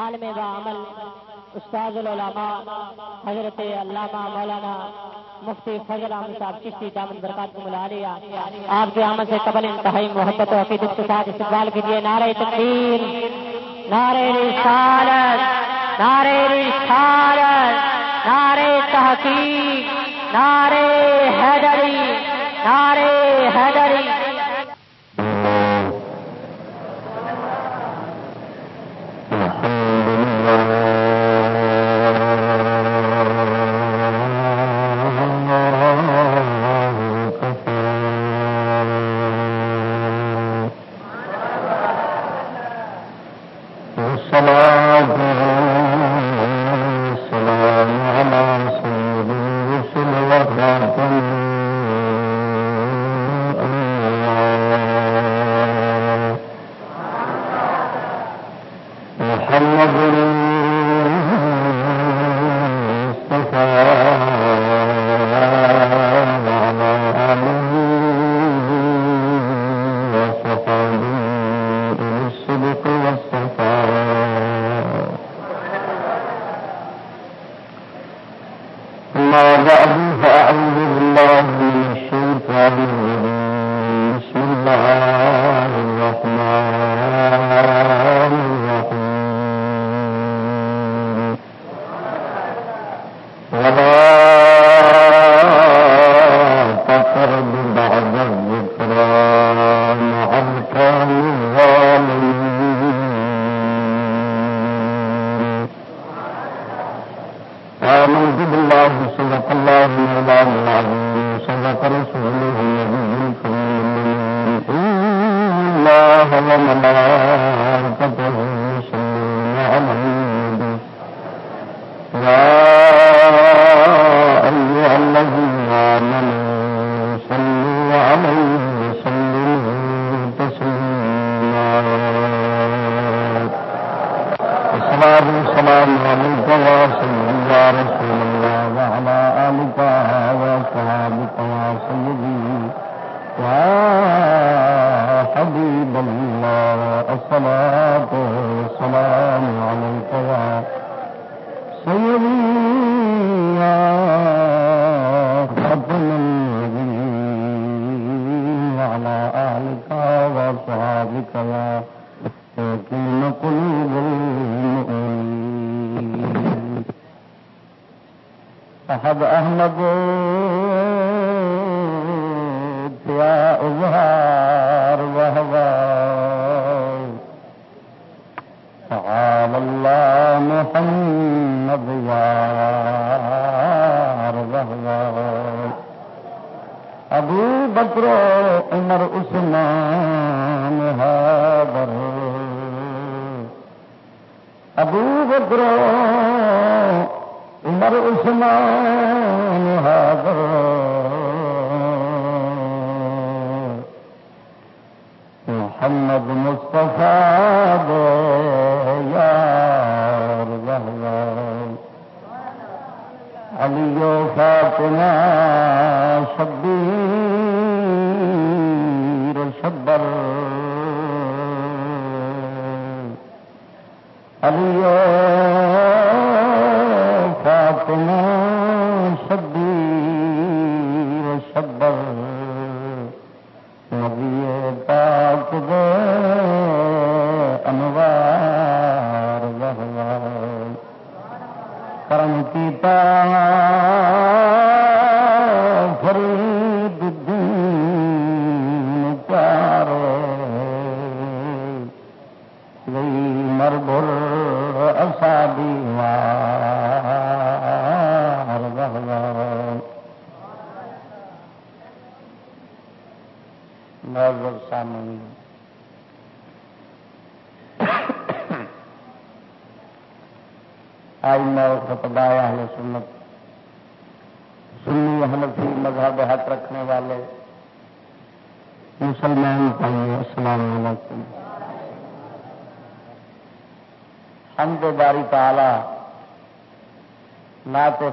عالم و عمل استاد العلماء، حضرت علامہ مولانا مفتی فضل احمد صاحب چشتی دامن برکات کو ملا لیا۔ آپ کے عمل سے قبل انتہائی محبت و عقیدت کے ساتھ استقبال کیجیے نعرہ تقدیر نعرہ رسالت نعرہ رسالت، نعرہ تحقیق، نعرہ حیدری نعرہ حیدری۔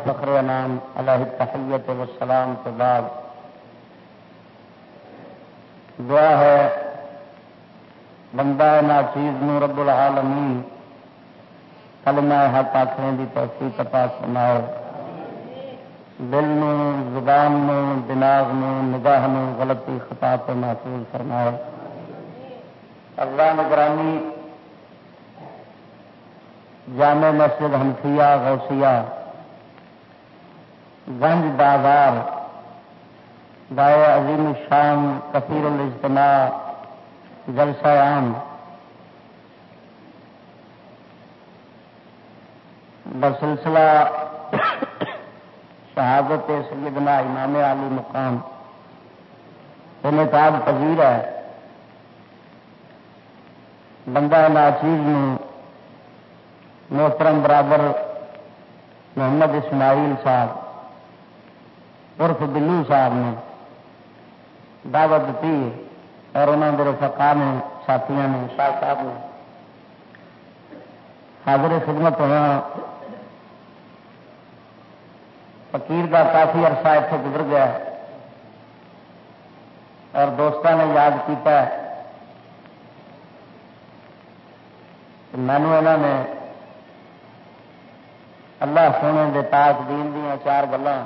فخر نام اللہ تحیت وسلام کے بعد۔ دعا ہے، بندہ نا چیز نو رب العالمین، کلمہ حق آخنے کی توفیق عطا فرماؤ دل نو، زبان نو، دماغ نو، نگاہ نو غلطی خطا پہ محفوظ فرماؤ اللہ نگرانی جامع مسجد ہنفیا غوثیہ، گنج بازار دائے عظیم شام کثیر الاجتماع، جلسہ عام، بسلسلہ شہادت سیدنا امام علی مقام انعقاد پذیر ہے۔ بندہ ناچیز محترم برابر محمد اسماعیل صاحب، عرف بلو صاحب نے دعوت دیتی اور انہوں نے رفقا نے ساتھیوں نے، شاہ صاحب نے حاضر خدمت ہوا فقیر کا کافی عرصہ اتنے گزر گیا اور دوستوں نے یاد کیا مینو انہوں نے اللہ سونے دے تاج دین دیا چار گلان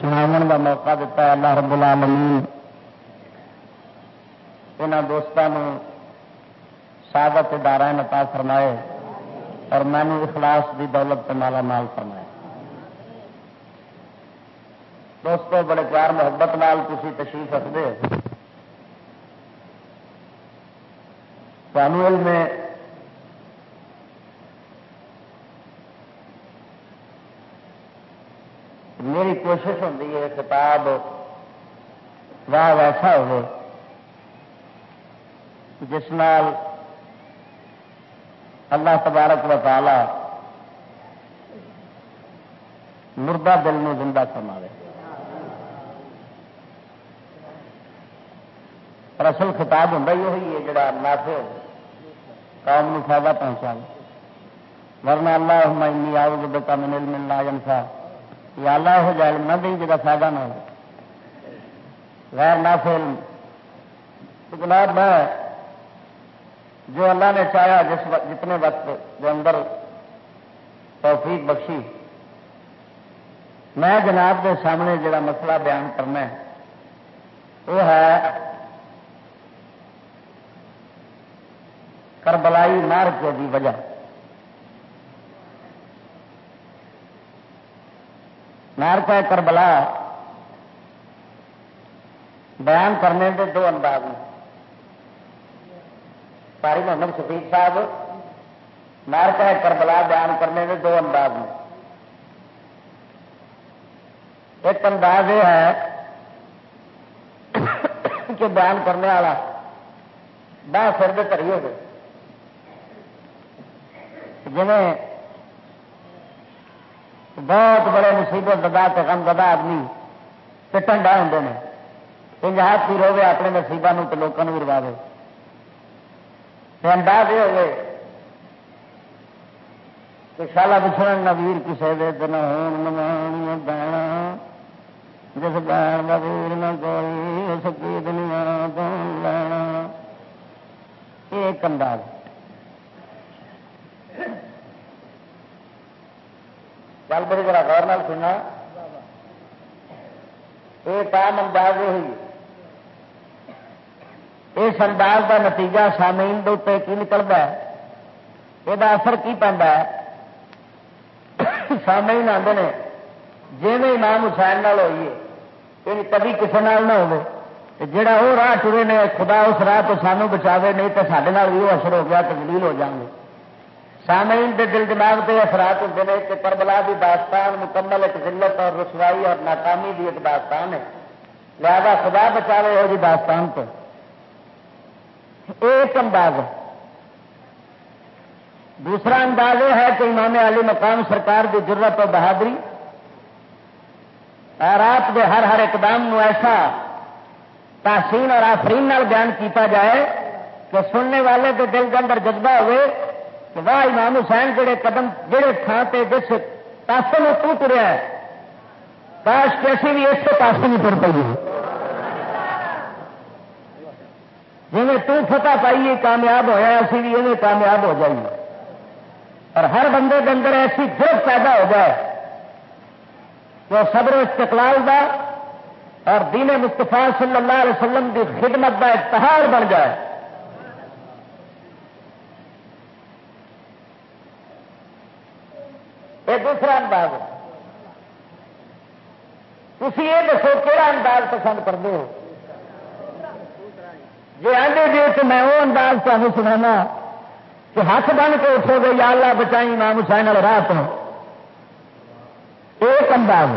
سناو کا موقع دیتا ہے اللہ رب العالمین۔ ان دوستوں سادت ادارہ نتا فرمائے اور مینو اخلاص دی دولت سے مالا مال فرمائے۔ دوستو، بڑے پیار محبت نال تھی تشریف رکھتے علم میں میری کوشش ہوتی ہے کتاب واہ ویسا ہو جس نال اللہ تبارک و تعالی مردہ دل میں زندہ کرنا اصل خطاب ہوں وہی ہے جڑا نافع قوم نو فائدہ پہنچا ورنہ اللہ انی آؤ بتا من علم لا ينفع یا اللہ ہو جائے، نہ دیں جا فائدہ نہ ہو۔ غیر نافع علم تو جناب میں، جو اللہ نے چاہا، جس وقت، جتنے وقت کے اندر توفیق بخشی۔ میں جناب کے سامنے جڑا مسئلہ بیان کرنا ہے، وہ ہے، کربلائی مار کے وجہ۔ مار کا کربلا بیان کرنے کے دو انداز ہیں۔ ساری محمد شفیق صاحب مار کا کربلا بیان کرنے کے دو انداز ہیں۔ ایک انداز یہ ہے کہ بیان کرنے والا باہ سر دے کری ہوگی جی بہت بڑے مصیبت ددا کے کم ددا آدمی پٹن ڈا ہوں نے۔ ہاتھ پی روے اپنے نصیبوں تو لوگوں بھی روا دے انداز یہ ہوئے کہ شالا پچھڑ نہ ویر کسی دے تو نہ ہو بہن جس بہن کا ویر نہ کوئی اس کی دنیا تو لینا ایک انداز۔ گل بڑی ذرا غور نال سننا یہ کام انداز ہوئی اس انداز کا نتیجہ سامعین دے کی نکلتا ہے یہ اثر کی پہنتا ہے سامعین آتے ہیں جی امام حسین ہوئیے یہ کبھی کسی نہ ہو جڑا وہ راہ ٹرے نے خدا اس راہ تو سانو بچاوے نہیں تو سارے بھی وہ اثر ہو گیا تبدیل ہو جائیں گے سامعین دے دل دماغ سے اثرات ہوتے ہیں کہ کربلا کی داستان مکمل ایک ذلت اور رسوائی اور ناکامی کی ایک داستان ہے۔ لہذا خدا بچا رہے ہو جی داستان تو۔ ایک انداز۔ ہے دوسرا انداز یہ ہے کہ امام علی مقام سرکار کی ضرورت اور بہادری۔ رات کے ہر ہر اقدام نو ایسا تحسین اور آفرین نال بیان کیتا جائے کہ سننے والے کے دل کے اندر جذبہ ہوئے۔ کہ واہ امام حسین جڑے قدم جڑے تھان سے جس پاسے میں تو تریا ہے، کاش کیسی بھی اس پاسے نہیں تر پی جی تو فتح پائیے، کامیاب ہوا اسی بھی یہ کامیاب ہو جائیے۔ اور ہر بندے کے اندر ایسی گرفت پیدا ہو جائے کہ صبر و استقلال دا اور دین مستفا صلی اللہ علیہ وسلم کی خدمت کا اتحاد بن جائے۔ یہ دوسرا انداز تھی یہ دسو کہڑا انداز پسند کرتے ہو؟ جی آدھے جی تو میں وہ انداز تمہیں سنا کہ ہاتھ بن کے اٹھو گے، یا اللہ بچائی ماں حسین والا راہ تو ایک انداز۔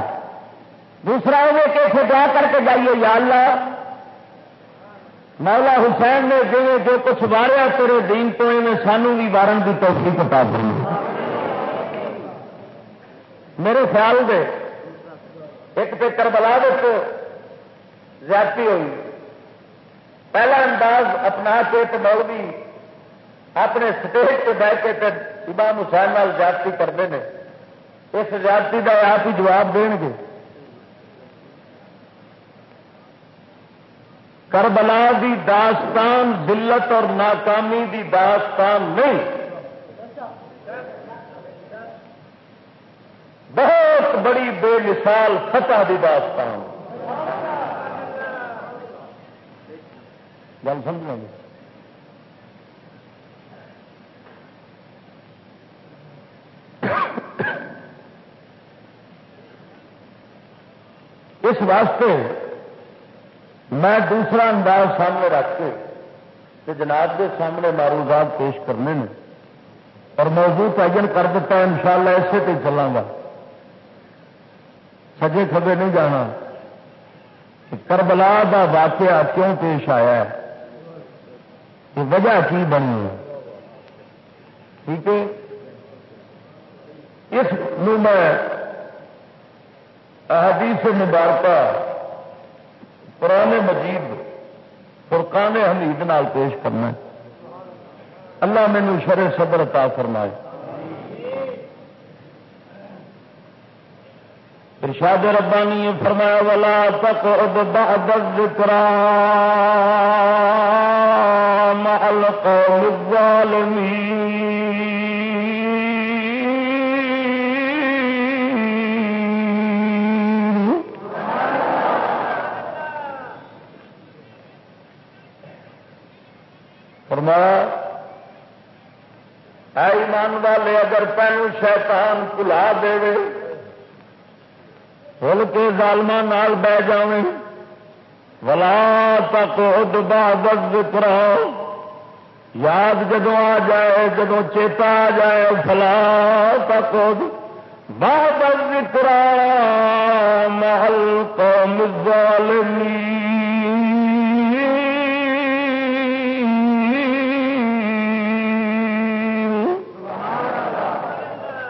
دوسرا یہ کہ اتنے دعا کر کے جائیے، یا اللہ، مولا حسین نے جی جو کچھ واریا تیرے دین تو سانو بھی وارن کی توفیق پتا دی میرے خیال دے، ایک تو کربلا زیادتی ہوئی۔ پہلا انداز اپنا کے تو مولوی اپنے سٹیج پہ بہ کے امام حسین نال زیادتی کرتے ہیں۔ اس زیادتی کا آپ ہی جواب دیں گے۔ کربلا دی داستان ذلت اور ناکامی دی داستان نہیں۔ بہت بڑی بے مثال فتح دی داستان۔ گل سمجھ گے؟ اس واسطے میں دوسرا انداز سامنے رکھ کے کہ جناب کے سامنے معروضات پیش کرنے میں اور موضوع تعین کر دیتا ہے، انشاءاللہ ایسے پہ چلا گا۔ سجے کھبے نہیں جانا۔ کربلا کا واقعہ کیوں پیش آیا ہے؟ کہ وجہ کی بنی ہے؟ ٹھیک ہے؟ اس میں احادیث مبارکہ قرآن مجید فرقان حمید نال پیش کرنا اللہ مینو شر صبر عطا فرمائے۔ ارشاد ربانی فرمایا والا تک بعد الذکر مع القوم الظالمین فرمایا، اے ایمان والے، اگر پہلو شیطان کلا دے ہل کے ظالم نال بہ جاوے ولا تک دبا ذکر یاد جدو آ جائے جدو چیتا آ جائے، فلا تک باد ذکر محل قوم الظالمین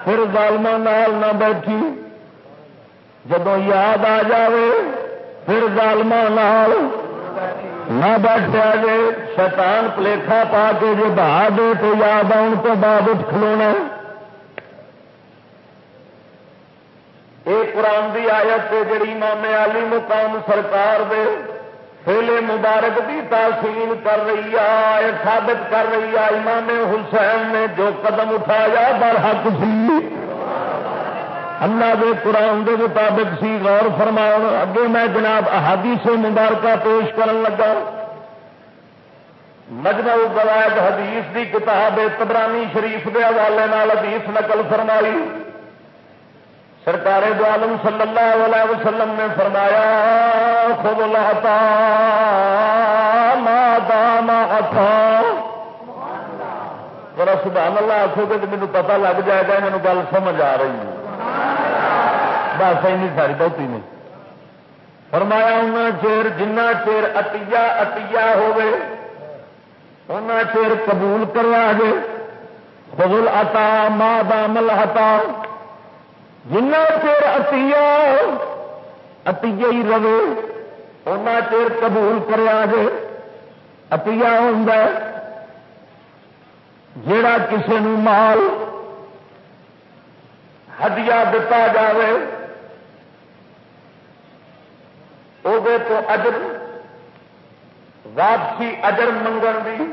پھر ظالم نہ بیٹھی۔ جب یاد آ جائے پھر ظالم نہ بیٹھا جے، شیطان پلیٹا پا کے جی بہا دے تو یاد آن تو بعد اٹھ کھلونا۔ یہ قرآن کی آیت جڑی مامے علی مقام سرکار دے فیلے مبارک بھی تحصیل کر رہی ہے ثابت کر رہی ہے امام حسین نے جو قدم اٹھایا، برحق سی۔ اللہ دے قرآن دے مطابق سی غور فرماؤ اگے میں جناب احادیث مبارکہ پیش کرن لگا۔ مجمع گوائد حدیث دی کتاب تبرانی شریف کے حوالے حدیث نقل فرمائی۔ سرکار دو عالم صلی اللہ علیہ وسلم نے فرمایا خود لہتا ذرا سبحان اللہ آخو گے مجھے پتا لگ جائے گا مجھے گل سمجھ آ رہی ہے۔ بس ای ساری بہتی نہیں۔ فرمایا ان چیر جنا چیر اتیا اتیا ہوے ان چیر قبول کروا گے فضل اتا ماں دامل ہتا جنا چیر اتیا اتیا ہی رہے ان چیر قبول کرا گے اتیا ہوں جڑا کسی مال ہدیا دتا جائے وہ تو اجر، واپسی اجر منگن کی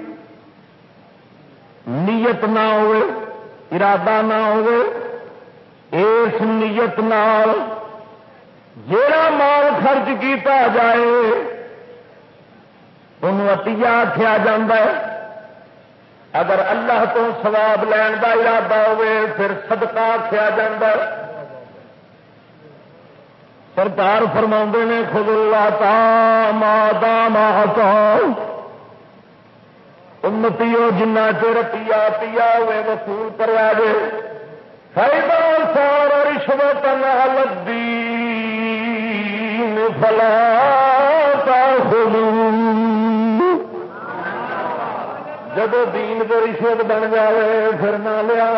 نیت نہ ہوئے، ارادہ نہ ہو اس نیت نال جڑا مال خرچ کیتا جائے، انہوں اتیا آخیا جا اگر اللہ تو سواب لین کا ارادہ ہوے پھر صدقہ آخیا جا سرکار فرما نے خود اللہ تا ماتا ماتا انتی جنا چر پیا پیا ہوئے وصول کرا دے فائدہ سارا رشوت نہ لگی فلا جب دین دے رشوت بن جائے پھر نہ لیا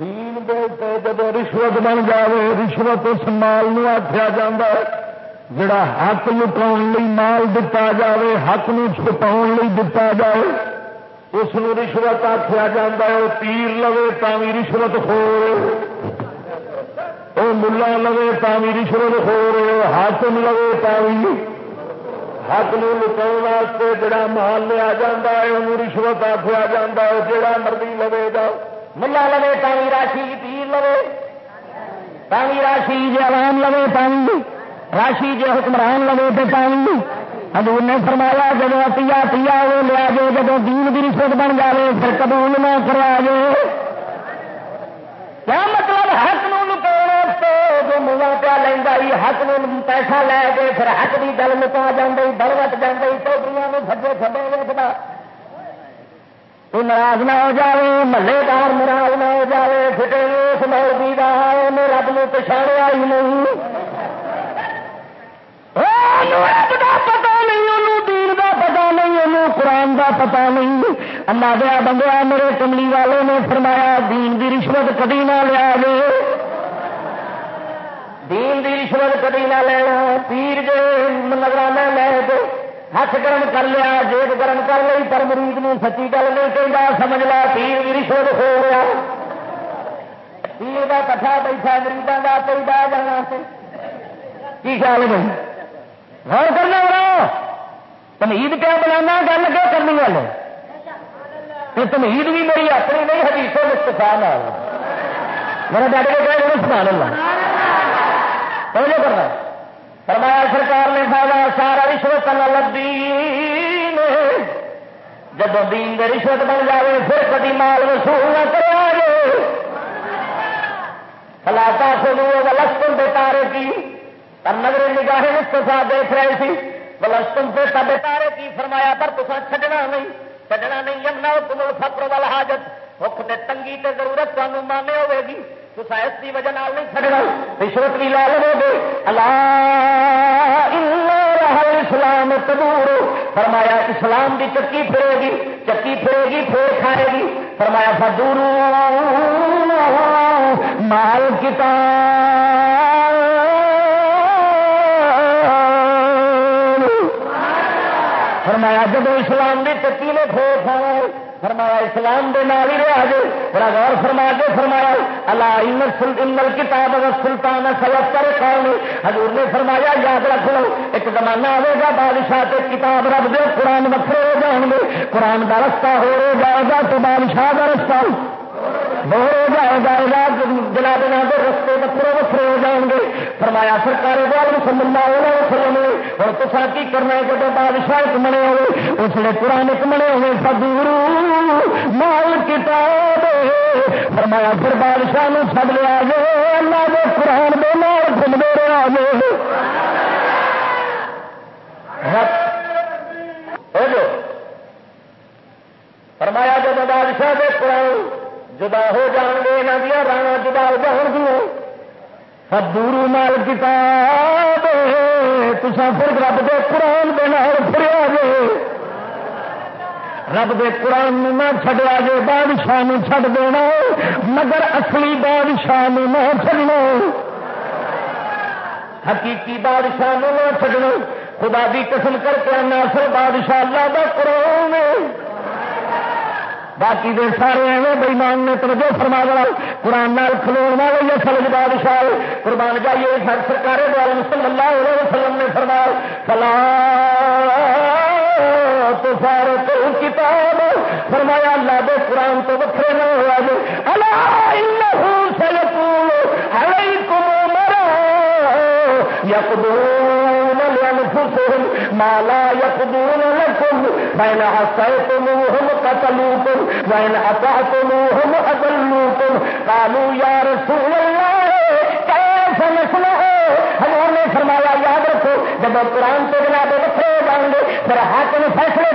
دین دے جب رشوت بن جائے رشوت اس مال نو آخیا جا جڑا حق لٹا مال دتا جائے حق نو دتا جائے اس رشوت آخیا جا تیر لوے تا بھی رشوت ہو وہ ملا لگے تا بھی رشوت ہو رہے ہو ہاتم لگے تا بھی حق نو لٹاؤ واسطے جڑا مال لیا جا رشوت آخیا جا جڑا مرضی لگے گا ملا لگے تا بھی راشی پیر لگے تا راشی جی عوام لگے تا راشی جی حکمران لگے تو تا بھی حضور نے فرمایا جب پیا پیا وہ لیا جائے جب دین بھی رشوت بن جائے پھر کدو نہ کروا جائے کیا مطلب حق نو جو ملا پیا لینا حق پیسہ لے کے پھر حق کی گل مکا جی بل وٹ جی ٹوکریاں سجے کھبے ویکتا تو ناراض نہ ہو جائے محلے دار ناراض نہ ہو جائے فٹے اس مولوی کا رب نے پچھاڑیا ہی نہیں پتا نہیں دین کا پتا نہیں قرآن کا پتا نہیں اللہ دیا بندہ میرے کملی والے نے فرمایا دین کی رشوت کدی نہ لیا جائے دین دی رشوت کدی نہ لینا پیر جے نگرانہ لے کے ہاتھ گرم کر لیا جیب گرم کر لی پر مریض نے سچی گل نہیں کہنا سمجھ لا پیر بھی رشوت ہو رہا پیر کا کٹھا بیٹھا مریضوں کا کوئی بہ جانا کی خیال نہیں غور کرنا بڑا تمید کیا بنانا گل کیا کرنی گل والے تمید بھی میری اپنی نہیں حدیثوں مستفا میرا ڈاڈے کہ سبحان اللہ توجہ کرنا فرمایا سرکار نے فائدہ سارا رشوت لدی جب دین دے رشوت بن جائے پھر کدی مال وصول نہ کرے فلاتا سلو ولستم بے تارے کی۔ پر نظر نگاہ مستفا دیکھ رہے تھی ولستم سے تب تارے کی۔ فرمایا پر تصا چھڈنا نہیں چھڈنا نہیں یمنا تم الفقر والحاجت۔ حکم تنگی تے ضرورت تمہیں مانے ہوے گی۔ اس کی وجہ نہیں چڑنا رشوت بھی لا لو گے اللہ اسلام تبور فرمایا اسلام کی چکی پھرے گی، چکی پھرے گی، پھر کھائے گی۔ فرمایا فدور مال کتاب فرمایا جب اسلام کی چکی نے پھر کھانا فرمایا اسلام دے نال ہی رہا جے۔ بڑا غور فرما کے فرمایا، اللہ ان کتاب سلطان سلط کر قوم حضور نے فرمایا، یاد رکھ لو، ایک زمانہ آئے گا، بادشاہ تے کتاب رب دے، قرآن وکرے ہو جان گے۔ قرآن کا رستہ ہو جائے گا تو بادشاہ کا رستہ۔ بہر ہو جائے گا جناب رستے وکرے وکرے ہو جائیں گے فرمایا، سرکار صلی اللہ علیہ وسلم اور تو کی کرنا ہے جب بادشاہ ایک ہوئے، اس نے قرآن ایک ہوئے سدور مال کتاب فرمایا، پھر بادشاہ نے سب لیا گئے اللہ کے قرآن دے مال گھومتے رہا گئے فرمایا، جب بادشاہ کے قرآن جدا ہو جان گے یہاں دیا رانا جدا ہو جان گیا سب دور مال کتاب تسا پھر رب دے قرآن دے پھریا جے رب دے قرآن نہ چڈیا جے بادشاہ چھڈ دینا مگر اصلی بادشاہ نہ چڈنا حقیقی بادشاہ نہ چڈنا خدا بھی قسم کر کے آنا اصل بادشاہ اللہ کا قرآن باقی دے سارے ایویں بےمان نے توجہ فرما والا قرآن نال کھلون والے یا سلج جی بادشاہ قربان جائیے سر سرکار دعالم مسلم اللہ علیہ وسلم نے فرما فلا تو سارے تو کتاب فرمایا، اللہ دے قرآن تو وکھرے نہ ہوا جی اللہ سیقول، علیکم مرا یقدون لأنفسهم ما لا يقدون لكم فإن عصيتموهم قتلوكم وإن أطعتموهم أضلوكم قالوا يا رسول الله كيف نسمع حضور نے فرمایا، یاد رکھو، جب قرآن تو جناب بکھرے ہو جائیں گے، پھر حاکم فیصلے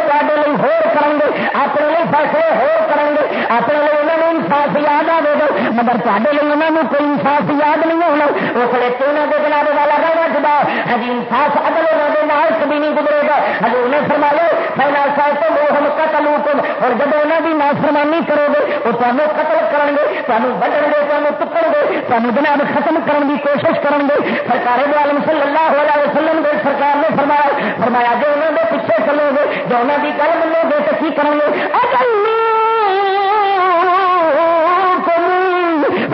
ہور کریں گے اپنے لیے فیصلے ہور کریں گے اپنے لیے انہوں نے انصاف یاد آئے گا مگر تے لیے انہوں نے کوئی انصاف یاد نہیں ہونا اس لیے انہوں کے جناب والا گانا جدا ہجی انصاف عدل انہوں کے کبھی نہیں گزرے گا ہجی انہیں فرمایا پہلا سال تو وہ ہم قتل اور جب انہوں کی نافرمانی کرو گے وہ تمہیں قتل کریں گے تمہیں بڑھن گے تمہیں ٹکڑ گے تمہیں جناب ختم کرنے کی کوشش کریں گے۔ سرکار عالم صلی اللہ علیہ وسلم دے سرکار نے فرمایا فرمایا، جو انہوں نے پیچھے چلو گے، جو انہوں کی گل ملو گے تو کی کریں گے؟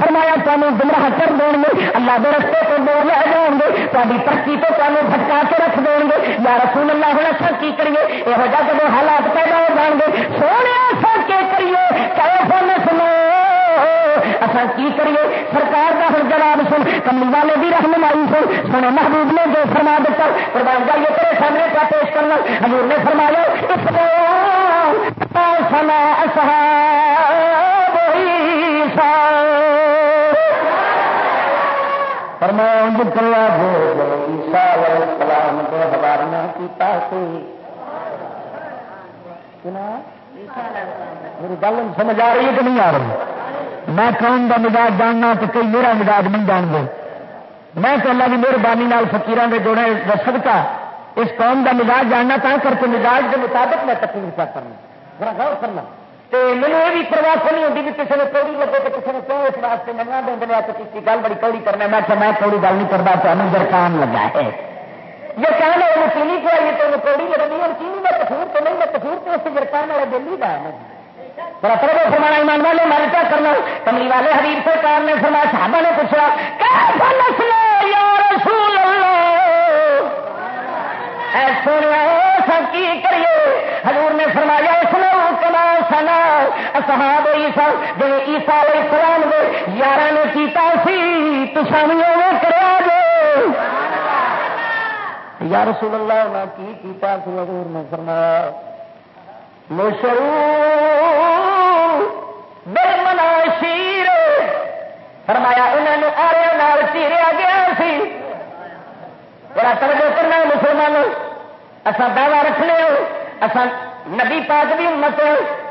فرمایا تمہیں گمراہ کر دیں گے، اللہ کے رستے کو دور لے جائیں گے تاری ترقی تو تمہیں بھٹکا کے رکھ دیں گے۔ یا رسول اللہ ہوں اچھا کی کریے؟ یہو یہ جب حالات پیدا ہو جائیں گے۔ سونے سر کے کریے؟ چاہے فون سنو؟ اصل کی کریے؟ سرکار کا ہر جواب سن۔ کملی والے بھی رہنمائی سن۔ سنے محبوب نے جو فرما دیتا قربان جائیے تیرے سامنے کا پیش کرنا۔ حضور نے فرمایا، اس کو سنا فرمایا کلا جو عیسیٰ علیہ السلام کو حوالہ کیتا سی میری گل سمجھ آ رہی ہے کہ نہیں آ رہی؟ میں قوم کا مزاج جاننا تو کوئی میرا مزاج نہیں جان گے میں تو اللہ کی مہربانی فکیر کے جوڑے سکتا اس قوم کا مزاج جاننا تا کر کے مزاج کے مطابق میں تکلیف کیا کرنا بڑا غور کرنا۔ تو مجھے یہ بھی پرواہ نہیں ہوتی کہ کسی نے کوڑی لگے تو کسی نے کیوں اس واسطے منگا دیں گے تو کسی گل بڑی کوڑی کرنا میں کہ میں کوڑی گل نہیں کرتا تو درکان لگا ہے۔ یہ کہنا وہ چینی کو آئیے تو کوڑی لگنی اور چینی میں تفور تو نہیں، میں تفور تو اس درکان والا دلی کا ہے فرمانا فرمانا ایمان والے، میں کیا کرنا کملی والے حبیب سرکار نے فرمایا، صحابہ نے پوچھا یا رسول اللہ؟ اے سونے سب کی کریے۔ حضور نے فرمایا اس نے کما سنا۔ صحاب عیسا جی عیسا علیہ السلام دے یار نے کیتا سی تو سامیوں نے کرا دے یا رسول اللہ، میں کی کیتا سی؟ حضور نے فرمایا مشرو بل شیر فرمایا انہوں نے آرے نال چیریا گیا سی۔ بڑا ترجو کرنا مسلمانوں اصا دعوی رکھنے ہو اصا نبی پاک بھی امت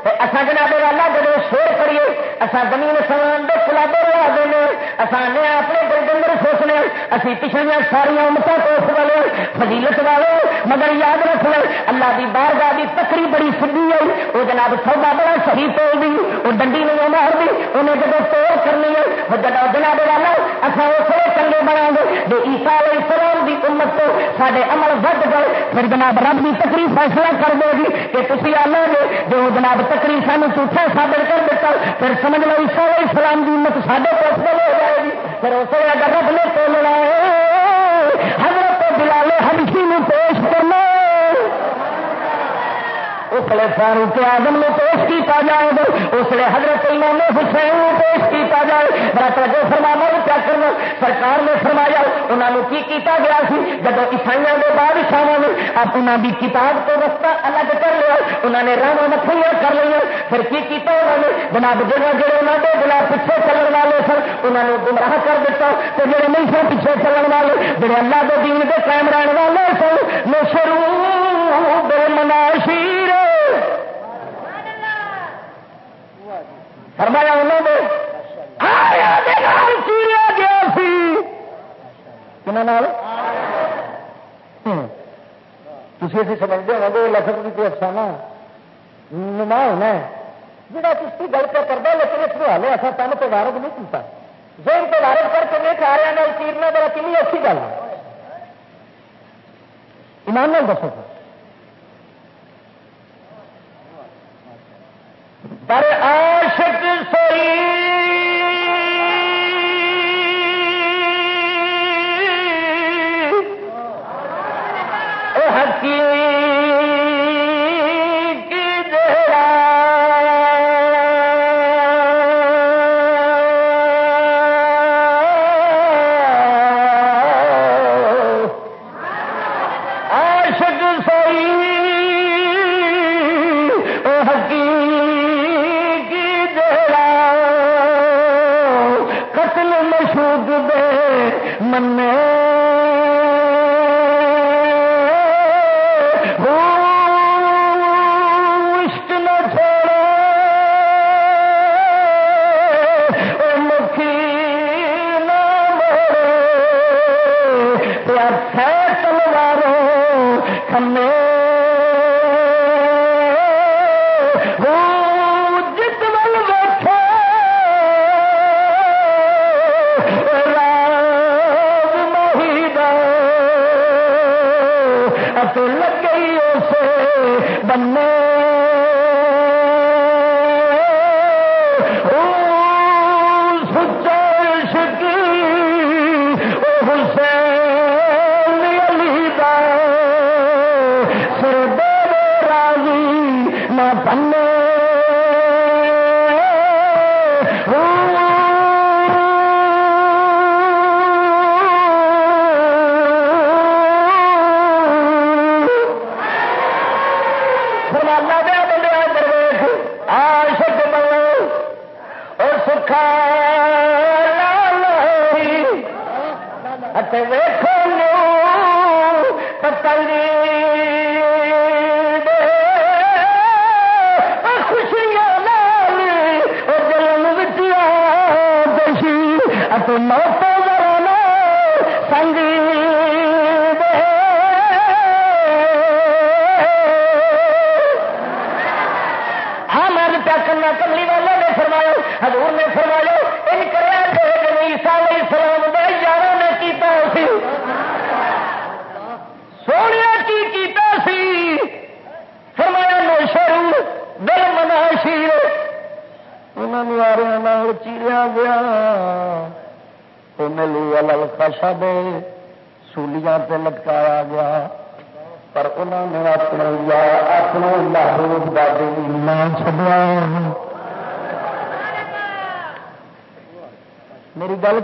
اصا جناب والا جب شور کریے اصا زمین سمان دے کلابے لوا دینے اصانے اپنے دل دن سوچنے اسی پچھلیا ساریا امتوں کو اس والے فضیلت والے مگر یاد رکھ لیں اللہ کی بار گاہ کی تکری بڑی سدھی آئی وہ جناب سودا بڑا صحیح توڑ دی وہ ڈنڈی نہیں مار دی انہیں جب توڑ کرنی ہے وہ جب جناب والا اصا اس چنگے بنا گے جو عیسا علیہ السلام کی امت تو سارے عمل ود گئے پھر جناب رب کی تکری فیصلہ کر دے گی کہ تھی آلو گے جو جناب تکری سانو جھوٹا ثابت کر دیتا، پھر سمجھ لو عیسا علیہ السلام کی امت سارے پوسٹل ہو جائے گی۔ پھر اسے اگر رب نے توڑنا ہے حضرت بلال ہمسی میں پیش کرنا اس لیے فاروق آزم نے پیش کیا جائے گا۔ اس لیے حضرت امام حسین نے پیش کیا جائے۔ برا جو فرمانا کیا کرنا؟ سرکار نے فرمایا انہوں نے کی کیتا گیا سی؟ جب عیسائی کے بادشاہ نے اب انہوں کی کتاب کو رستہ الگ کر لیا انہوں نے راہ متھیاں کر لیا پھر کی کیتا انہوں نے؟ جناب جگہ جڑے انہوں نے جناب پیچھے چلن والے سن انہوں نے گمراہ کر دیتا تو جڑے نہیں سن پیچھے چلن والے، جڑے اللہ کے دین کے قائم رہنے والے سن، میں شروع بے مناشیر فرمایا انہوں نے چیریا گیا سی۔ تھی اسی سمجھتے ہو گے، لفظ بھی کوئی افسانہ نما ہونا جہاں کسی گل پہ کرتا لیکن اس حالے ایسا تن تو وارد نہیں کیتا۔ زور تو وارد کر کے نہیں کھا رہا چیرنا بڑا کنی اچھی گل ہے۔ ایمان دسو۔ پر عاشق سوئی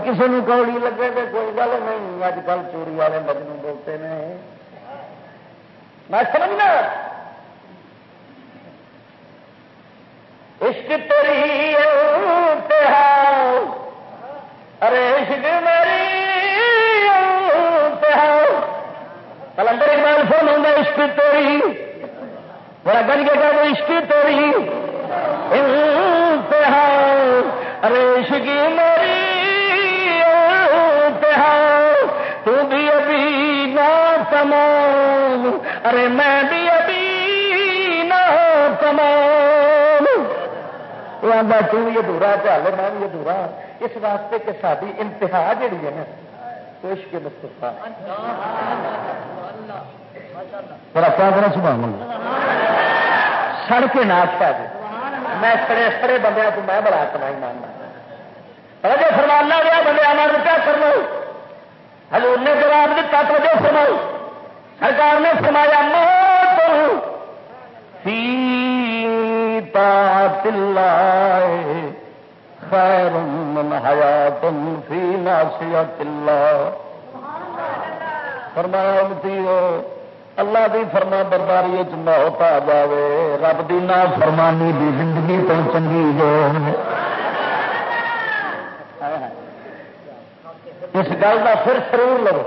کسی نو کوڑی لگے تو کوئی گل نہیں، اج کل چوری والے مجنو بولتے ہیں آدھا تم یہ دورا چل میں یہ دورا اس واسطے کہ ساری انتہا جڑی ہے نا کوش کے مستفا پر آپ کرنا سبحان سڑ کے ناچ پا جائے میں سڑے سڑے بندے کو میں بڑا کمائی ماننا جو فرمانا گیا بندے ہمارے کیا فرماؤ؟ ہزور نے جواب دیتا تو جو فرماؤ۔ سرکار نے فرمایا، موت تو اللہ خیر من حیات فی ناسیت اللہ فرمایا امتی ہو اللہ دی فرما برداری موت جائے رب دی نا فرمانی دی زندگی تو چنگی جو اس گل کا پھر سرور لو۔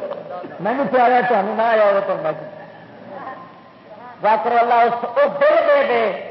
میں بھی پیارا چاہوں نہ آیا وہ تو میں اللہ اس دل دے دے۔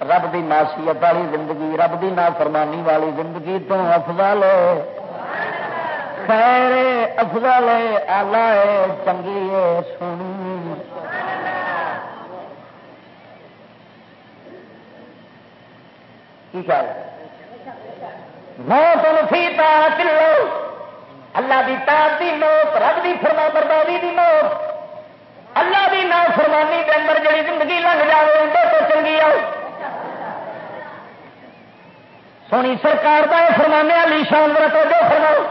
رب دی معصیت والی زندگی، رب دی نافرمانی والی زندگی تو افضل خیر افضل آلہ چنگی سونی کی خیال موت فی طاعت اللہ اللہ دی طاعت دی موت، رب دی فرما برداری دی موت۔ اللہ دی نافرمانی کے اندر جڑی زندگی لنگ جائے اندر تو چنگی آؤ۔ ہوں سرکار کا یہ فرمانے علی شان ورت جو فرماؤ۔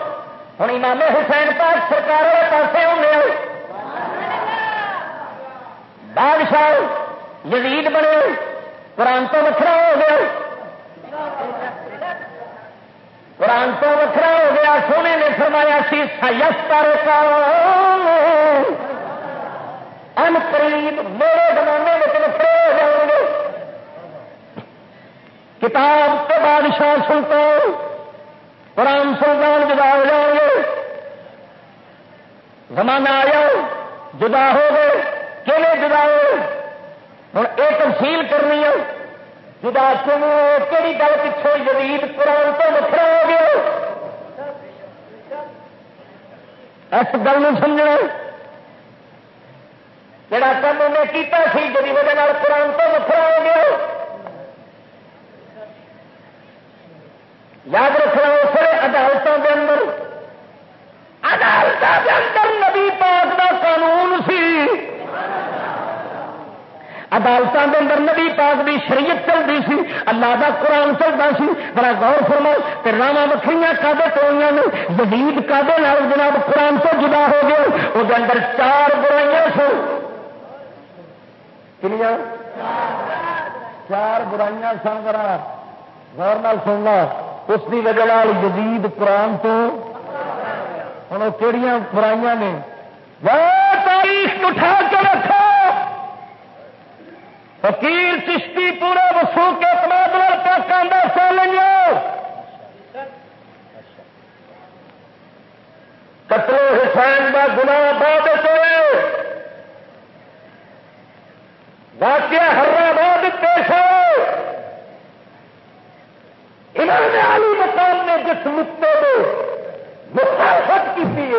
ہوں امام حسین پاک سرکار والے پاسے ہوں گے۔ بادشاہ یزید بنے۔ قرآن تو وکھرا ہو گیا۔ قرآن تو وکھرا ہو گیا۔ سونے نے فرمایا سی سیس تارو ان قریب میرے زمانے میں وکھرے ہو جاؤ گے۔ کتاب کے بادشاہ سنتے قرآن سلطان جدا ہو جائیں گے۔ زمانہ آیا، جدا ہو گئے۔ کیلے جدا ہو ہوں یہ تفصیل کرنی ہے۔ جدا کیوں کہڑی گل پچھوں جدید قرآن تو وکرا ہو گیا؟ اس گل سمجھنا۔ جڑا کام انہیں کیتا سی جی وجہ قرآن تو وکرا ہو گیا۔ یاد رکھنا اسے عدالتوں کے اندر۔ عدالتوں کے اندر نبی پاک کا قانون سی۔ عدالتوں کے اندر نبی پاک کی شریعت چلتی سی، اللہ کا قرآن چلتا سی۔ بڑا غور فرما کہ راوا وکری کدے توڑیاں نے؟ جدید کدے جناب قرآن تو جدا ہو گیا وہ اندر چار برائیاں سن۔ کنیا چار برائیاں سن کرا غور نال سننا اس کی وجہ جدید قرآن تو ہوں کہڑی برائیاں نے؟ تاریخ اٹھا کے رکھو! فقیر چشتی پورے وسو کے تبادلہ تک آدھا سو لیں قتل حسین کا گنا بعد ہوئے۔ واقعہ حیدرآباد پیش ہو انہوں نے علی مقام نے جس نقطے میں مخالفت کی تھی،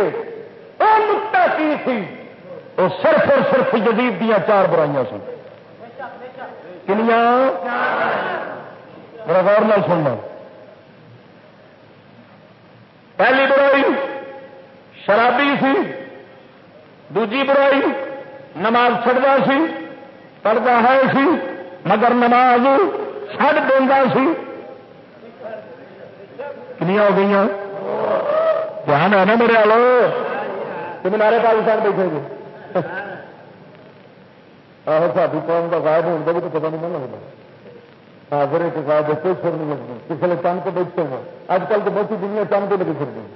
وہ نقطہ کی تھی۔ وہ صرف اور صرف جدید دیا چار برائیاں سن۔ کنیا میرا غور نہ سننا۔ پہلی برائی شرابی سی، دوجی برائی نماز چڑھتا سی پڑھتا ہے سی، مگر نماز چڑھ دینا سی۔ کنیا ہو گئی دھیان ہے نا میرے آلو تم نارے پاکستان بیٹھے گے آہو ساری قوم کا غائب ہونے کا بھی تو پتا نہیں نہ لگتا حاضر ایک غائب ہے کوئی سر نہیں لگتا کسی نے چاند کو بیچتے ہیں اج کل تو بہت سی دنیا چاند پہ لگی پھرتی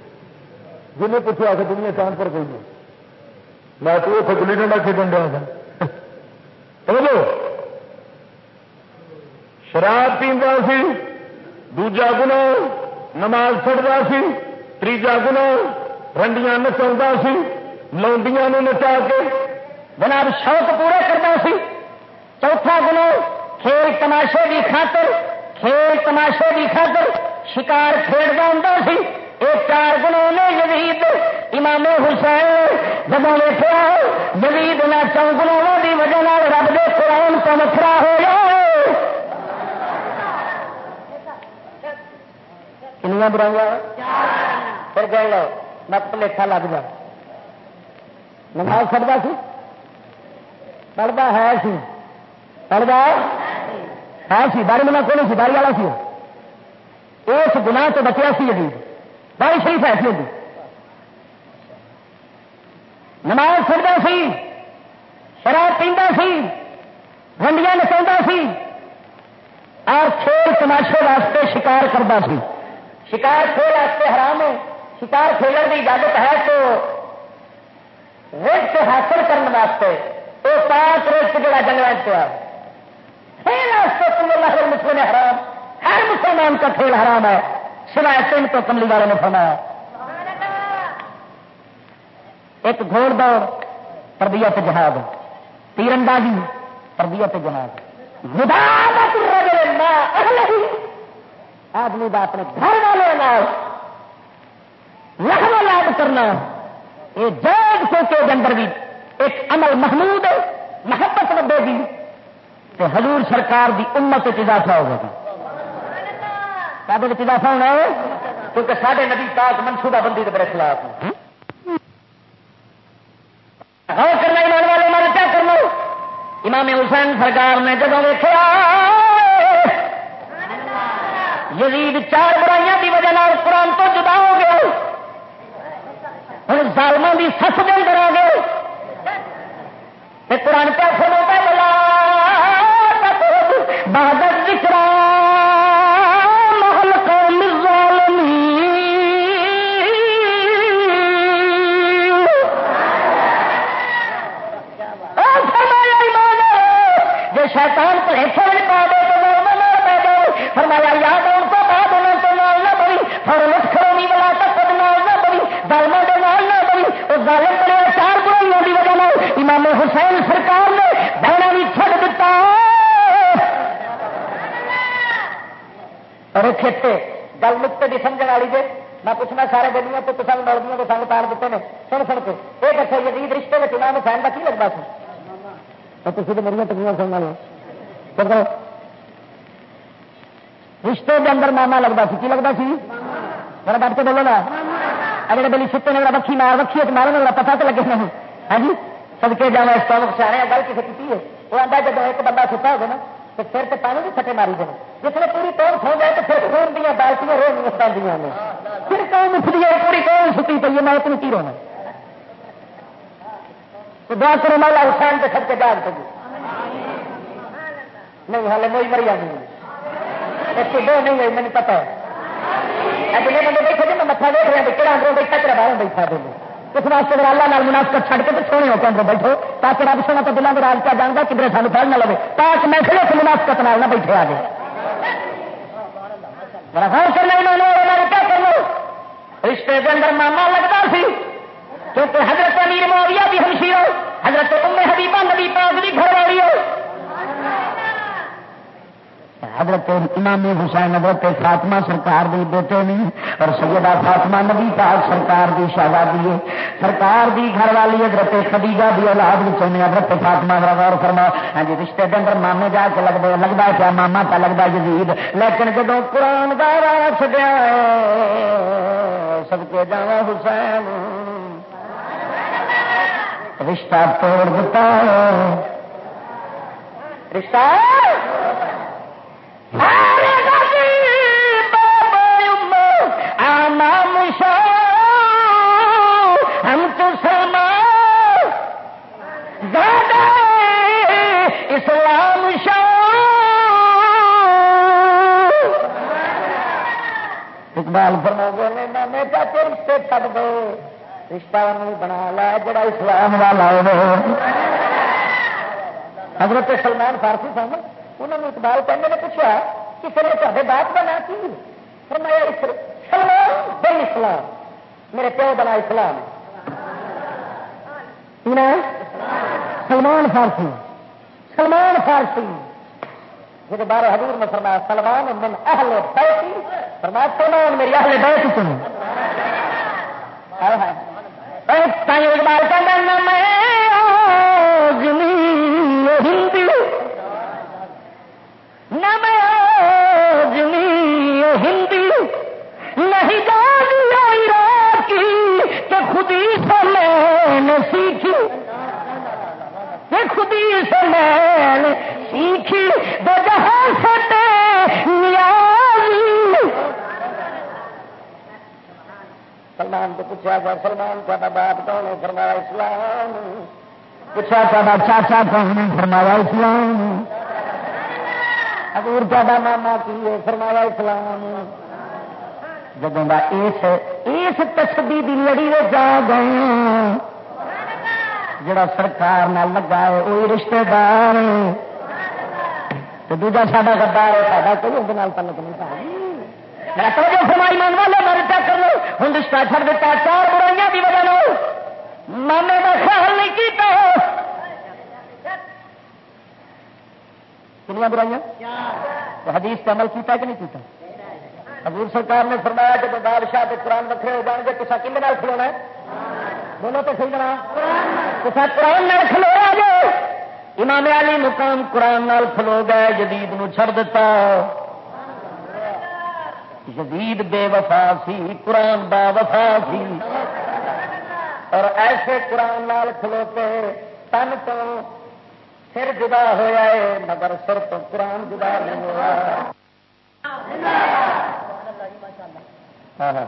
جنہیں پوچھا کہ دنیا چاند پر کوئی نہیں میں تو وہ کھجلی ڈنڈا کھیلن دیا تھا بولو شراب پیندا سی دوجا گنا نماز پڑھتا سی تیجا گنا رنڈیاں نچا سی، لونڈیاں نچا کے جناب شوق پورا کرتا سی۔ چوتھا گنا کھیل تماشے کی خاطر، کھیل تماشے کی خاطر شکار کھیلتا ہوں سی۔ یہ چار گنوں نے جدید امام حسین جب ویٹیا جدید نہ چونگلوں کی وجہ رب دے قرآن تو مکھرا ہو جائے کنیا برائیاں پھر گئے لو مت لکھا لگ جا نماز پڑھتا سی؟ پڑھتا ہے سی۔ پڑھتا ہے سی۔ باری منا کون سی؟ باری والا سی اس گنا تو بچیا سی جدید باری شریف ایسی ہوتی نماز پڑھتا سی۔ شراب پیندا سی۔ گنڈیاں نچا سی۔ اور کھیل تماشے واسطے شکار کرتا سی۔ شکار کھیل واسطے حرام ہے۔ شکار کھیلنے کی اجازت ہے تو رسک حاصل کرنے واسطے وہ پانچ رسک جڑا جنگل کھیل واسطے تم اللہ مسلم حرام۔ ہر مسلمان کا کھیل حرام ہے۔ سوائے تین تو کملی والے نے فرمایا۔ ایک گھوڑ دوڑ، تربیت جہاد۔ تیر اندازی تربیت جہاد آدمی کا اپنے گھر والے لکھنا لاد کرنا یہ جائز سوچے کے اندر بھی ایک عمل محمود محبت بڑھے گی تو حضور سرکار دی امت اضافہ ہوگا جی۔ کابل اضافہ ہونا ہے، کیونکہ سارے نبی پاک منصوبہ بندی کے بڑے خلاف غور کرنا، ایمان والے مارے کیا کرنا؟ امام حسین سرکار نے جب دیکھا یزید چار برائیاں کی وجہ قرآن تو جدا ہو گیا ہوں ظالموں کی سس دے اندر گئے قرآن کیا سنو پہ بلا بہادر ذکر محل قوم فرمایا ایمان جو شیطان کو حصہ نہیں پا دے تو ظالم نہ پہ فرمایا، یاد ہے ان کو بعد انہوں تو نال نہ ظالموں کے نال نہ وہ ظالم چار برائیوں کی وجہ امام حسین سرکار نے بہنا بھی چھڑ دیتا۔ اور کھیتے، گل نقطے کی سمجھ والی جی میں پوچھنا سارے گلیاں تو تصل مولویوں کو سنگ تار دیتے ہیں سن سن کے یہ دسو یزید رشتے میں امام حسین کا کی لگتا سی؟ تو تھی تو میری تکلیاں سننا لو رشتے کے اندر ماما لگتا سی، کی لگتا سی؟ میرا ڈٹ کے بولو نا۔ اگلے بلی ستے نے وکھی مار وکھی ہے مارنے والا پتا تو لگے نہیں ہاں جی؟ سدکے جانا اس ٹائم سیاح گل کسی کی ہے۔ وہ آتا جب ایک بندہ ستا ہوگا نا، تو پھر تو پانی بھی سٹے ماری دیں جس نے پوری قوم سو جائے تو پھر خون دیا بالٹیاں رو نہیں پہ نے پھر قوم اٹھتی ہے پوری قوم ستی پی ہے، میں اتنی کی رونا تو دعا کرو مولا حسین کے سب کے جاگ پہ نہیں ہالے موئی مری آئی اس کے دو نہیں ہوئی مجھے پتا ہے۔ اگلے بندے بیٹھے جی میں متھا دیکھ رہا کہ اندروں بیٹھا تیرا باہر بیٹھا دے اس واسطے اگر اللہ نال مناسبت چھڑ کے تو سونے ہو کے اندر بیٹھو، تاکہ رب سونا تو دلوں کے راج کیا جانتا کدھر سانو پڑھ نہ لگے۔ تاکہ محفلے سے مناسبت نال نہ بیٹھے آ جائے میرا غور کرنا انہوں نے کیا کرنا؟ رشتے کے اندر ماما لگتا سی، کیونکہ حضرت امیر معاویہ بھی ہمشی ہو، حضرت ام حبیبہ نبی پاک بھی گھر والی ہو۔ حضرت امام حسین، حضرت فاطمہ سرکار دی بیٹے نہیں اور سیدہ فاطمہ نبی پاک سرکار دی شہزادی ہے۔ سرکار دی گھر والی حضرت خدیجہ دی اولاد میں حضرت فاطمہ کا غور فرما ہاں جی رشتے کے اندر مامے جا کے لگتا لگتا کیا ماما کا لگتا جدید لیکن جب قرآن کا راس گیا سب کے جانا حسین۔ رشتہ توڑ دیتا۔ رشتہ؟ اقبال فرما بولے میں چاہتے رشتے چھڈ دو، رشتہ بنا لا جڑا اسلام والا ہو حضرت سلمان فارسی سن انہوں نے اقبال کہنے نے پوچھا کہ پھر تے بات بنا کی فرمایا سلمان بن اسلام میرے پیو بنا اسلام سلمان فارسی سلمان فارسی جب بار حضور نے فرمایا سلمان من اہل بیتی فرمایا سلمان میری اہل بیت تم اقبال کا سلمان کو پوچھا گیا سلمان کا باپ کون ہے؟ فرمایا اسلام۔ پوچھا تا چاچا کون ہے؟ فرمایا اسلام۔ حضور تا ماما کی ہے؟ فرمایا اسلام۔ جب اس اس تسبی کی لڑی میں جا گئے۔ جڑا سرکار نہ لگا ہے وہی رشتے دار تو دوجا ساڈا گدار ہے، ساڈا کوئی اندر تعلق نہیں پا میرا توجہ فرمائی مان والے مر کیا کر لو۔ ہوں رشتہ چھڑ دیتا چار برائیاں کی وجہ مامے کا خیال نہیں کیتا کنیا برائیاں؟ حدیث کا عمل کیتا کہ نہیں کیتا؟ حضور سرکار نے فرمایا جب بادشاہ کے قرآن وکرے ہو جان گے تو کھے نال کھلونا ہے؟ بولو تو صحیح بنا تو قرآن نال کھلو جو امام علی مقام قرآن کھلو گئے جدید نو چھڑ دیتا۔ جدید بے وفا سی، قرآن با وفا سی۔ اور ایسے قرآن نال کھلوتے تن تو سر جدا ہوا ہے، مگر سر تو قرآن جدا نہیں ہوا ہاں، ہاں، ہاں۔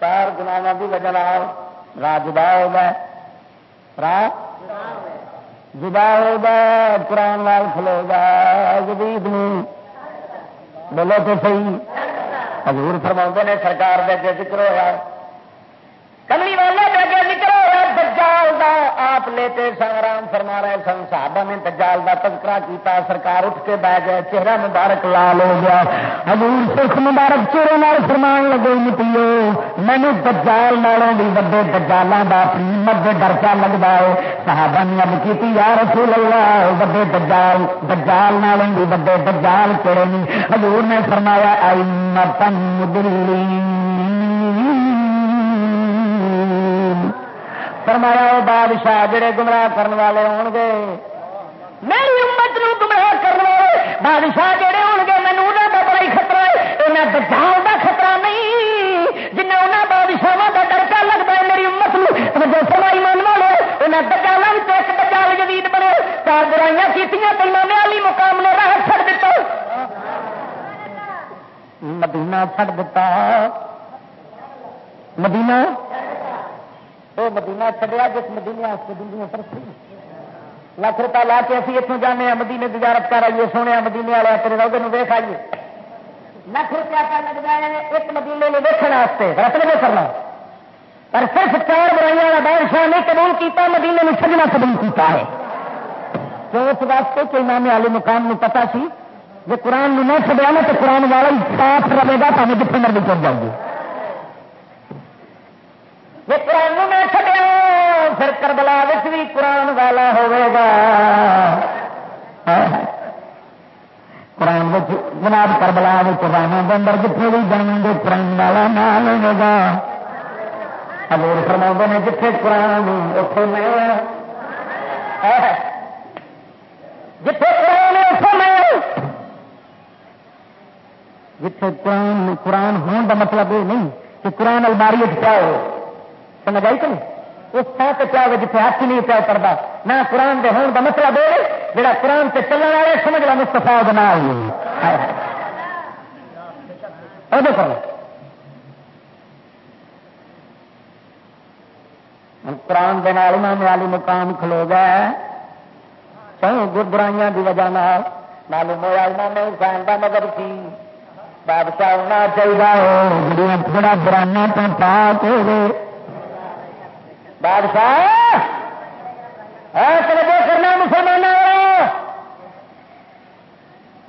چار سنا کی وجہ راہ جدا ہو راہ جدا ہو گیا، قرآن لال کھلو گا جدید بولو تو صحیح۔ حضور فرما نے سرکار دے ذکر ہوا کملی والے دے ذکر ہوا دجال دا آپ لیتے سنگرام فرما رہے سن، صحابہ نے دجال دا تذکرہ کیتا، سرکار اٹھ کے بہ گئے، چہرہ مبارک لال ہو گیا۔ حضور سکھ مبارک چہرے نال فرمان لگے مٹیو مینو دجال نالوں بھی وڈے دجالاں دا مد ڈرچا لگتا ہے۔ صحابہ نے اب کی یا رسول اللہ، وڈے دجال دجال نالوں بھی وڈے دجال کہڑے نہیں حضور نے فرمایا آئی متن دلی فرمایا وہ بادشاہ جڑے گمراہ کرنے والے ہون گے۔ میری امت نو گمراہ کرنے والے بادشاہ جڑے ہون گے مینو انہوں کا بڑا ہی خطرہ ہے۔ انہیں بچاؤ کا خطرہ نہیں۔ جنہیں انہوں بادشاہ کا ڈرکا لگتا ہے، میری امت نو جو سمائی من والے انہیں بچالا بھی تو ایک بچال جدید بنے۔ چار برائیاں کی پہلے نے علی مقام نے راہ چھڑ دیتا مدینہ چھڑ دیتا مدینہ؟ وہ مدینہ چڑیا جس مدینے دنیا پر لاکھ روپیہ لا کے ابھی اتوں جانے مدینے تجارت کر آئیے، سونے مدینے والے تیرے روگے ویخ آئیے۔ لاکھ روپیہ کا لگتا ہے ایک مدینے میں ویکن واسطے رسم میں کرنا پر صرف چار برائیاں والا بادشاہ نے قبول کیتا مدینے میں سجنا قبول کیتا ہے۔ تو اس واسطے کہ امام علی مقام میں پتا سی جی قرآن نہ چڑیا نا، تو قرآن والا ہی صاف رہے گا، تو ہمیں جتنے مرضی چل جائے گی جی قرآن نہ چڈیا پھر کربلا بھی قرآن والا ہوا قرآن جناب کربلا رانا بندر جتنے بھی جنم گے قرآن والا نہ لے گا ہزور فرما نے جتنے قرآن اتنے میں جتنے قرآن اتنے میں جتنے قرآن قرآن ہونے کا مطلب یہ نہیں کہ قرآن الماری کیا ہو سمجھ آئی کہ اس تھان سے کیا جیسے ہاتھ ہی نہیں پیا کرتا نہ قرآن کے ہونے کا مطلب دے جا قرآن سے چلنے والے سمجھ لا مستفا بنا قرآن کے نال امام علی مقام کھلو گیا چاہے گربرائیاں کی وجہ معلوم ہوا امام حسین کا مگر سی۔ بادشاہ ہونا چاہیے تھوڑا برانہ تو پاک ہو بادشاہ بادشاہ کرنا مسلمان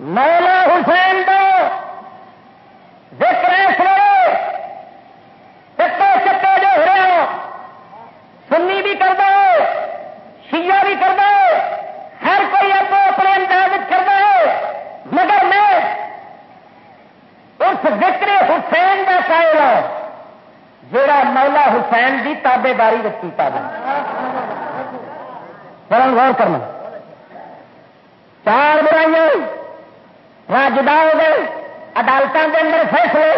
مولا حسین دو ذکر چپے چپے جو ہو رہے ہو سنی بھی کر دو شیعہ بھی کر دو ہر کوئی آپ اپنے انداز کر دو مگر میں اس ذکر حسین کا قائل ہوں جڑا مولا حسین کی تابے داری رکھی تابے غور کرنا۔ چار برائیاں راجدا ہو گئے عدالتوں کے اندر فیصلے،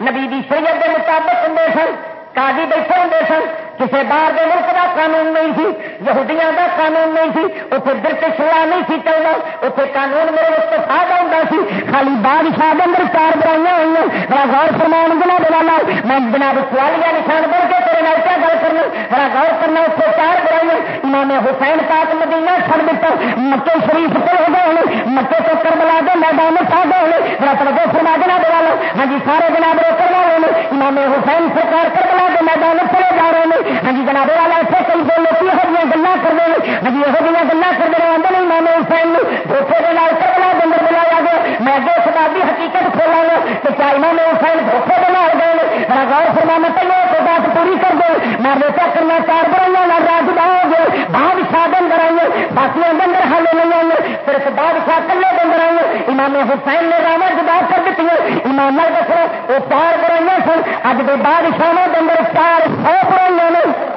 نبی شریعت کے مطابق ہوں سن، قاضی بیٹھے ہوں سن کسی باہر کے ملک کا قانون نہیں سی، یہودیاں کا قانون نہیں سی اتنے برٹش لا نہیں سی چلنا اتنے قانون میرے مستفا کا ہوں سی۔ خالی بادشاہ کے اندر چار برائیاں ہوئی بڑا غور فرمان جناب والا میں جناب سوالیا نشان بڑھ کے تیرے نال کیا گل کرنا بڑا غور کرنا اتنے چار برائیاں۔ امام حسین پاک مدینہ چھڑ دیتا، مکے شریف پہ ہو گئے مکے تو کربلا کے میدان آ گئے بڑا توجہ فرما جناب والا ہاں جی سارے جناب روکر والے امام حسین سرکار کربلا کے میدان چلے جا رہے ہیں ہاں جی جناب والا اتنے کئی دو لوگ یہ گلا کرتے ہیں ہاں جی یہ گلا کرتے رہے آدھے نہیں مانے حسین دھوکھے کے نام کربلا دن بلایا گیا۔ میں اگے خدا کی حقیقت کھولا گا کہ کیا امام حسین دھوکھے کے نام گئے بڑا غور فرمانا پہلے تو بات پوری کر دو میں بیٹا کرنا چار برائیاں راج باؤ گے بادشاہ دن آئیے باقی اندر حال نہیں آئیے۔ صرف بادشاہ کلے دن آئیے۔ امام حسین نے راوا جدا کر دیتی ہے۔ امام دسو وہ چار برائیاں سن۔ اج کے بادشاہ دن چار سو برائیاں نے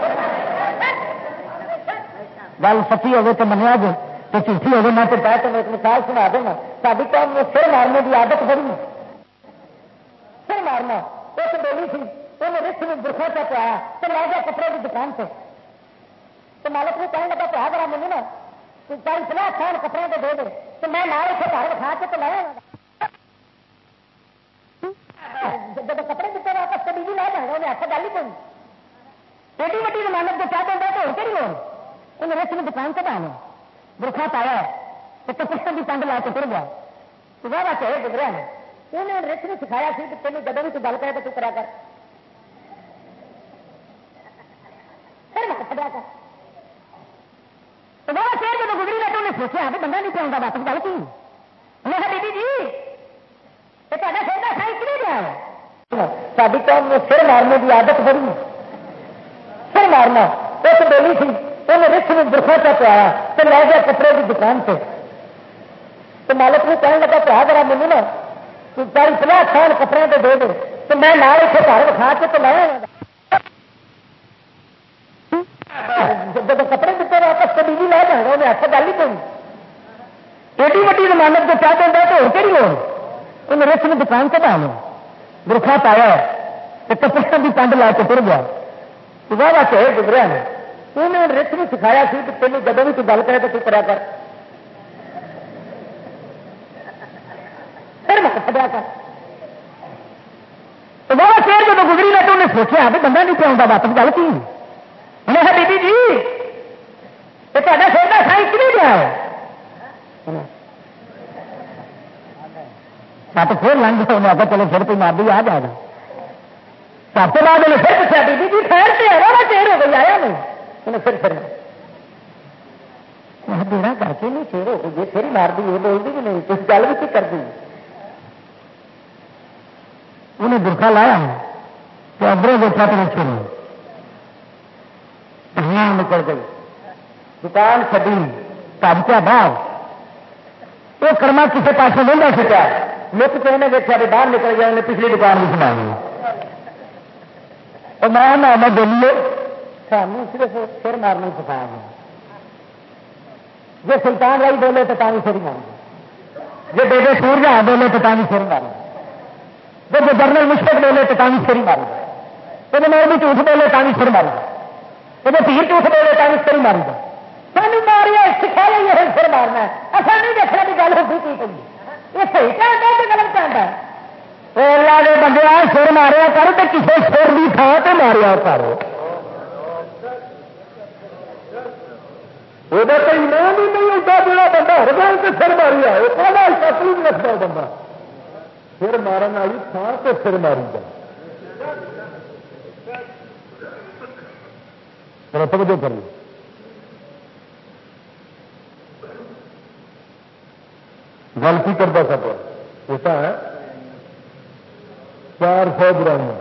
گل سچی ہوگی تو منیا جی تو جھوٹھی ہوگی میں تو تم ایک مثال سنا دینا ساری قوم میں سر مارنے کی عادت بڑی ہے سر مارنا ایک بولی سی انہیں رچ میں برخا کا پایا تو لے گیا کپڑے کی دکان سے تو مالک نے کہنے لگا پیا کرا مجھے نا تو چالیس پناہ خان کپڑے کے دے دے تو میں لال اتنے گھر دکھا کے تو لایا جب کپڑے دیتے واپس کبھی بھی لے جانا انہیں آخر گل ہی کوئی ایڈی وی زمانت تو کیا کرتا تو اور لوگ انہیں رس میں دکان سے پایا برخا پایا تو کی پنڈ لا کے تر گیا واہ چہرے گزرا نے انہیں رس نے سکھایا سی کہ تین جب بھی تو گل کرے تو کرا کر شہر جب گزری گا تو انہیں سوچا کہ بندہ نہیں پہنتا واپس گل کی میں کہا جی تا سر کا گیا سر مارنے کی آدت بڑی سر مارنا ایک ڈولی تھی۔ انہیں رچ میں برخا چا پایا تو لے گیا کپڑے کی دکان سے تو مالک نے کہنے لگا پیا ذرا مجھے نا ساری پلاح کھان کپڑے کے دے دے۔ تو میں نال اتنے گھر وکھا کے تو لے جب کپڑے دیتے واپس تو بیوی لے جانا، انہیں آخر گل ہی کوئی ایڈی وڈی زمانت جو چاہ دینا تو ہو کہڑی لوڑ انہیں رچ نے دکان سے پا لو۔ برخا پایا تو کپڑے کی پنڈ لا کے تر گیا۔ واہ واہ کہ گزرا ہے۔ انہیں رچ نے سکھایا سی کہ تینوں جب بھی تو گل کرے تو تو کرا کر۔ پھر میں کھڑا کر۔ تو وہ شیر جب گزری نہ تو انہیں سوچا بھی بندہ نہیں پاؤں واپس گل کی۔ انہیں ہے بیبی جی یہ تا سر کا سائنس نہیں گیا ہے سات پھر لنگ گیا انہیں آگے چلو پھر کوئی مار بھی آ جائے گا سب تو بعد انہیں پھر پوچھا بیبی جی خیر سے ہے وہ چیر ہو گئی آیا نہیں انہیں پھر پھر دینا کر کے نہیں چیر ہو گئی جی پھر مار دی یہ بول دی کہ نہیں کچھ گل بھی کر دی انہیں برقا لایا تو ادھر دیکھا تو اچھے نہیں چھوڑی نکل گئی دکان چڑی چڈی کبچا باہر وہ کرما کسی پاس نہیں لے سکیا لک کے انہیں دیکھا بھی باہر نکل گیا انہیں پچھلی دکان بھی سنا میں میں بولیے سانو صرف سر مارنا سکھایا گیا جی سلطان رائی بولے تو تھی سر مارنا جی بیبے سور جہاں بولے تو تھی سر مارنا جب جنرل مشکل بولے تو تھی سر مارنا جب میں بھی جھوٹ بولے تو بھی سر مارنا جب پیر جھوٹ بولے تو سر ماروں سانو ماریا سکھایا یہ سر مارنا اصل نہیں دیکھنا بھی گل ہوتی کی پی یہ صحیح چاہتا ہے کہ غلط چاہتا ہے۔ اللہ کے بندے سر ماریا کر تو کسی سر کی تھان سے ماریا کر وہ ایمان ہی نہیں ہوتا جڑا بندہ ہر گل سے سر ماری آئے پہلا شکل نہیں رکھتا بندہ سر مارن والی تھان سے سر ماری جائے توجہ کر لو غلطی کرتا سب ہوتا ہے چار سو برائیاں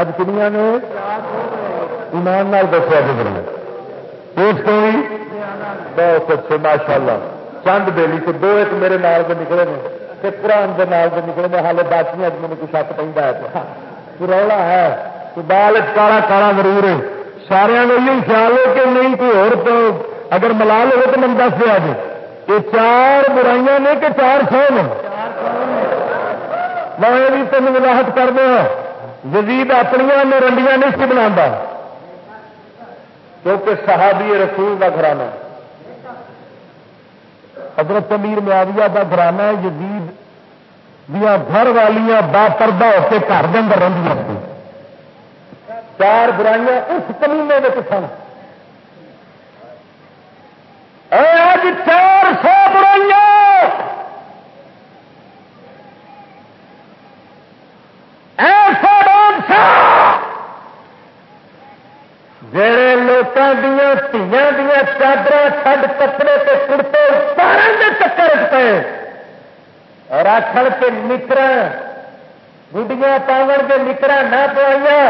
اج کنیا نے ایمان نال دسیا گزرنا اس کو بھی بہت اچھے ماشاء اللہ چند بیلی تو دو ایک میرے نال کے نکلے نے کہ قرآن کے نال کے نکلے نے ہالے باقی اج میرے کو شک پہ ہے۔ رولا ہے تو بال کالا کالا ضرور ہے۔ سارا یہ خیال ہو کہ نہیں کوئی اور تو اگر ملال ہو تو من دس دیا جی۔ یہ چار برائیاں نے کہ چار سو نے؟ میں بھی تین وضاحت کر دیا جدید اپنی نے رنڈیاں نہیں سی بنا کیونکہ صحابی رسول کا گھرانا حضرت امیر معاویہ کا گھرانا ہے جدید دیا گھر والیاں با پردہ ہو کے گھر کے اندر رہی سی۔ چار برائیاں اس کمینے میں سن اے آج چار سو برائیاں ایسا بادشاہ جڑے لوگوں دیا تیاں دیا چادر چھڈ کپڑے کے کڑتے اتارن کے چکر پے اور آخر کے نکر گڈیاں پاون کے نکر نہ پوائیاں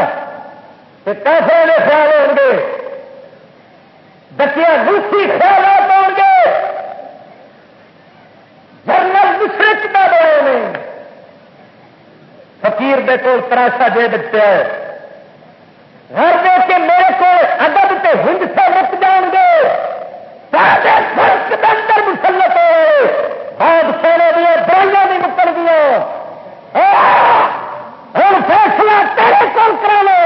تو کافر نے خیال ہو گے بچیاں دوسری خیالات ہو گے جنرل مشرق کا بڑے نے فقیر دے کو تراشا دے دیتے ہیں گھر دے کے میرے ادب سے ہند سے مک جان گے۔ سارے فرق کے اندر مسلط ہوئے بہت سونے دیا دوائیاں بھی نکل گیا ہوں فیصلہ تیرے کول کرا لے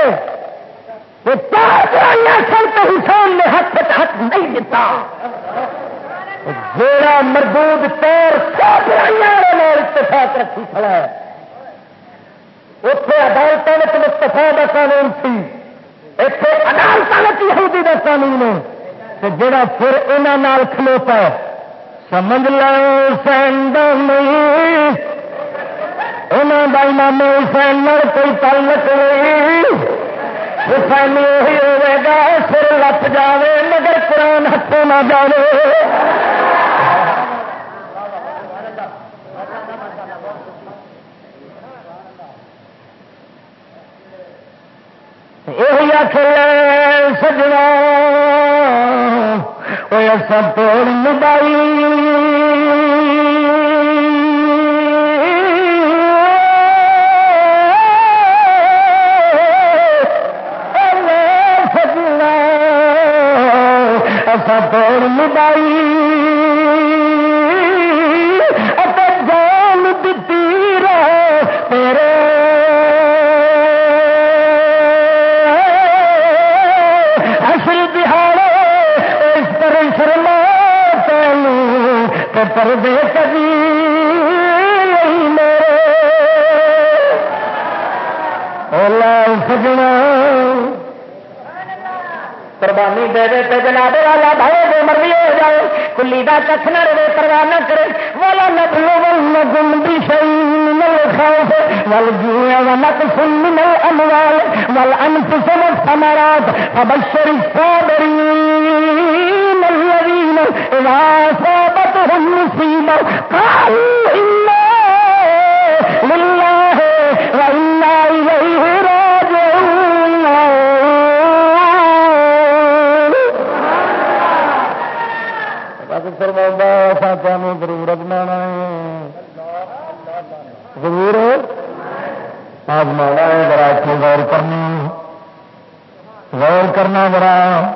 وہ چار دوائیاں سن تو حسین نے ہاتھ ہاتھ نہیں دیتا جیڑا مردود تیر سو دوائیاں اتفاق رکھی کھڑا ہے اتے عدالتوں میں مستفا کا قانون سی اتنے عدالتوں میں یہودی کا قانون ہے جڑا پھر انہوں کھلوتا ہے سمجھ لو سینڈ نہیں انہوں کا امام حسین کوئی تعلق نہیں حسین وہی ہوئے گا سر لپ جائے مگر قرآن ہاتھوں نہ جائے یہ آخر سجنا سب توڑ لبائی قربانی دے جناب والا بھائی دے مرضی ہو جائے کلی دا کچھ نہ رہے پرواہ نہ کرے والا نبلو ول گم بھی شعی مل خوف ول جویا و نقص من الاموال والانفس والثمرات فبشر الصابرين الذين اذا اصابتهم مصيبه قالوا فرما ضرورت ضرور آج مانا ہے، ذرا اتنے غور کرنا۔ غور کرنا ذرا۔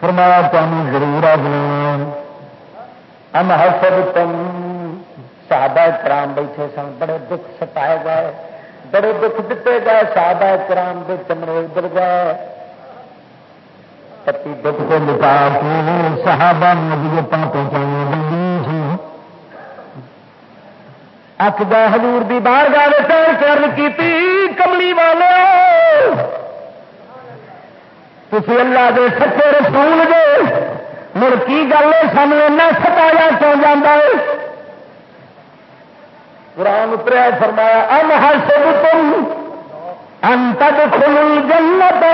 فرمایا تمہیں ضرور ہم حسب تم صحابہ کرام بیٹھے سن، بڑے دکھ ستائے گئے۔ بڑے دکھ دیتے گئے، صحابہ کرام کے چمڑے ادھر گئے۔ پتی دکھ کو لٹا کے صحابہ نبیت پہنچائی بندی جی۔ اک گا حضور دی بار گاہ کر کی کملی والے تھی اللہ دے سچے رسول دے۔ مڑ کی گل ہے، سامنے نہ ستایا کیوں جانا ہے؟ قرآن اتریا فرمایا، ام ہر سب تم انتد کھل جنت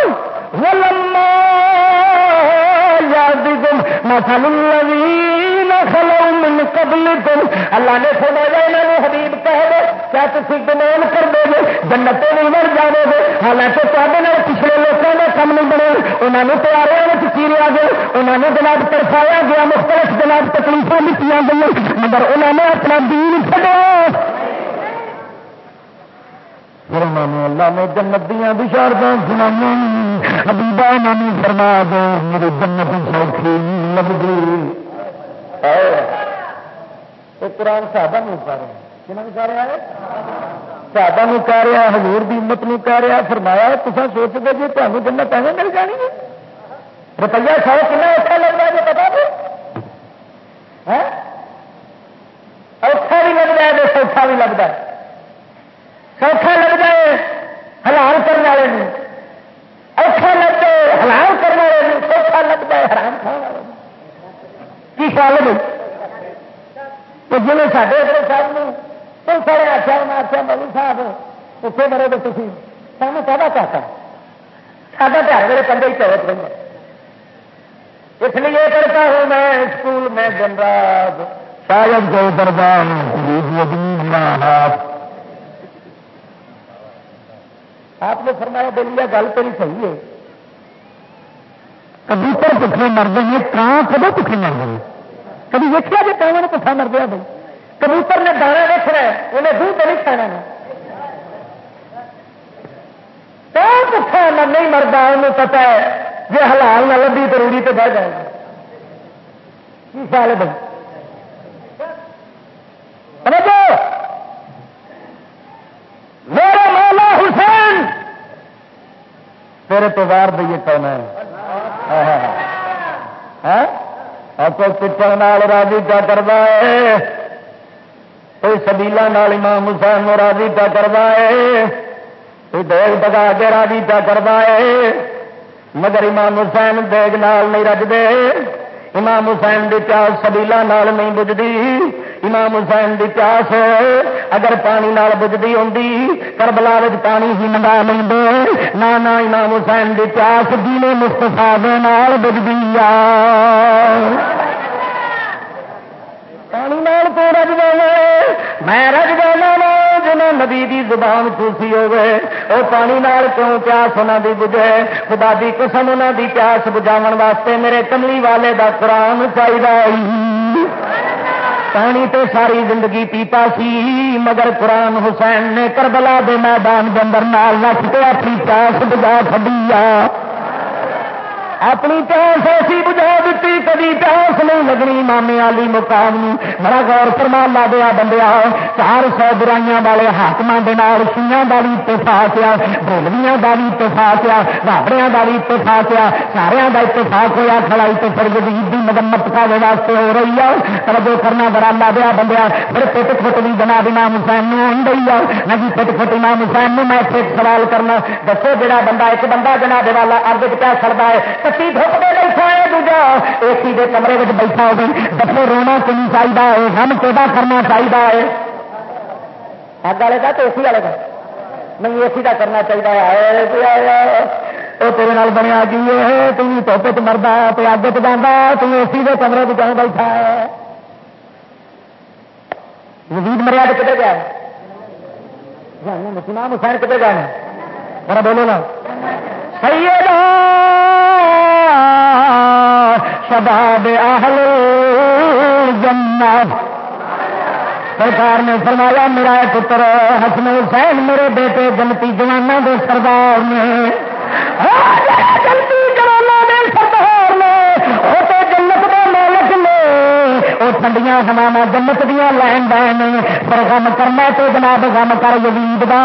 مثل الذین خلو من قبلکم اللہ نے فرمایا انہوں نے حبیب کہہ دے، کیا تھی گمان کر دے گے؟ جنتوں نہیں مر جاؤ گے حالانکہ تے پچھلے لوگوں کا کم نہیں بنے انہوں نے پیارے چیریا گیا انہوں نے جناب ترسایا گیا، مختلف جناب تکلیفیں دیتی گئی مگر انہوں نے اپنا دین چڑیا پھر انہوں نے اللہ نے جنت دیا بشارت سنائی حبیبا انہوں نے فرما دو میری جنت سوکھی لگتی قرآن صاحبہ نہیں پا رہے کہنا کہہ رہا ہے صاحبہ کہہ رہا حضور دی امت نو کہہ رہا فرمایا تصا سوچتے جی تمہیں جنت ایویں مل جانی ہے۔ روپیہ سو کنا اچھا لگتا ہے پتا اوکھا بھی لگتا ہے سوکھا بھی لگتا ہے۔ سوکھا لگتا ہے حلال کرنے والے اوکھا لگتا ہے حلال کرنے والے سوکھا لگتا ہے حرام کھانے والے کی خیال ہے تو جی سارے ادھر صاحب نے تو سارے آخیا انہیں آخیا مولو صاحب اتنے مرے تو تھی سانو کہا چاہتا ساڈا پیار میرے پندرہ ہی چوت رہے اس لیے کرتا ہوں میں اسکول میں دن رات شاید کو دربار آپ نے فرمایا بولیا گل تو نہیں صحیح ہے۔ کبوتر پٹھے مرد ہیں کان کدو پٹھے مرد ہیں۔ کبھی ویکیا جی کہاں نے پٹھا مر گیا بھائی۔ کبوتر نے دانا رہا ہے، انہیں دودھ تو نہیں کھانا پٹھا نہیں مرتا انہوں پتا ہے جی حلال نہ لبھی تو روڑی تو بہ جائے گا۔ کی خیال ہے بھائی میرا مولا حسین تیرے تو وار دئیے کون ہے کوئی پچھل راضی کیا کرتا ہے کوئی سبیلا نال امام حسین راضی کیا کرتا ہے کوئی دیکھ بگا کے راضی کیا کرتا ہے مگر امام حسین دیگ نال نہیں رجدے امام حسین دی پیاس سبیلا نال نہیں بجتی امام حسین دی پیاس اگر پانی نال بجتی ہوں کربلا پانی ہی منگا نہیں دے نہ امام حسین دی پیاس دینے مستفا نال بجتی پانی نال تو رج میں رج دینا جنہیں نبی دی زبان چوسی ہوئے وہ پانی نال کیوں پیاس انہوں دی بجے خدا دی قسم انہوں دی پیاس بجاو واسطے میرے کملی والے دا قرآن چاہیے پانی تے ساری زندگی پیتا سی، مگر قرآن حسین نے کربلا دے میدان کے اندر نال نس کے اپنی پیاس بجا چڑی اپنی پیاس ایسی بجا دیتی، کبھی پیاس نہیں لگنی مامے والی مقام بڑا غور فرما لا دیا بندیا، چار سو برائیاں والے حاقم کے نال سیاں کا بھی اتفاق آ بولویاں کا بھی اتفاق آ بابڑیا کا بھی اتفاق آ سارا کا اتفاق ہوا کھڑائی تو پھر جدید کی مرمت کرنے واسطے ہو رہی ہے توجہ کرنا بڑا لا دیا بندیا، پھر پٹ پٹ بھی جناب امام حسین نے آئی گئی ہے نہ جی پٹ پٹ امام حسین نے میں پھر سوال کرنا، دسو جہاں بندہ، ایک بندہ جناب والا ارد پہ چڑھتا ہے کسی دھوپ دے بیٹھا ہے دوجا اے سی دے کمرے میں بیٹھا ہو دسو رونا کہ چاہیے ہے ہم کہا کرنا چاہیے ہے اگ والے کا تو اے سی والے کا نہیں اے سی کا کرنا چاہیے وہ تیرے نال بنیا کی تم دھوپ چ مرد تو اگ چ جانا تم اے سی دے کمرے میں جان بیٹھا ہے وزید مریا تو کتنے گیا مسلمان حسین کتنے گئے میرا بولو نا سیدہ شباب اہل جنت سرکار نے فرمایا، میرا پتر حسن حسین، میرے بیٹے جنتی جوانوں کے سردار نے۔ جنتی جوانوں کے سردار نے وہ تو جنت کے مالک نے وہ ٹھنڈیاں ہوا جنت دیا لین دین پر غم کرنا تو جناب غم کر جدید کا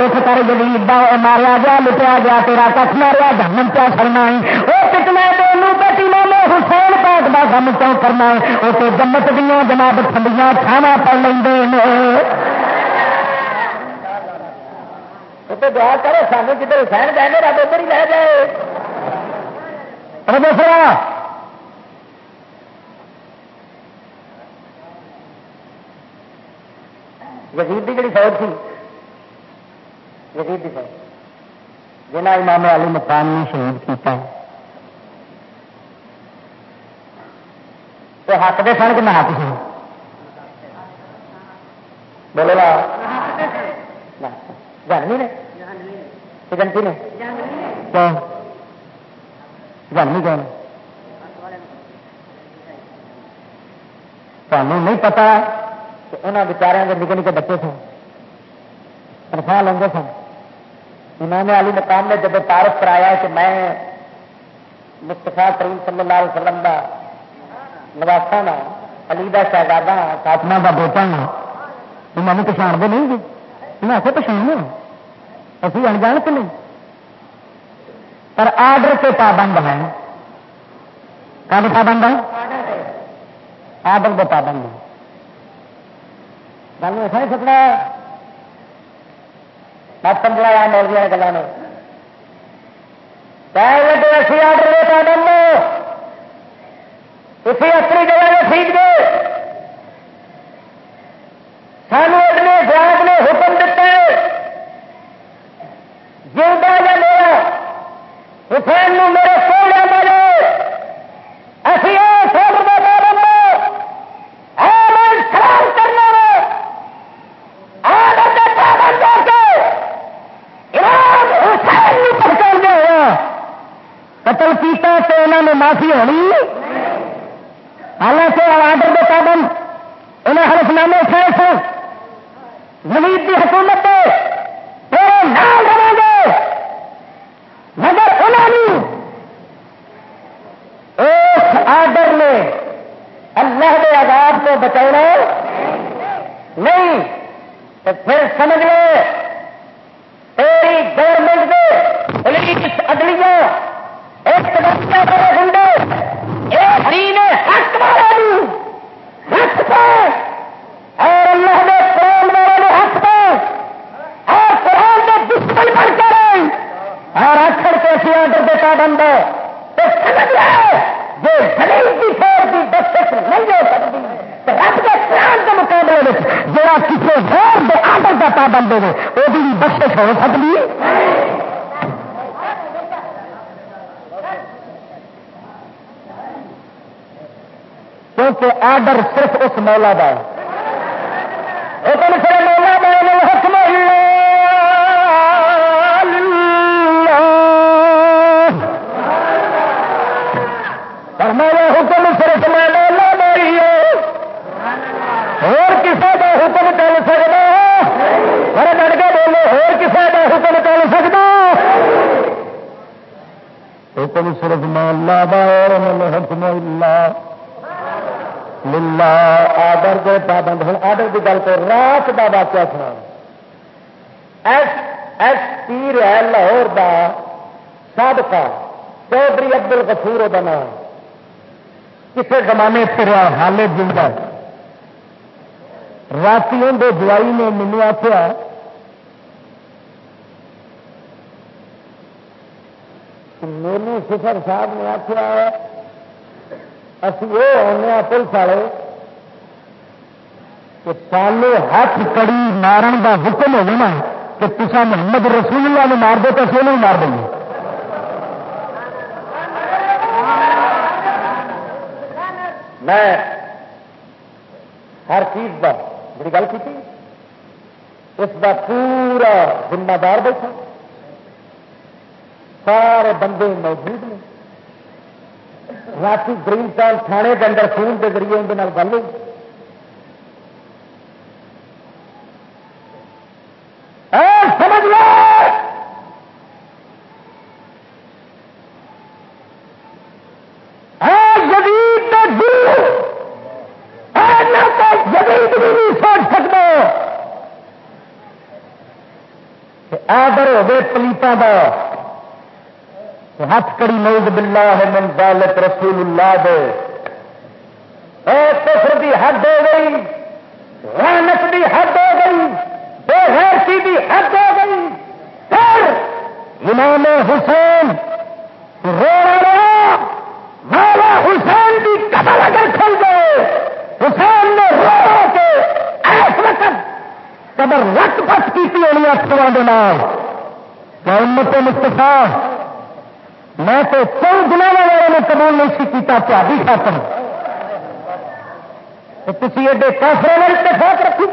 دکھ کر جدید کا ماریا گیا لٹیا گیا تیرا کچھ ماریا؟ جنم پیا سڑنا وہ کتنا دونوں بیٹی ماں حسین پاک کا کام کیوں کرنا وہ تو جنت دیا جناب ٹھنڈیاں چھاوا پڑ لیں دعا کرو، سانو جدھر حسین گئے رب ادھر ہی لے جائے۔ دوسرا یزید کی جڑی فوج تھی؟ یزید کی فوج۔ جنہیں امام علی مقام نے شہید کیا تو ہاتھ دے سن کہ میں ہاتھ سن؟ بولو نا جانوی نے؟ جنتی نے؟ جانوی کون تمہیں نہیں پتا انہوں بچاروں کے نکے نکے بچے سن، تنخواہ لیں سن۔ امام علی مقام نے جب تعارف کرایا کہ میں مستفا کریم صلی اللہ علیہ وسلم کا نواسا نا علی کا شہزادہ فاطمہ کا بیٹا نا مجھے پچھاڑتے نہیں جی۔ میں ایسے پچھاڑ ابھی انجان تو نہیں پر آڈر سے پابند ہے کب پابند ہے آڈر کے پابند ہے گل ایسا نہیں سکنا میں سمجھنا یار گیا گلوں نے ایسی آڈر کے پابند اسی اپنی جگہ میں ٹھیک دے سانو اپنے جاگ نے حکم دیتا ہے جیوا یا میرا حسین میرے سو لیا مارے اسی سب کا پابند سلام کرنا آڈر کے پابند ہو کے امام حسین پکڑ دیا قتل کیتا کافی ہونی حالانکہ آڈر کے پابند انہیں حلف نامے اٹھائے سن زمین کی حکومت تیرے نام رہیں گے مگر انہوں اس آڈر نے اللہ کے آزاد کو بچانا نہیں تو پھر سمجھ لو تیری گورنمنٹ کے پولیس عدلیہ ایک بچہ بڑے گنڈے ایک دین حق والے حق پہ اور اللہ نے قرآن والے حق پہ اور قرآن کے دشمن بن کر اور آخر کے سی آڈر دیتا بند ہے کسی غیر دے آڈر کا پابند ہوے وہ بھی بخش ہو سکتی کیونکہ آڈر صرف اس مولا کا ہے مولا کا حکم پر میرا حکم صرف میں مولا میری اور کسی کا حکم چل سکتا پر ڈر کے بولو اور کسی کا حکم چل سکتا حکم صرف مولا دا اور حکم اللہ للہ آڈر کے پابند ہوں آڈر کی گل تو رات کا واقعہ سنا۔ ایس ایس پی رہا لاہور کا سابقہ چودھری ابدل کفور بنا کسی زمانے پھر حالے جنگا رات اندر دوائی نے مینو آخیا میری سفر صاحب نے آخیا اسی یہ ہونے پولیس والے کہ پالو ہاتھ کڑی مارن کا حکم ہو نا کہ تصا محمد رسول اللہ نے مار دو تو سو نہیں مار دیں گے۔ میں ہر چیز کا بڑی گل کی اس کا پورا ذمہ دار بیٹھا۔ سارے بندے موجود ہیں رات گرین ٹاؤن تھانے کے اندر فون کے ذریعے اندر گل ہوئی سمجھ لو جدید جدید بھی نہیں سوچ سکتے آدر ہو پلیٹا کا ہاتھ کڑی نوز باللہ من ذالت رسول اللہ دے۔ اے کفر دی حد ہو گئی رانت دی حد ہو گئی، بے حیرتی دی حد ہو گئی۔ پھر امام حسین رو رہا مولا حسین دی قبر اگر کھل گئے حسین نے رو رو کے ایس وقت قبر رت پت کی ہونی افسروں کے نام۔ امت مستفا میں تو چند دنوں والے نے قبول نہیں سی کیتا تھی خاطر۔ تھی ایڈے کافر میں اتفاق رکھی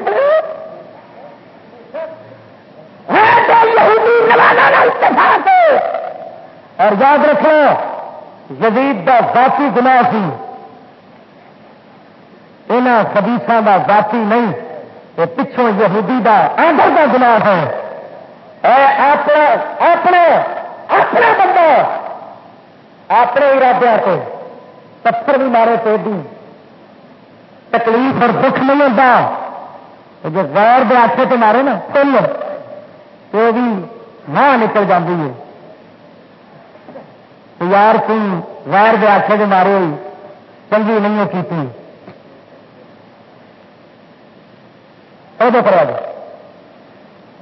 اتفاق۔ اور یاد رکھو جدید کا ذاتی گناہ سی۔ یہاں خدیسا کا ذاتی نہیں، یہ پچھوں یہودی کا آدر کا گناہ ہے۔ اپنا اپنا اپنا بندہ۔ اپنے ارادے سے پتھر بھی مارے پہ دی تکلیف اور دکھ نہیں ہوتا۔ جو غیر دے آٹے تو مارے نا تل تو بھی نہ نکل جاتی ہے۔ یار تم غیر دے آٹے کے مارے ہوئی، چنگی نہیں کی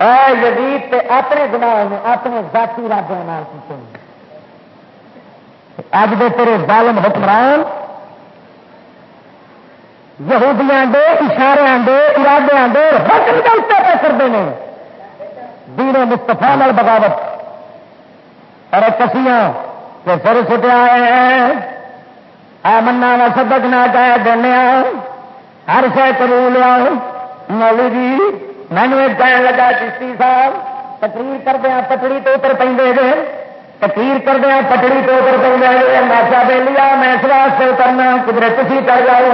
اے جدید اپنے گناہ اپنے ذاتی ارادے کیتے ہیں۔ اج دے تیرے ظالم حکمران یہودیاں دے اشارے دے ارادے دے حکم کے اتنے پہ کرتے ہیں دین مستفا نال بغاوت اور کسیاں کہ سر سٹیا آ منا وا سبق نہ کہہ دینا ہر شہ کرو لیا مولی جی مینو ایک کہنے لگا چشتی صاحب تقریر کردیا پتڑی تو اتر پہ تقریر کر دیا پٹڑی تو کر پہ ناشا دے لیا، میں اس واسطے کرنا قدرت ہی کر جاؤ۔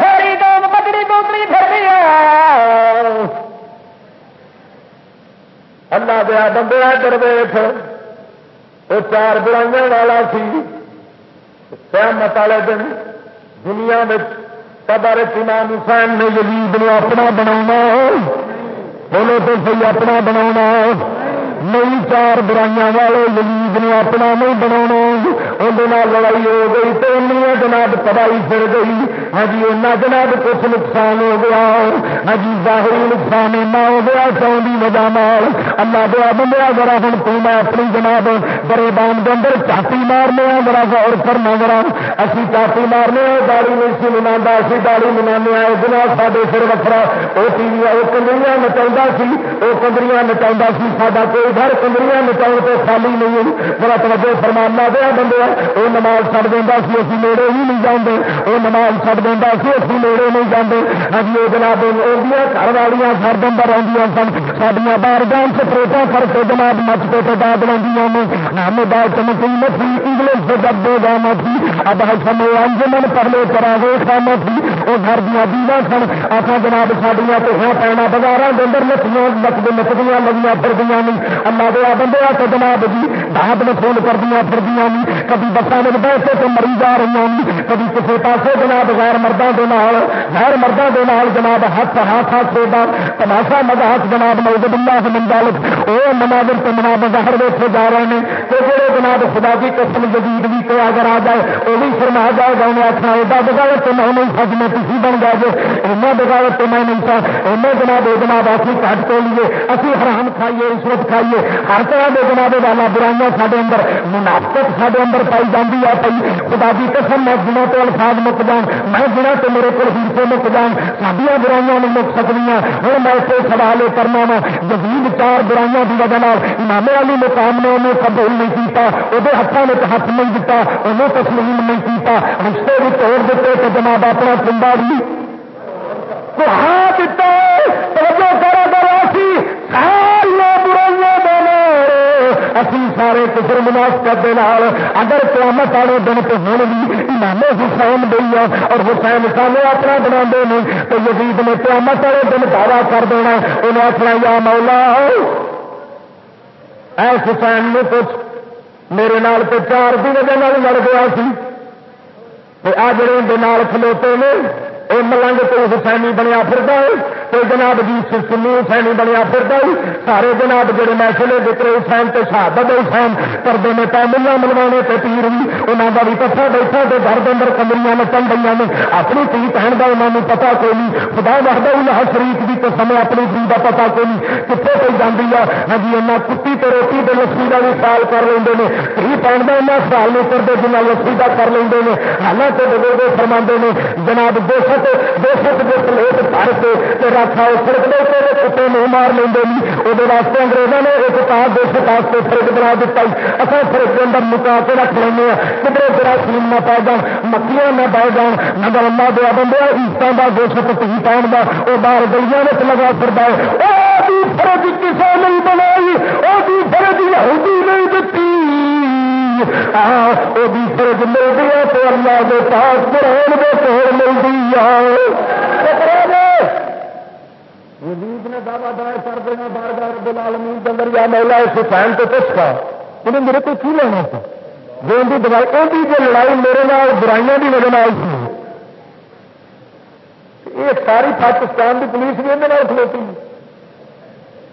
ساری دو پٹڑی دوسری پھر بھی اللہ دیا بندہ درویش وہ چار برائیاں والا سی۔ سہمت والے دن دنیا میں قبر امام حسین نے یزید نے اپنا بنا بولو تو سی اپنا بنا نہیں چار برائیاں والے یزید نے اپنا نہیں بنا اندر لڑائی ہو گئی تو انہیں جناب تباہی پھر گئی ہاں جی جناب کچھ نقصان ہو گیا ہاں جی ظاہری نقصان ایسا ہو گیا سو کی وجہ مال اللہ دیا بندہ ذرا ہوں تو میں اپنی جناب بڑے بان کے اندر چاپی مارنے ذرا غور کرنا ذرا اسی چاپی مارنے داڑی نہیں سی منا اسی داڑی منا جناب سارے سر وکرا وہ ٹی وی وہ کنجریاں نچا سی وہ کنجریاں نچا سی سا کوئی گھر کنجریاں نچاؤ تو خالی نہیں ذرا توجہ فرمانا دیا بندے وہ نماز چڑھ دینا سی، اسی نیڑے ہی نہیں جانے وہ نماز چڑھ دینا سی، اسی نیڑے نہیں جانے ہاں وہ جناب گھر والیاں سر دن رہی سن۔ سڈیا بار جان سے پروٹا کر کے جناب مچ کے تو داد لگی ہم بات چمکی مچھی انگلش سے جب جانا سی۔ اب سمے انجمن پہلے کرا گے کھانا سی۔ وہ گھر دیا دیوا سن۔ آخا جناب سڈیا تو ہاں پینا بازار کے اندر نچیاں نچد نچدیاں لگیاں پھردیاں نہیں اللہ دیا بندے تو جناب جی دات میں فون کر دیا پھردیاں نہیں کبھی بسان میں بیٹھے تو مری جا رہی ہیں کبھی کسی پاسے جناب غیر مردوں کے نال، غیر مردوں کے نال جناب ہاتھ ہاتھ ہاتھ سودا تماشا مزاق جناب موجود اللہ منجالت وہ مناظر تو مناب ظاہر ویسے جا رہے ہیں تو جڑے جناب خدا کی قسم جدید بھی کوئی اگر آ جائے وہ بھی فرما جائے گا، انہیں آخنا ایڈا بغاوت تو میں نہیں سج میں کسی بن گیا جی ایسا بغاوت تو میں نہیں سا ایسے جناب جناب، اسی کٹ کے لیے، اسی حرام کھائیے رشوت کھائیے ہر طرح کے جناب والا برائیاں سارے اندر، منافقت سارے اندر پائی جاتی ہے پی خدا کی قسم، میں گنا تو الفاظ مک جان میں گنا تو میرے کو ہیسے مک جان سڈیا برائیاں نہیں مک سکتی ہوں، میں اسے سوال یہ کرنا وا جدید چار برائیاں کی وجہ امام علی مقام نے انہوں قبول نہیں کیتا وہ ہاتھوں میں ہاتھ نہیں دتا انہوں تسلیم نہیں کیتا۔ رشتے بھی توڑ دیتے تو جناب اپنا کنڈا بھی۔ تو ہاں دیتا توجہ کرا کرا سی سارے برائیاں اسی سارے کسر مناسبت کے اگر قیامت والے دن تو ہوں بھی امام حسین دئی ہے اور حسین سامنے اپنا بنا دے تو یزید نے قیامت والے دن دعوی کر دینا انہیں آخنا یا مولا اے حسین نے کچھ میرے نال تو چار دن وجہ لڑ گیا سی آ جڑے کھلوتے نے وہ ملنگ تو حسینی بنیا پھر کوئی جناب جی سنی حسینی بنیا پھر سارے جناب جڑے میسلے دکر حسین تو شہادت حسین کرتے ہیں پہ ملا ملوانے تو پیر بھی انہوں کا بھی پتا بیٹھا تو گھر کے اندر کمریاں نچن گئی نے۔ اپنی تھی پہن کا انہوں نے پتا کوئی نہیں، خدا وحدہ اللہ شریف کی قسم اپنی تھی کا پتا کوئی نہیں۔ کتنے کوئی جاتی ہے؟ ہاں جی انہیں کتی تو روٹی تو لسی کا بھی سوال کر لیں تھی پہن کا انہیں سوال نہیں کرتے جنہیں لسی کا کر لیں حالانکہ بزرگ فرما نے، جناب دو سٹ دو سٹ جو پلیٹ پڑ کے رکھا سڑک دے کتے نہیں مار لیں وہ واسطے انگریزوں نے ایک کار دو سو پاس سے فرق بنا دیتا اصل فرق کے اندر مکا کے رکھ لیں کدھر تیرا سلیم نہ پا جان مکیاں نہ پا جان نہ گرما دیا بندے عیسٹوں کا دو سو تھی پاؤن کا وہ باہر گلیاں میں لگا پھرتا ہے وہ فرج کسے نہیں بنائی وہ فرج یہودی نہیں دیتی وہ فرج ملتی ہے تو اللہ کے پاس قرآن کے توڑ ملتی ہے۔ وزید نے دعوی دار کر دینا، بار بار بلالمی ڈنگر یا مولا اس فین تو کچھ کا انہیں میرے کو کی لینا تھا؟ جو ان کی دوائی، ان کی جو لڑائی میرے نال، برائیاں کی وجہ سی یہ ساری پاکستان کی پولیس بھی اندر کھلوتی۔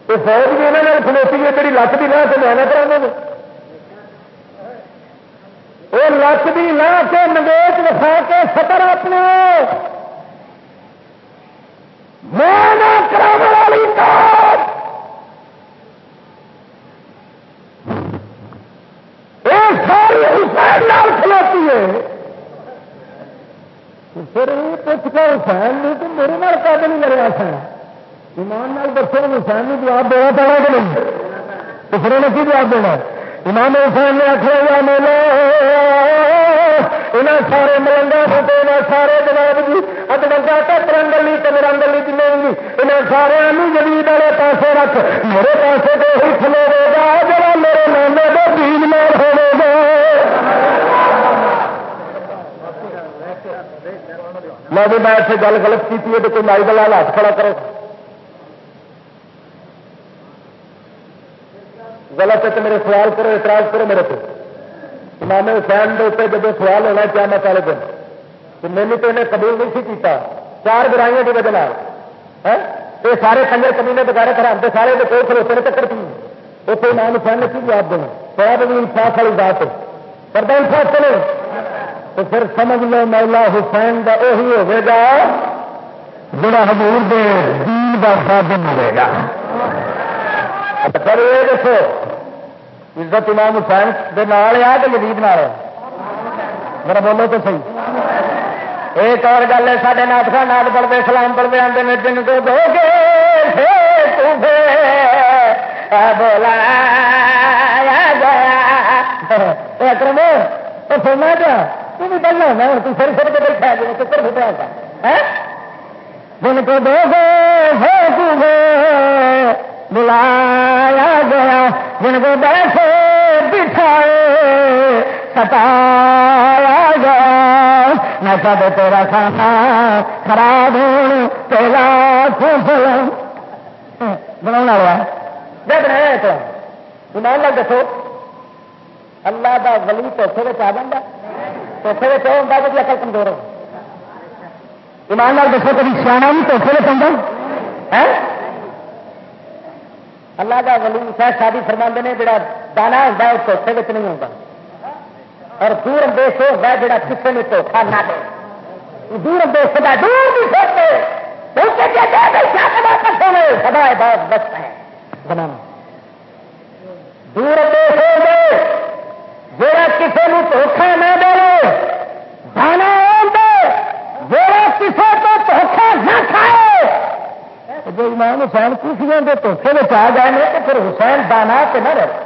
یہ فوج بھی انہوں نے کھلوتی ہے جی لت بھی لا کے لینا کرا وہ لت بھی لا کے نگیش وسا کے سطر اپنے۔ والی ساری حسین لال کھلوتی ہے۔ پھر یہ پوچھ کر حسین نہیں تو میرے نال کد نہیں لڑیا سا ایمان نال دسو حسین نے جواب دینا پڑا کہ نہیں؟ تو پھر انہیں کی جواب دینا؟ ہے امام حسین نے آخر میلے انہیں سارے ملنگا ہوتے انہیں سارے جناب جی ادرنگا ترنگلی تو مرنگلی جنہیں بھی انہیں سارے جدید والے پیسے رکھ، میرے پیسے تو ہی کھلو گا جا میرے نانے کو دین مار ہوے گا۔ میں بھی میں گل غلط کی تو کوئی مائی دلال ہاتھ کھڑا کرو غلط ہے تو میرے سوال کرو، اعتراض کرو میرے کو امام حسین کے اتنے جب سوال ہونا کیا میں پہلے دن، تو میری تو انہیں قبول نہیں سی کیتا۔ چار برائیاں کی وجہ ہاں؟ یہ سارے کنجر کمینے بغیر کراتے سارے کوئی کھلوتے نے چکر کی اتنے امام حسین نے کی جواب دینا؟ بڑا بھی انصاف والی بات ہے۔ پر انصاف چلے تو پھر سمجھ لو مولا حسین کا وہی ہوگا جڑا حضور دے دین کا خادم ہوئے گا۔ پر یہ دیکھو عزت امام حسین دے نال آ کہ جدید نال میرا بولو تو صحیح ایک اور گل ہے سارے نات خان نات پڑھتے سلام پڑھتے آتے ہیں جن کو دو گے بولا گیا کرم سونا کیا تم بھی پڑھنا ہونا ہوں تم سر سر کے بیٹھا جی چکر پھٹا تھا جن کو دو گے بلایا گیا جن کو بیٹھے بٹھائے ستایا گیا نہ سب تیرا کھانا خراب ہو تیرا فصل بنا والا بنایا تو ایمان لگ دسو اللہ دا ولی توفے آ جا توفے ہوتا کہ اکل کمزور ہو ایمان لال دسو کبھی سیاح بھی توفے آ اللہ کا ولی شاید شادی فرما نے جڑا دانا ہوتا ہے، وہ دھوکھے نہیں ہوتا اور دور اندیش وہ ہوتا ہے جڑا کسی نے دھوکھا نہ دے۔ دور اندیش کا دور بھی سوچتے سدا بہت بس ہے۔ بنانا دور اندیش ہو گئے جڑا کسی نے دھوکھا نہ دے، دانا جڑا کسی کو دھوکھا نہ کھائے۔ جو امام حسین خوفیاں کے دھوکھے میں آ گئے ہیں تو پھر حسین دانا تو نہ رہے۔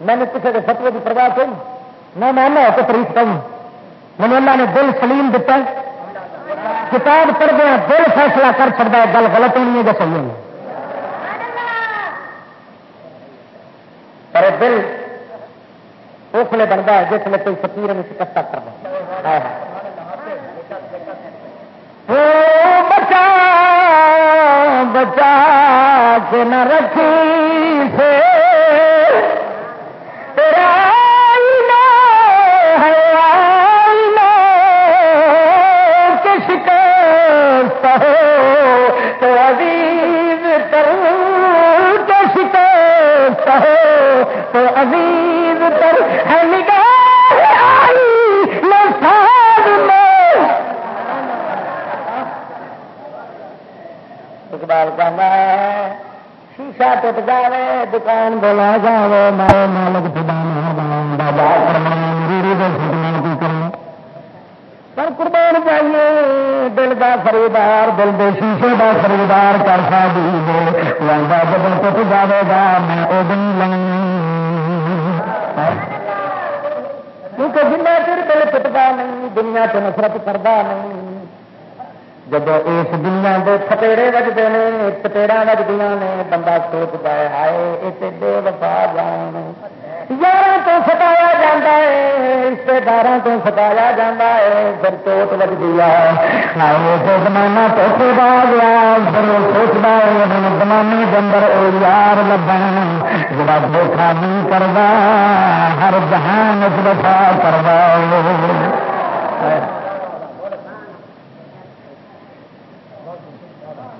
میں نے کسی کے فتوے کی پرواہ کی۔ میں ماننا ہو تو تاریخ کروں میں اللہ نے دل سلیم دتا کتاب پڑھ دیا دل فیصلہ کر سکتا ہے، گل غلط ہونی ہے جو صحیح ہونی پر دل اس لیے بنتا ہے جس میں کوئی فکیر میں شکست کرنا بچا بچا کے نہ رکھی سے تو عزیز تر تو عزیز تر ہے نگاہ اقبال کہنا شیشا ٹوٹ جائے دکان بولا جائے میں مالک پر قربان چاہیے دل کا خریدار دل دے شیشے کا خریدار کر سا دی جب ٹوٹ جائے گا میں وہ دن کیونکہ جنہیں چر دل ٹوٹتا نہیں دنیا سے نفرت کرتا نہیں جب اس دنیا کے تھپیڑے وجتے ہیں تپیڑا وجدی نے بندہ سوچتا ہے آئے یہ بے وفا جان یار تو ستایا جا ہے رشتے دار تو ستایا جا ہے پھر چوٹ وجدی ہے زمانہ تو با گیا پھر وہ سوچتا ہے ہوں زمانے کے اندر وہ یار لبن جا دھوکھا نہیں کرتا ہر جہان وفا دفاع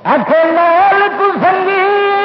کروا لال تو سنگی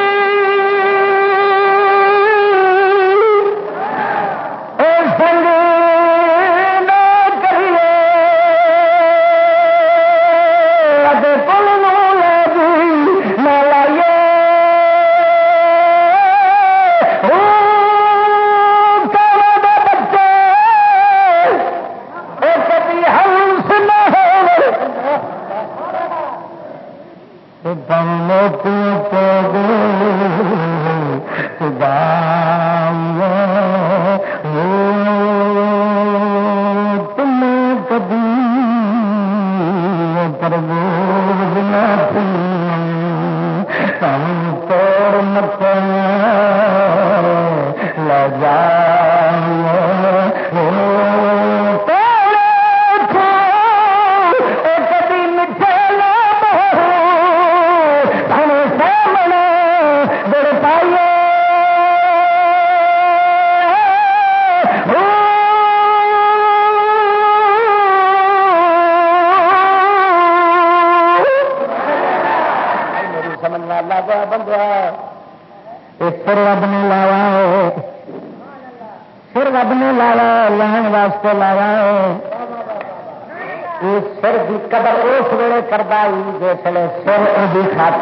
سر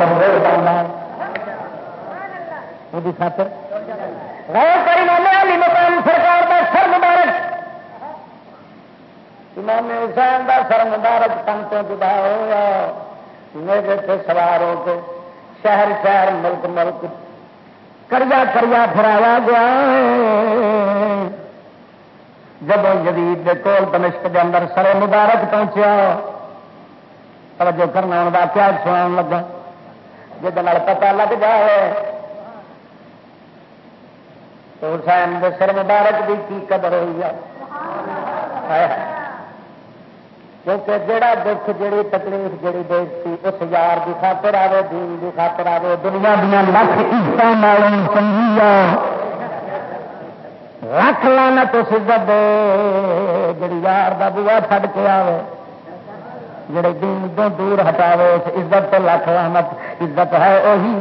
وہ خاطر۔ ہو جانا وہ خاطر مقام سرکار کا سر مبارک۔ امام حسین کا سر مبارک تن تو جدا ہوا میرے سے سوار ہو کے شہر شہر ملک ملک کریا کریا پھرایا گیا۔ جب جدید کول دمشق کے اندر سر مبارک پہنچیا۔ توجہ کرنا واقعہ سنا لگا۔ جب پتا لگ جائے تو حسین سر مبارک بھی کی قدر ہوئی ہے کیونکہ جڑا دکھ جڑی تکلیف جڑی بےزتی اس یار کی خاطر آئے دین کی خاطر آئے دنیا دیا لکھ عزت رکھ لانا تو سدت دے جڑی یار کا بوا چڑ کے آئے جڑے دین تو دور ہٹاوے، اس عزت تو لکھ رحمت، عزت ہے وہی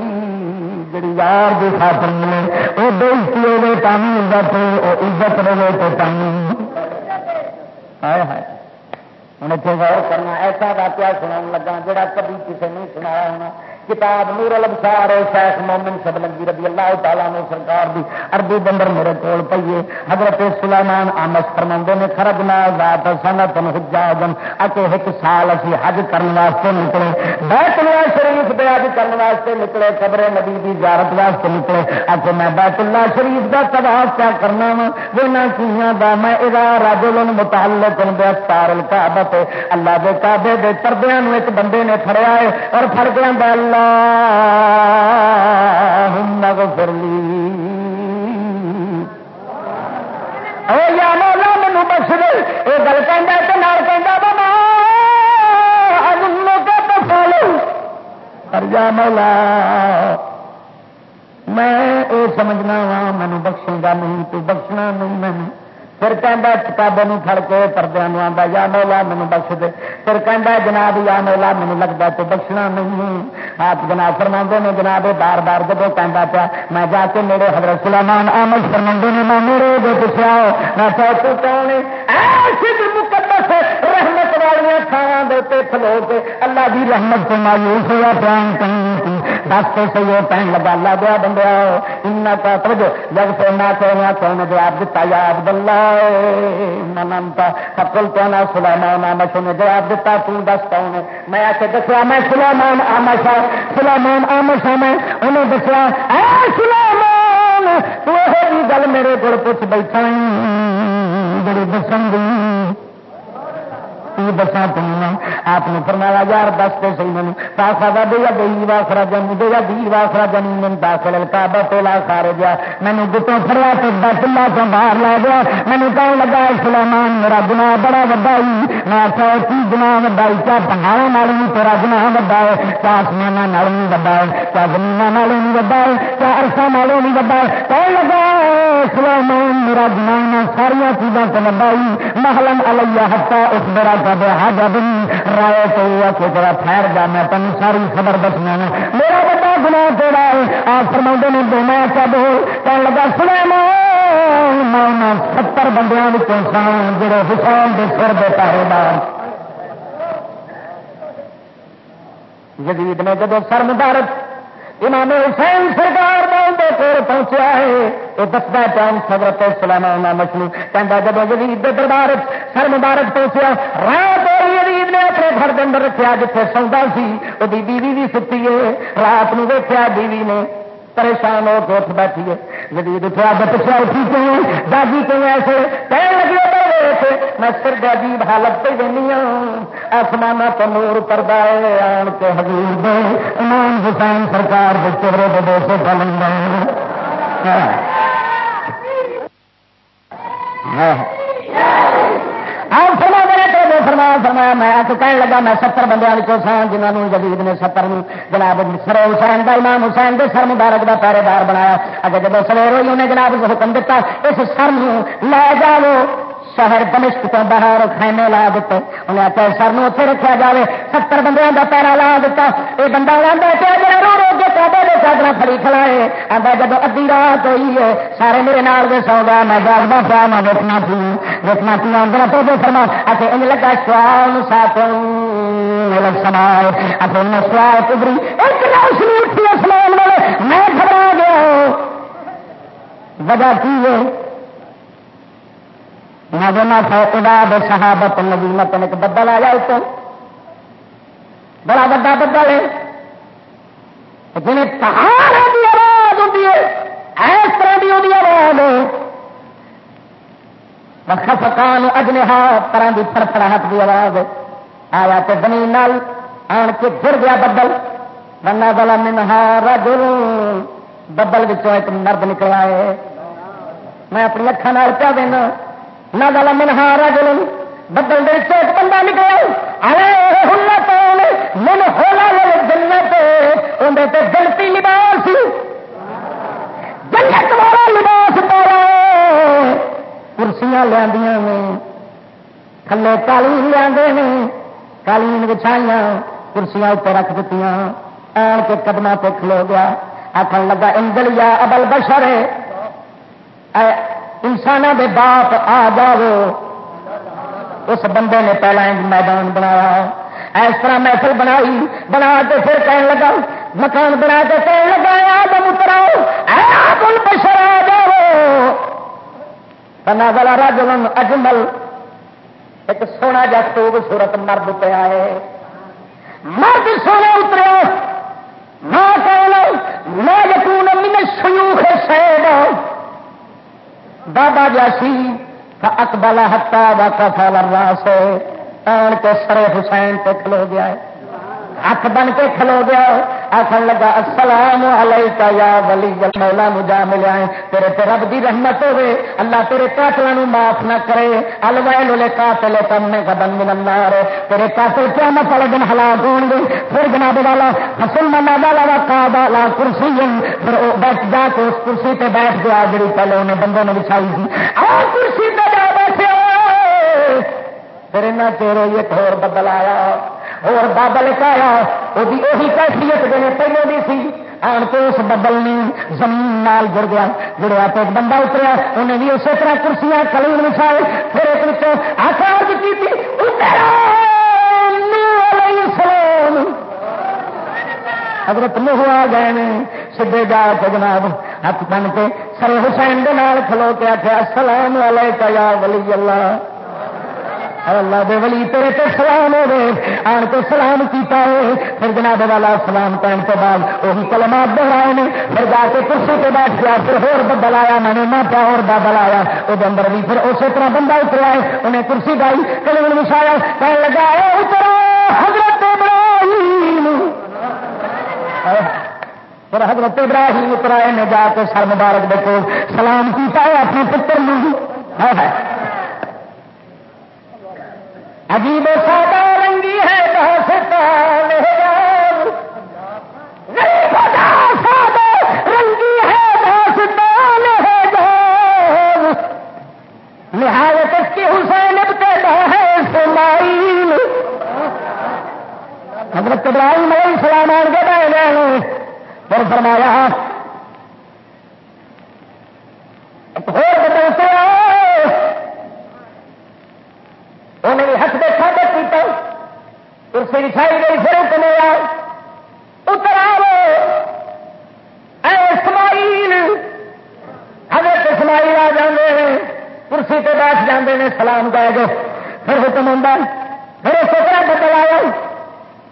جڑی یار دی خاطر ملے وہ بےزتی ہوگی تم عزت عزت رہے تو تم ہائے ہائے۔ ہوں اتنے غور کرنا، ایسا واقعہ سنا لگا جڑا کبھی کسی نہیں سنایا ہونا۔ کتاب نور البسار شیخ مومن سبلنگی رضی اللہ تعالیٰ نے سرکار دی عربی بندر میرے کول پیے حضرت سلیمان آمس فرماندے نے خرج نہ ذات سنت حجاجن اتے ایک سال اسی حج کرنے واسطے نکلے۔ بیت اللہ شریف دے حج کرنے واسطے نکلے، قبر نبی دی زیارت واسطے نکلے۔ اتے میں بیت اللہ شریف دا طواف کیا کرنا وا، وہ کیاں دا، میں اذا رجل متعلق باستار الکعبہ اللہ دے کعبے دے پردیاں نو ایک بندے نے پھڑیا ہے اور پھڑ کے اللہ اغفر لی۔ او یا مولا مینو بخش دے۔ یہ گل کہ بابا پر یا مولا، میں یہ سمجھنا وا مینو بخشوں گا نہیں، تو بخشنا نہیں مینو پھر کہہ کتابوں پڑ کے پردے آتا یا مولا مینو بخش دے پھر کہہ جناب یا مولا مینو لگتا تو بخشنا نہیں آپ جناب فرما نے جناب بار بار جب کہہ پیا میں جا کے میرے حضرت سلامان آمد فرما نے میں میرے دے پوچھا میں تو کون مقدس رحمت والی تھان دے کھلو کے اللہ کی رحمت کو مایوس ہوا پیان کہیں دس تو سی وہ پہن لگا لا دیا بندہ ان کا توجہ، جب سے نہ کہنا کون جواب دیتا، یا عبد اللہ منتا سکل تو نہ سلیمان آمش نے جواب دیتا، تو دس کون میں آ کے دسیا، میں سلیمان آمش سلیمان آمش میں انہیں دسیا، اے سلیمان، تو جی گل میرے کو پوچھ بیٹھا بڑی دسن دی۔ کی دسا تم آپ نے فرمایا یار دس تو سی مجھے پاسا دا دے یا دئی واسرا جن دے یا دی واسرا جنی من داخل کعبہ تولا سارے گیا مینو گٹوں فریا تو دس لاکھ تو باہر لا گیا مینو کہنے لگا سلیمان میرا گناہ بڑا وڈا ہی میں آخیا کی گناہ وڈا ہی کیا پہاڑوں نال بھی تیرا گناہ وڈا ہے کیا آسمان نال بھی وڈا ہے کیا زمین نال بھی وڈا ہے کیا ارسا نال بھی وڈا ہے کہنے لگا سلیمان میرا گناہ ساریا چیزوں سے وڈا ہی محلم علیہ ہتا اس برا بڑا رائے تو ذرا ٹھہر جا، میں تین ساری خبر دسنا میرا بڑا گنا تیرا ہے۔ آپ فرما نے دو میں کیا بول کہنے لگا سنا میں ستر بندیاں سن جڑے حسین کے سر دے پہرے دار جدید نے جب سر مبارک امام حسین سرکار کول پہنچیا ہے یہ دستا ٹائم سبرت سلاما مچھلی کہہ جب جدید دربار سر مبارک پہنچیا، رات جدید نے اپنے گھر کے اندر رکھا جتنے سوندا سی وہ بیوی بھی ستی ہے، رات میں ویکیا بیوی نے پریشان ہو کے اٹھ بیٹھی ہے۔ جدید اٹھا بچہ اٹھی کیوں دادی کیوں ایسے؟ کہنے لگے میں سر عجیب حالت پہ دینی ہوں آسمان تو نور پردہ آن کے حضور دے امام حسین سرکار کے چہرے دے سے پلن فرمایا فرمایا میں کہنے لگا میں ستر بندے کو سا جنہوں جدید نے ستر جناب سر حسین کا امام حسین کے سر مبارک کا پہرے دار بنایا اگر جب سویر ہوئی انہیں جناب حکم دیتا اس سر لے جاؤ شہر دمشق تو باہر خیمے لا دیتے۔ انہیں آتا سر اتنے رکھا جائے ستر بندے کا پیرا لا دیتا۔ یہ بندہ لا رو رو کے بابے کے چادر فری کھلائے۔ آتا جب ادی رات ہوئی ہے، سارے میرے نال دے سو گیا میں جاگتا پیا میں ویکنا پی ویکنا پی آدھا تو جو فرما اچھے ان لگا سوال سات سمائے۔ اچھے سوال کبری، ایک روشنی اٹھی اسمان والے۔ میں گھبرا گیا وجہ کی ہے؟ نہ فوقداد صحابت نبیمت ایک بدل آ جائے تو بڑا بڑا بدل ہے۔ جنہیں پہاڑ کی آواز ہوتی ہے اس طرح کی وہی آواز۔ خفقان اجنہا، طرح کی فرفڑاہٹ کی آواز۔ آیا تو زمین آن کے گر گیا بدل۔ بنا بلا منہا رجل۔ بدل بچوں ایک مرد نکلا ہے میں اپنی اکھان پیا دینا۔ نہ والا منہا رجل بدل دے ایک بندہ نکلا۔ ارے ہلا کون من ہولا لے جنت۔ اندر تو جنتی لباس۔ جنت والا لباس پایا۔ کرسیاں لیا تھلے کالین لیا کالین بچھائیاں، کرسیاں اتنے رکھ دیتی آن کے قدم پہ کھلو گیا۔ آخر لگا انجل یا ابل بشر۔ انسان دے باپ آ جاؤ اس بندے نے پہلا میدان بنایا۔ اس طرح محفل بنائی، بنا کے پھر کہنے لگا، مکان بنا کے کہنے لگا آدم اتراؤ بل بشر آ جاؤ بنا والا راجن اجمل، ایک سونا جا خوبصورت مرد پہ آئے۔ مرد سونا اتریا۔ ماں کہنا میں یقون من شیوخ شہد بابا جاسی اکبلا ہتا با کفا لرا سے آن کے سرے حسین پہ کھلو گیا ہے۔ ہاتھ بن کے کھلو گیا آخر لگا، السلام علیکہ یا ولی مولا مجا ملیا تیرے پہ رب دی رحمت ہوے اللہ تیرے قاتلوں معاف نہ کرے۔ الویل لے قاتل کم میں قدم من النار۔ تیرے قاتل قیامت والے دن ہلاک ہوں گے۔ پھر جناب والا حسن منا والا وقاد لا کرسی پھر بیٹھ جا کے اس کرسی پہ بیٹھ گیا۔ جڑی پہلے انہیں بندوں نے بچھائی تھی۔ اور کرسی پہ جا بیٹھے پھر انہیں تیرے یہ اور بدل آیا اور بابل پایا وہی کیفیت جی پہلے بھی سی آن کے اس بدل نے زمین نال جڑ گیا جڑیا تو ایک بندہ اتریا انہیں بھی اسی طرح کرسیاں کلیم وچھائے پھر ایک بچوں آکار کی حضرت نوح آ گئے نے سدھے جا کے جناب ہاتھ بن کے سر حسین دے نال کھلو کے آخیا السلام علیکم یا ولی اللہ اللہ دے ولی تیرے تے سلام ہو گئے آن کے سلام کیتا ہے۔ پھر جناب والا سلام کرنے کے بعد وہی کلمات دہرائے نے۔ پھر جا کے کرسی پہ بیٹھ گیا، پھر ہور بدل آیا میں نے نہ پیا اور بادل آیا وہ اندر بھی پھر اسی طرح بندہ اترا ہے انہیں کرسی ڈائی کلم وچھایا کہنے لگا، اے اترا حضرت ابراہیم۔ پھر حضرت ابراہیم اترا نے جا کے سر مبارک دیکھو سلام کیتا ہے، اپنے پتر میں عجیب و سادہ رنگی ہے سادہ رنگی ہے ہے نہایت اس کی حسین ابتدا ہے سمائل حضرت ابراہیم علیہ السلام آن کے بہ گئے پھر فرمایا اور بدلتے انہیں بھی ہاتھ دے کھاتے پیتا کرسی بچھائی گئی پھر حکم ہوا اتر آو اے اسماعیل، حضرت اسماعیل آ جاندے ہیں۔ کرسی پہ بیٹھ جاندے ہیں۔ سلام کہہ گے پھر حکم ہوں پھر اس طرح بدل آیا؟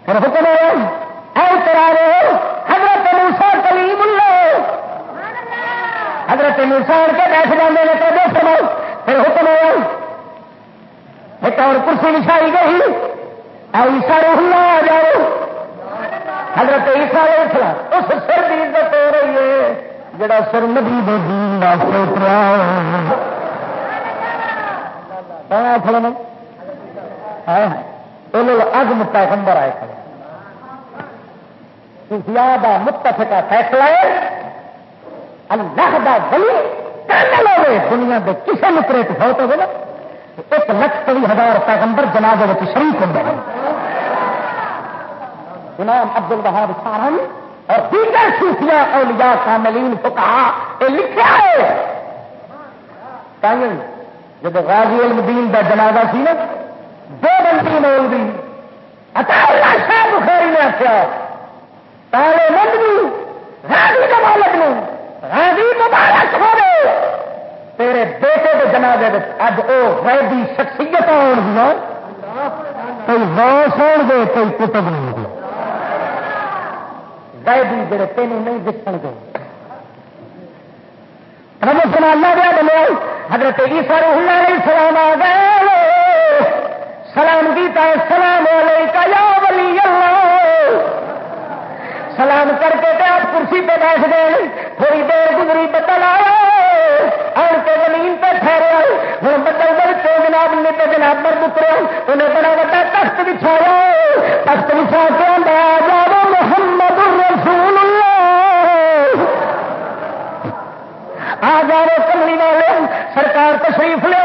پھر حکم ہوا اے اتر آو حضرت موسا کلیم اللہ۔ حضرت موسا کے بیٹھ جاندے ہیں۔ تو دیکھ پھر حکم ہوا ایک اور کرسی بچھائی گئی عیسا روحلا آ جاؤ۔ حضرت عیسا اسلا اس سر کی عزت ہو رہی ہے، جڑا سر نبی دین واسطے اترا کھڑے اگ متا کمبر آئے کھڑے زیادہ متفقہ فیصلہ اللہ دا ولی کرنے لوگ دنیا کے کسی نکرے تو بہت ہوگا ایک لکھ کئی ہزار پیغمبر جناب شریف ہوں امام عبد البہار سارن اور دیگر صوفیاں اولیاء کاملین کو کہا یہ لکھا ہے جب غازی المدین کا جنازہ سی نا، دو بندی مولوی اتا اللہ شاہ بخاری نے آخیا، پہلے مند بھی، غازی کا مالک نے غازی مبارک ہو تیرے بیٹے کے جنازے اج وہ غیبی شخصیت آن گیا کوئی غوث ہون گے، کوئی کتب نہیں گے۔ غیبی جڑے تینوں نہیں دکھن گے۔ رب سنا اللہ دیا بولے حضرت عیسیٰ روح اللہ علیہ السلام آ گئے۔ سلام گیتا سلام علیکہ یا ولی اللہ۔ سلام کر کے آپ کرسی پہ بیٹھ گئے۔ تھوڑی دیر گزری بدل آیا آن کے زمین پہ ٹھہرے۔ ہوں بدل بل کے جناب نے تو جناب مر اترے۔ انہیں بڑا بڑا تخت بچھایا۔ تخت بچھا کے آ جاؤ محمد رسول اللہ۔ آ جاؤ کملی والے۔ سرکار تشریف لے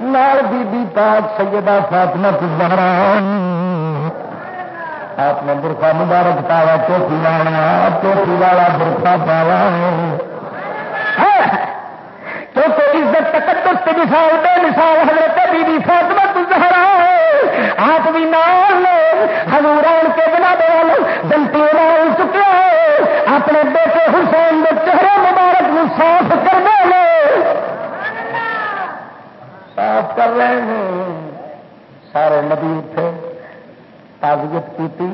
نال بی بی پاک سیدہ فاطمہ زہرا۔ آپ نے برخا مبارک پاوا ٹوپی والا ٹوپی والا برخا پاوا کیونکہ عزت تقدس کی مثال، بے مثال حضرت بی بی فاطمہ زہرا آپ بھی نال حضور آن کے بنا دال گنتی مال چکے اپنے بیٹے حسین کے چہرے مبارک کو صاف کر دے صاف کر رہے ہیں۔ سارے نبی تھے۔ تعزیت کی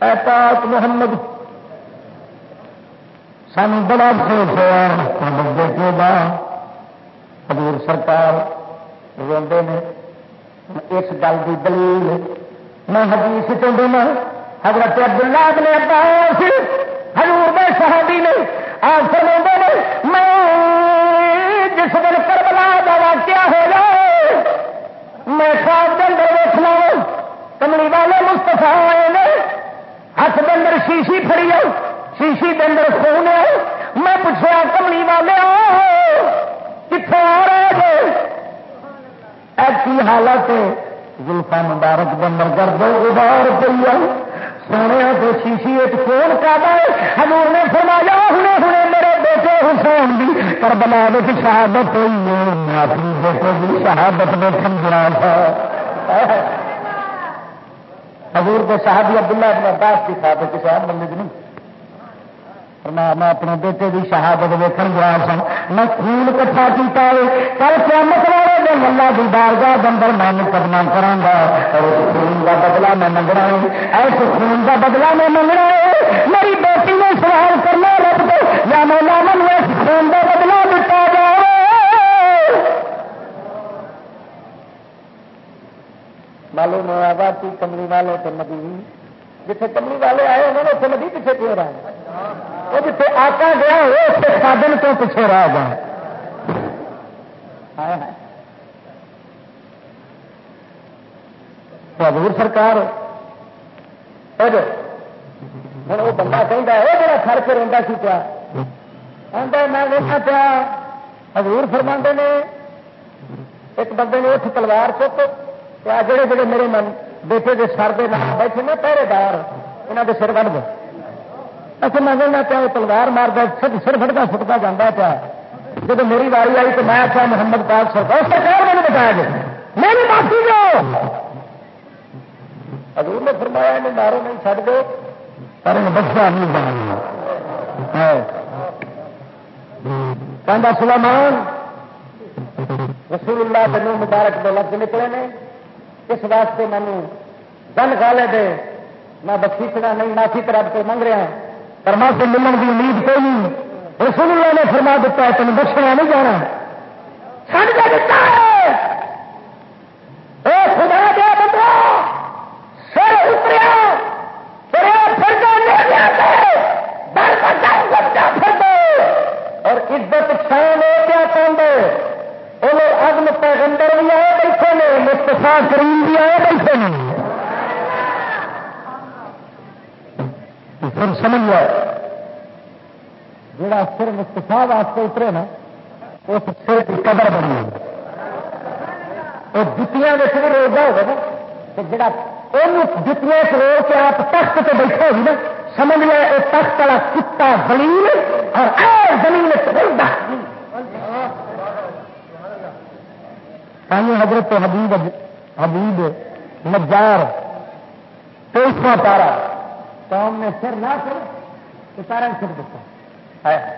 احتیاط محمد سان بڑا افسوس ہوا بیٹے کا حضور سرکار روڈے نے اس گل کی دلیل میں حدیث چاہتا حضرت عبداللہ نے عباس، حضور میں صحابی نے آپ فرما نے، میں جس دن کربلا کا واقعہ ہو جائے میں خواب کے اندر دیکھنا کملی والے مستفا آئے نے، ہاتھ کے اندر شیشی فری آؤ، شیشی کے اندر خون ہے میں پوچھا کملی والے کتنے آ رہے تھے ایسی حالت زلفا مبارک بندر کر دو ادار پی آؤ۔ سونے تو شیشی ایک فون کر ہزور نے فرمایا، ہنے ہنے میرے بیٹے حسین بھی پر بنا شہادت ہوئی ہے۔ اپنی بیٹے کی شہادت میں سمجھنا تھا۔ حضور کے صحابی عبداللہ ابن عباس کی صاحب کے صاحب بندے کی نہیں. میں اپنے بیٹے کی شہادت ویکن گیا سن. میں خون کٹھا کیتا ہے، کل قیامت والے دن اللہ کی بارگاہ بندر میں مقدمہ کرا گا. اور اس خون کا بدلا میں منگنا ہے ایس خون کا بدلا میں منگنا ہے، میری بیٹی نے سوال کرنا رب دے، یا مولا من اس خون کا معلوم ہوا باقی کملی والے تو نبی جتنے کملی والے آئے انہوں نے اتنے نبی پیچھے کیوں رہا وہ جتنے آتا گیا وہ اس کے سادن کیوں پیچھے رہ گیا حضور سرکار ہوں وہ بندہ کہہ وہ بڑا کھڑ کے رہتا سی پیا میں دیکھا پیا حضور فرما نے ایک بندے نے اٹھ تلوار چک آ جڑے جڑے میرے من بیٹے کے سر دے نام بیٹھے نا پہرے دار انہوں کے سر بن گئے۔ اچھا میں کہنا پیا تلوار مارتا سر فٹتا فٹتا جانا پیا۔ جب میری واری آئی تو میں آخیا محمد پاک سرکار سرکار میں نے بتایا گیا میری معافی جو۔ حضور نے فرمایا، انہیں مارو نہیں چڑھ دے، پر بچہ نہیں جانا۔ ہاں۔ کہہ سلامان رسول اللہ بنو مبارک دے لفظ نکلے نے۔ اس واسطے مینو دن گالے دے، میں بخشیچنا نہیں معافی طرف سے منگ رہا پر ماں سے ملن کی امید کوئی نہیں۔ رسول اللہ نے فرما دیتا ہے تین بخشنا نہیں جانا چھڑ کے دیتا ہے اے خدا دیا بندہ سر اتریا اور عزت شان کیا کہتے وہ اگن پیغمبر بھی آئے بیٹھے نے مستفا کریم بھی آئے بیٹھے نے پھر سمجھ لو جڑا سر مستفا واسطے اترے نا، اس سر کی قدر بنی وہ جتیاں بھی روزہ ہوگا نا، تو جڑا جتنے رو کے آپ تخت پہ بیٹھے ہوئی نا، سمجھ لیا وہ تخت والا کتا زمین اور زمین حضرت حبیب حبیب نجار تیسواں پارا۔ قوم نے سر نہ کر تو تارا سر دیتا کتنے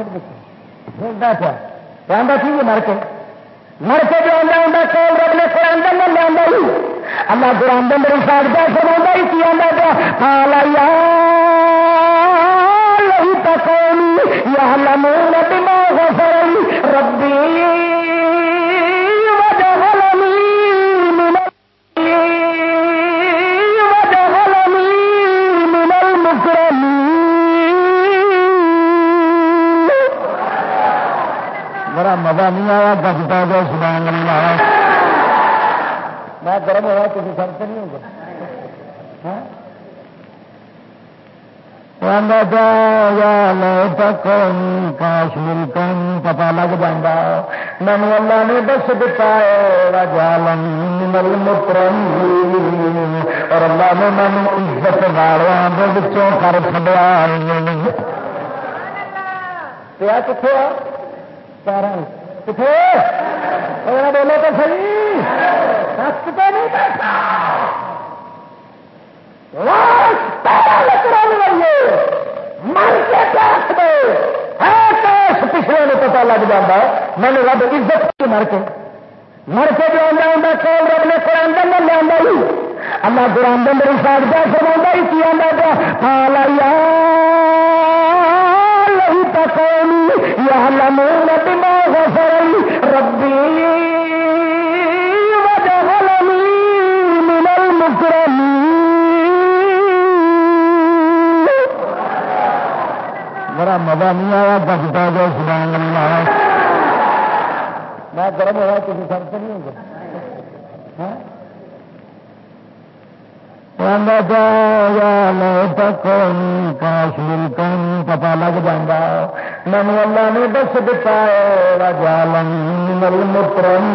تارا سر دیتا کیا سی یہ مر کے۔ مر کے جو آدھا ہوں کال رب نے قرآن نہ لیا ہی۔ اللہ قرآن دن میری ساتھ کیا سما ہی، کی آدھا پیا؟ پالا یا لایا تک یا لمو مزہ نہیں آیا دستا گیا سبحان اللہ میں گرم ہوا، کسی سب سے نہیں ہوگا ہاں؟ کاش ملکن پتا لگ جا مینو اللہ نے دس دتا ہے جالم مترم اور اللہ نے مینو عزت والوں کے کر چڑیا کتنے کتنے بولو تو صحیح۔ تو نہیں مر کے پچھلے میں پتا لگ جاتا میں نے رب عزت کی مر کے۔ مر کے جو آدھا ہوں کال رب نے قرآن دن لیا ہی۔ اللہ قرآن دن میری ساتھ کیا سما ہی کی آدھا پیا ہاں لایا يعلمون بما غفر مزہ نہیں آیا دستا جو سبحان اللہ میں گرم ہوا کسی سب سے نہیں ہوگا کاش ملکن پتا لگ جا مینو اللہ نے دس دتا مل مترم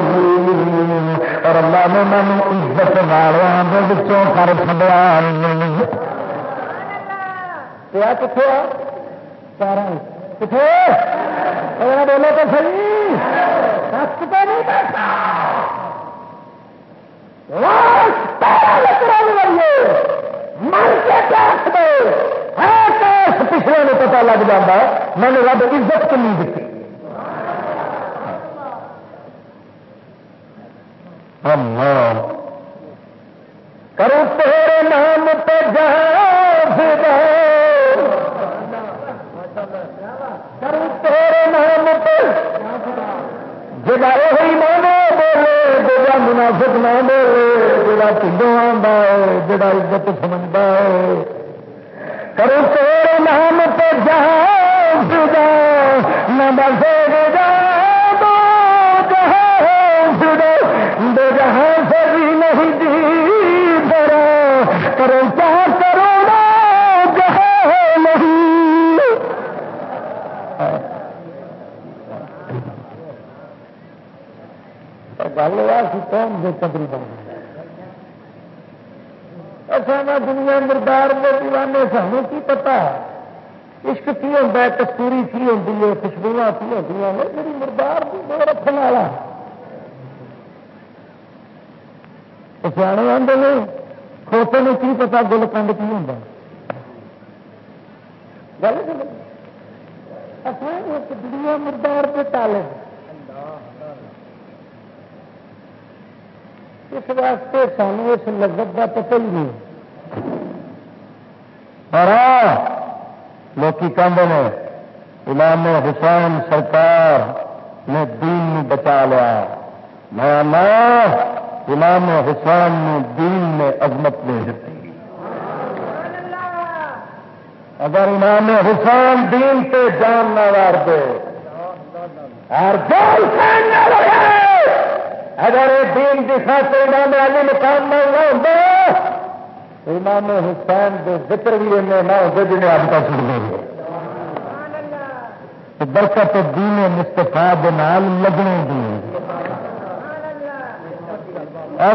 اور اللہ نے مینو عزت والوں کر چڑیا کتنے سارا کتنے بولو تو صحیح پچھلے میں پتا لگ جاتا میں نے رب عزت کنی دیتی کرو تیرے نام پہ جہاں کرو تیرے نام پہ جگہ وہی مانو بولے جا منافق نہ بولے جا پنڈوں آتا ہے جا عزت سمجھتا ہے۔ کرو تیرے نام پہ جہاں جا نہ بسے جا دو جہاں سے بھی نہیں جی، دی کرو کیا کرو جہاں نہیں۔ گل یہ کون دے قدری بن گئی اصل دنیا مردار کے دیوانے سانو کی پتا عشق کی ہوتا ہے کستوری کی ہوتی ہے خوشبو کی ہوتی ہیں میری مردار کی رکھنے والا سیانے آتے ہیں کھوتے نے کی پتا گل کنڈ کی ہوں گل دنیا مردار کے تالے اس واسطے سانو اس لذت کا پتہ ہی نہیں۔ اور لوکی کہتے ہیں امام حسین سرکار نے دین بچا لیا۔ میں امام حسین نے دین میں عظمت دے دیتی۔ اگر امام حسین دین پہ جان نہ وار دے۔ اور اگر یہ دین کی خاطر امام علی مقام نہ ہوں امام حسین کے ذکر بھی انہیں نہ ہوتے جنہیں اب تک سن گئے برکت دین مستفا نال لگنے دی۔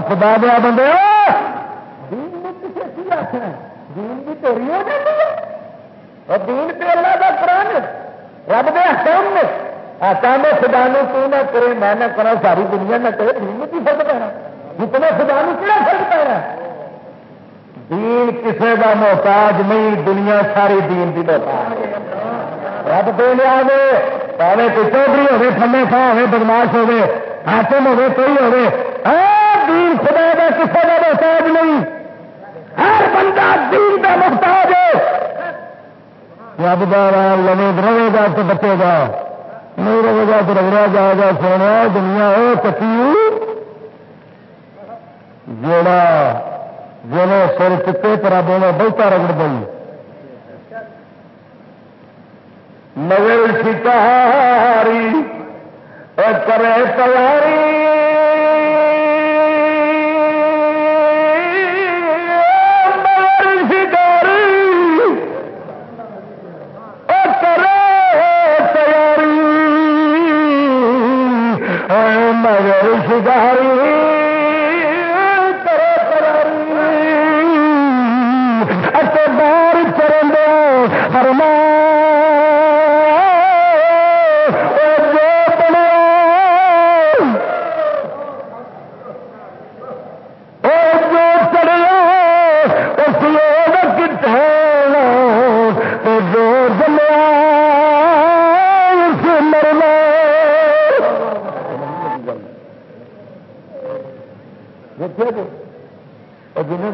خدا دیا بندے دین بھی تیری ہو جاتی ہے؟ اور دین پہ اللہ کا قرآن رب دے حکام نے۔ حکام خدا نے تو نہ کرے؟ میں نہ کرا ساری دنیا نہ کرے، دین کی فرق پینا جتنے خدا نے کیا فرق پینا دین کسے کا محتاج نہیں، دنیا ساری دین کی محتاج رب دے لیا پاوے کوئی چودھری ہوے تھمے کھا ہوے بدماش ہوے حاکم ہوے کوئی ہوے دین خدا کا کسی کا محتاج نہیں۔ ہر بندہ دین کا محتاج ہے۔ رب دار لمے رہے گا تو بچے گا۔ میرے وجہ سے رگڑا جائے گا سونا دنیا وہ کسی جڑا جن سر چکے پر اب بہتا رگڑ گئی مگر شکاری کرے تیاری۔ مگر شکاری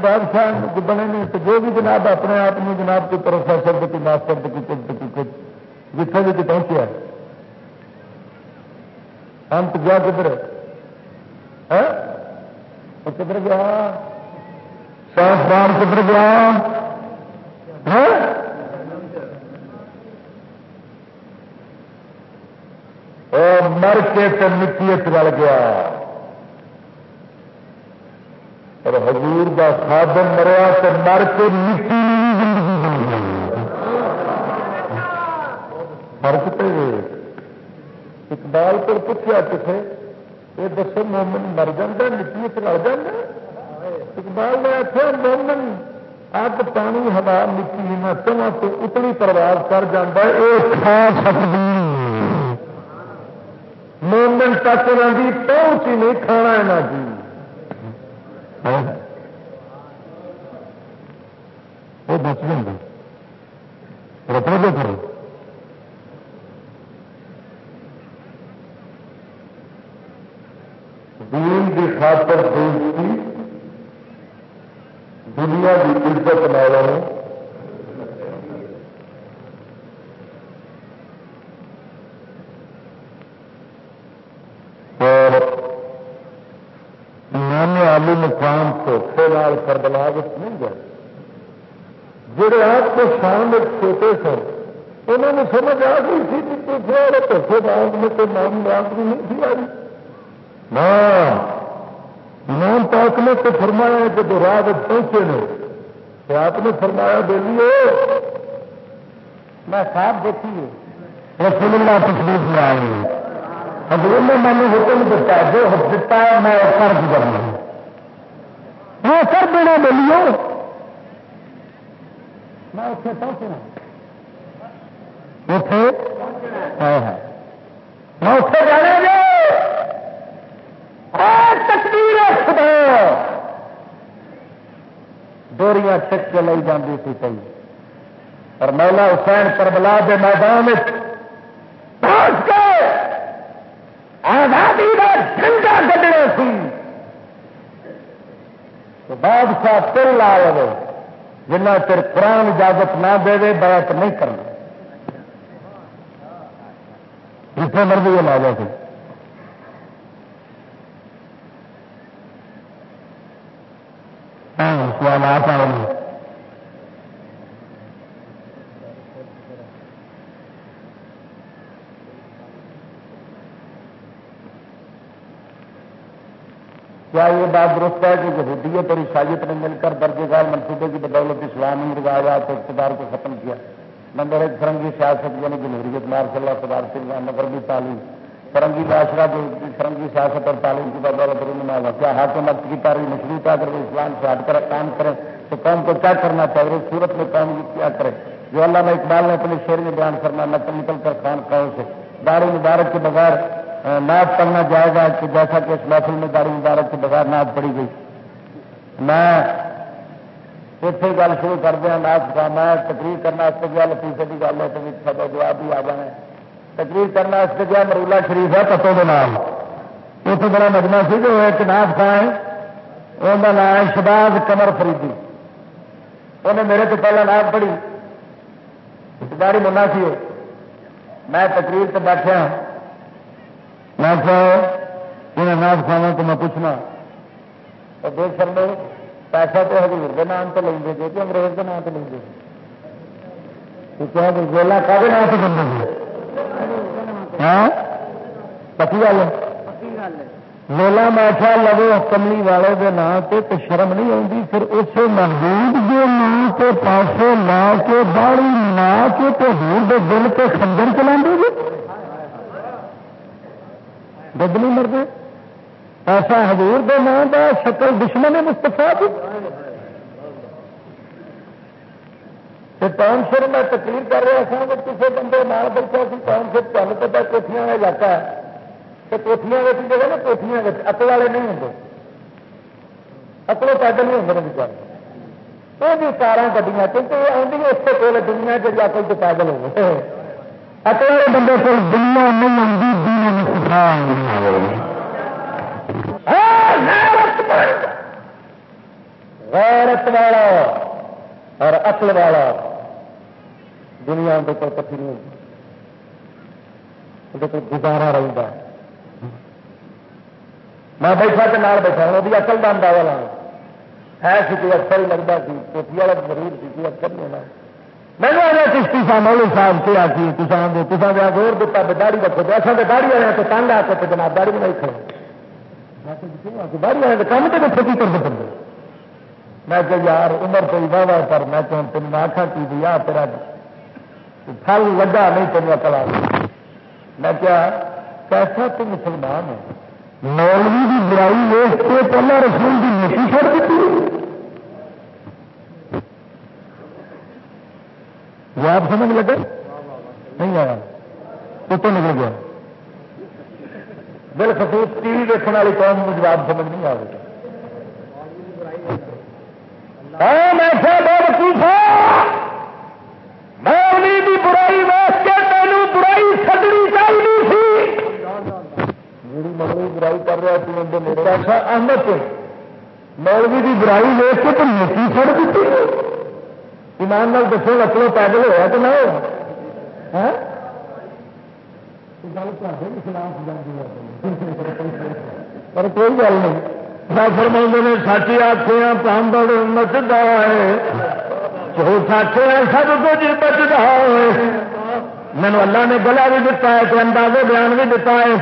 بادشاہ بنے نہیں، تو جو بھی جناب اپنے آپ میں جناب کی پروفیسر کی ماسٹر کی کچھ کچھ جتنے بھی پہنچے انت گیا کدھر؟ ہاں؟ کدھر گیا؟ سائنسدان کدھر گیا؟ ہاں؟ مر کے تو مٹی چل گیا۔ اور حضور دا خادم مریا تو مر کے مٹی فرق پہ اقبال پر پوچھا کسے، یہ دسو مومن مر جا مٹی چڑ جانا اقبال نے آخیا مومن اگ پانی، ہوا، مٹی نہ چواں تو اتنی پرواز کر جانا یہ کھا سکتی مومن تک رہی پہنچ ہی نہیں، کھانا ہے جی وہ بچ جائیں گے رپو کرو دین کی خاطر دوستی دنیا کی عزت نہ رہے مقام لال کربلا نہیں گئے۔ جڑے آپ کو شام میں چھوٹے سن انہوں نے سمجھ آ گئی تھی کہ دھوکھے دھوکھے باغ میں کوئی نام رات بھی نہیں تھی آئی۔ نام پاک نے تو فرمایا کہ جو رات پہنچے نے تو آپ نے فرمایا بولیے میں صاحب دیکھیے رسول اللہ تصویر میں آئی حضور نے میں نے حکم دیتا جو دیتا ہے میں قرض کرنا ہوں کر دینا بولیو میں اتنے پہنچنا اتنے میں اتنے جانے گے تصویر خدا۔ ڈوریاں چک کے لی جاتی تھی کئی اور مولا حسین کربلا کے میدان پہنچ کے آزادی کا جھنڈا گڈنا سی تو بادشاہ تل لا لو جنہ چر قرآن اجازت نہ دے بیعت نہیں کرنا۔ جتنے مرضی وہ لا جائے ہاں سوالات آ رہے ہیں کیا یہ بات درست ہے کہ یہودیت اور عیسائیت نے مل کر درج گاہ منصوبے کی بدولت اسلامی روایات اقتدار کو ختم کیا؟ نمبر ایک فرنگی سیاست یعنی جمہوریت مارشاء اللہ صدارتی نگر بھی تعلیم، فرنگی معاشرہ جو فرنگی سیاست اور تعلیم کی بدولت میں کیا حاکمت کی تاریخ مشروط اگر وہ اسلام سے ہٹ کر کام کریں تو قوم کو کیا کرنا چاہیے؟ صورت میں قوم کیا کرے؟ جو اللہ اقبال نے اپنے شیر میں بیان کرنا نقل نکل کر خان قوم سے داری مبارک کے بغیر نعت پڑھنا جائے گا کہ جیسا کہ اس محفل میں داری مبارک کے بغیر نعت پڑھی گئی۔ میں اتنے گل شروع کر دیا، نعت کا میں تقریر کرنا اس گیا، لطیفے کی گل ہے، تو جواب بھی آ جانا تقریر کرنا اس گیا، مرولا شریف ہے پتوں کے نام۔ اتنے بڑا مجمع سی جو ایک نعت خان ان کا نام ہے شباز کمر فریدی۔ انہیں میرے تو پہلے نعت پڑھی۔ داری منا سی۔ میں تقریر سے بیٹھا میں انہیں نعت خانا تو میں پوچھنا۔ اور دیکھ سر پیسہ تو حضور کے نام تو لیں گے کہ انگریز کے نام تو لیں گے۔ گولا کا نام سے ہاں؟ پکی گل میلا میٹھا لگو کملی والے کے نام سے تو شرم نہیں آتی پھر اس محبوب کے نام سے پاسے لا کے داڑی لا کے تو ہور دل پہ خنجر چلا دے گی دد نہیں مرد ایسا حضور دے نام کا شکل دشمن مستفا ٹائم سر میں تقریر کر رہا تھا کہ کسی بندے نال بیٹھا سی ٹائم سر تمہیں پتا کوٹیاں کا علاقہ ہے۔ کہ کوٹیاں جگہ نا کوٹیاں اکل والے نہیں ہوں اکلو پیدل نہیں ہوں بچارے۔ وہ بھی کار گڈیاں، کیونکہ آدھی اس کو دنیا جی اکل تو پیدل ہو اکل بندے کو دنیا غیرت والا اور اکل والا دنیا کے کوئی کٹھی نہیں۔ ہوتی گزارا رہتا ہے۔ میں بیٹھا تو نال بیٹھا ہوں وہ اکل کا اندازہ لانا ہے سی کوئی اکثر ہی لگتا سی کوٹھی والا ضرور سی، کوئی اکثر نہیں ہونا میں نے آیا کشتی سا مولو صاحب سے آتی کسان دے کسان دیا زور دتا بے داڑھی رکھو تو اصل داڑھی والے تو تنگ آ کے جناب داڑھی بنائی کھڑے جی, داڑھی والے کام تو کھیتی کرتے پڑتے میں کہ یار عمر تو واہ پر میں کہ تین آخا کی دیا تیرا پھل لگا نہیں تین اکل آ میں کیا کیسا تو مسلمان ہے؟ مولوی کی برائی ویس کے پہلے رسول کی نیتی چھوڑ دیتی۔ جواب سمجھ لگے؟ نہیں آیا۔ کتوں نکل گیا۔ دل خصوص ٹی وی دیکھنے والی قوم کو جواب سمجھ نہیں آ رہا ہاں، میں بہت مولوی ہاں۔ کی برائی واسطے تینوں برائی سدنی چاہیے جی مولوی برائی کر رہا تھی اندر میرے ایسا اچھا، احمد، مولوی کی برائی ویس کے تو نیتی چھڑ دیتی ایمان نال دسو اکلو پیدل ہوا تو نہ ہوا پر کوئی گل نہیں۔ فرما نے سچی آخیا پام بڑ مچتا ہے سچ ہے سب کچھ بچتا ہے۔ مینو اللہ نے گلا بھی دتا ہے تو اندازے بیان بھی دتا ہے۔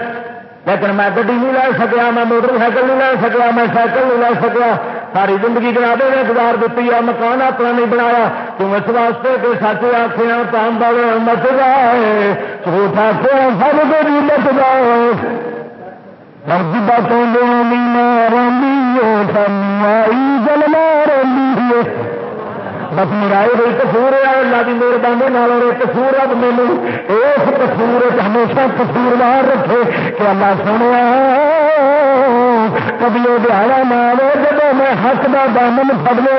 لیکن میں گڈی نہیں لے سکیا میں موٹر سائیکل نہیں لے سکیا میں سائیکل نہیں لے سکیا۔ ساری زندگی جنابے نے گزار دیتی ہے، مکان اپنا نہیں بنایا۔ تم اس واسطے کہ سچ آخیا پام والے مت جائے جھوٹ آخیا سب کو بھی مت جائے۔ باتوں جل ماری بس میرا یہ کسور ہے، اللہ کی مہربانی نال کسور اب میرے اس کسور ہمیشہ کسور مار رکھے کہ اللہ سنیا کبھی وہ دہاڑا مارے جب میں حق کا دامن پڑ لو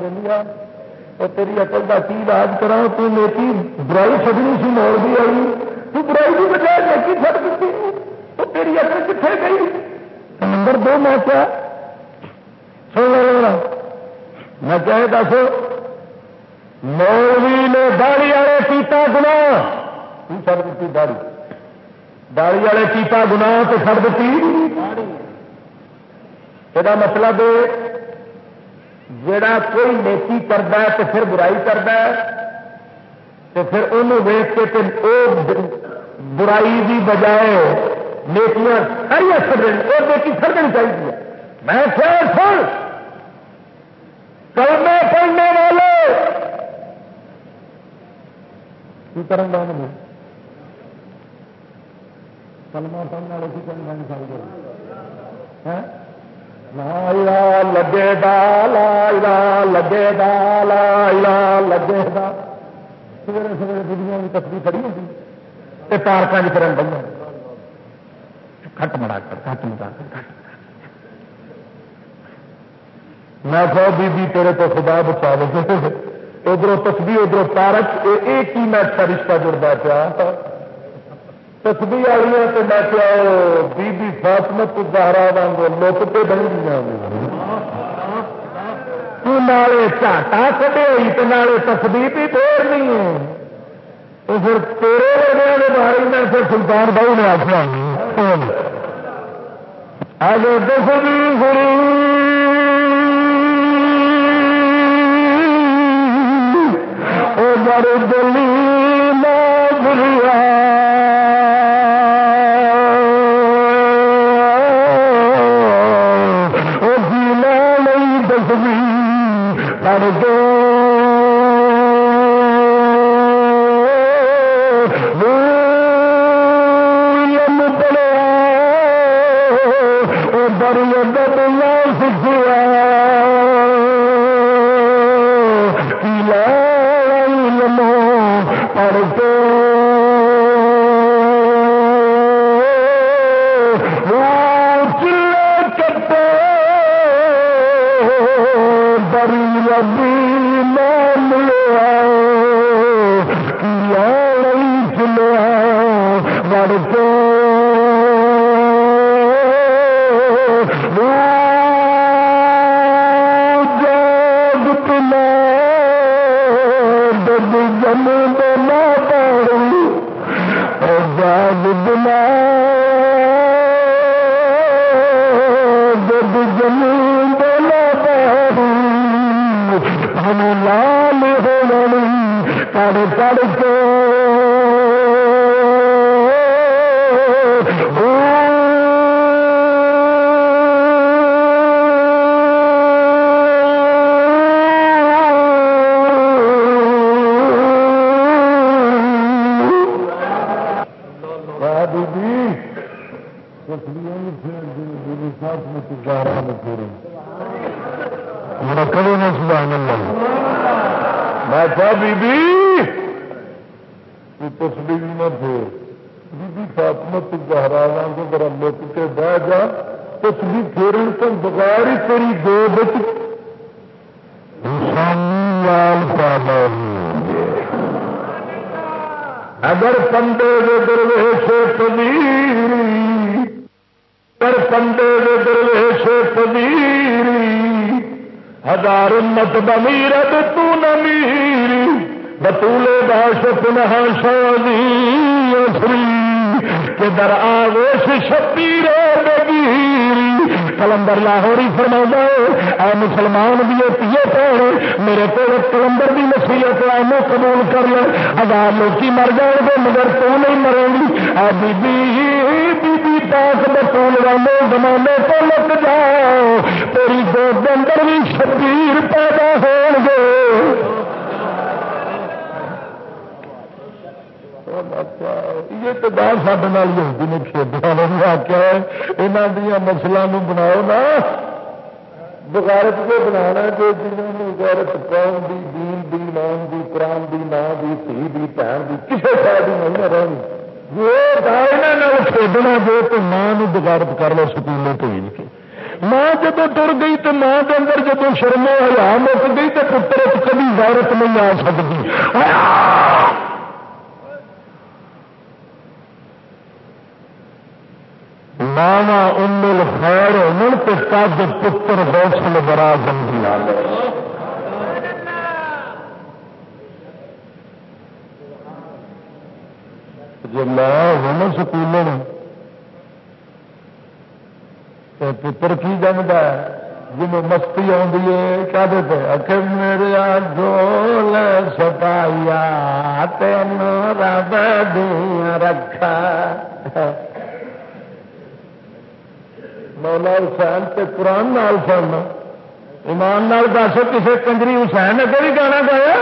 دنیا تیری اقل کا کی راج کرا تو نیکی برائی چڈنی سی موڑ بھی آئی تو برائی کی بجائے نیکی چڑ دیتی تو تیری اقل کتنے گئی نمبر دو میں کیا سن میں چاہے دس مولوی نے داڑی والے پیتا گنا چڑ دیتی داڑی داڑی والے پیتا گنا تو چڑ دیتی یہ مطلب جڑا کوئی نیکی کرتا ہے تو پھر برائی کرتا ہے، تو پھر انہوں ویچ کے تو برائی کی بجائے نیکیاں ساری سر وہ نیکی سر دینی چاہیے میں سر کلمے پڑھنے والے کی کرن دے میں کلمہ پڑھنے والے کی کرن دے سارے لا لگے دا لا لگے دا لا لگے دا سویرے سویرے دنیا کی تصویر کھڑی ہوتی پارکوں کی کرن بڑھیا کٹ مڑا کر کٹ مڑا کر میں کہو بی بی تیرے تو خدا بچا لے ادھر تسبی ادھر پارک ایک ہی میچ کا اچھا رشتہ جڑتا پیا۔ تسبی والی تو میں کیا بی بی فاطمت زہرا واگ لوک پہ بن گیا نالے چاٹا کٹے ہوئی تو نالے تسبی بھی دور نہیں ہے تو پھر تیرے لوگوں کے بارے میں پھر سلطان بہو نے آخر آگے تسبی گری اور دل کہ در آوش شبیر نگیری کلمبر لاہوری فرما اے مسلمان دیے پیے پہ میرے کو کلمبر بھی نصیحت اینو قبول کر لے ہزار لوکی مر جان گے مگر تو نہیں مرے گی۔ اے بی بی زمانے کو لگ جاؤ۔ تیری دو اندر بھی شبیر پیدا ہو گے یہ تو باہر سڈے یہودی نے آخیا یہاں دیا مسلوں بناؤ نا۔ کو بنا جو جنہوں نے قوم کی دین نام کی قرآن کی ماں کی تھی کی بھن کی کسی شاید نہیں رہی وہ کھیڈنا جو تو ماں بغیرت کر لو، سکولوں بھیج کے ماں جب تر گئی تو ماں کے اندر جب شرمے ہلا مک گئی تو پتر کبھی غیرت نہیں آ سکتی ماما ام الخیر من پتا جو پتر غوثل برا زمزیا جو میں ہوں سکول تو پتر کی جمتا ہے؟ جنوب مستی آئی کیا دیتے اکھے میرا ڈول سپایا تین رب دیا رکھا مولا حسین تے قرآن نال سننا ایمان نال دس کسی کنجری حسین اگے بھی گانا گایا؟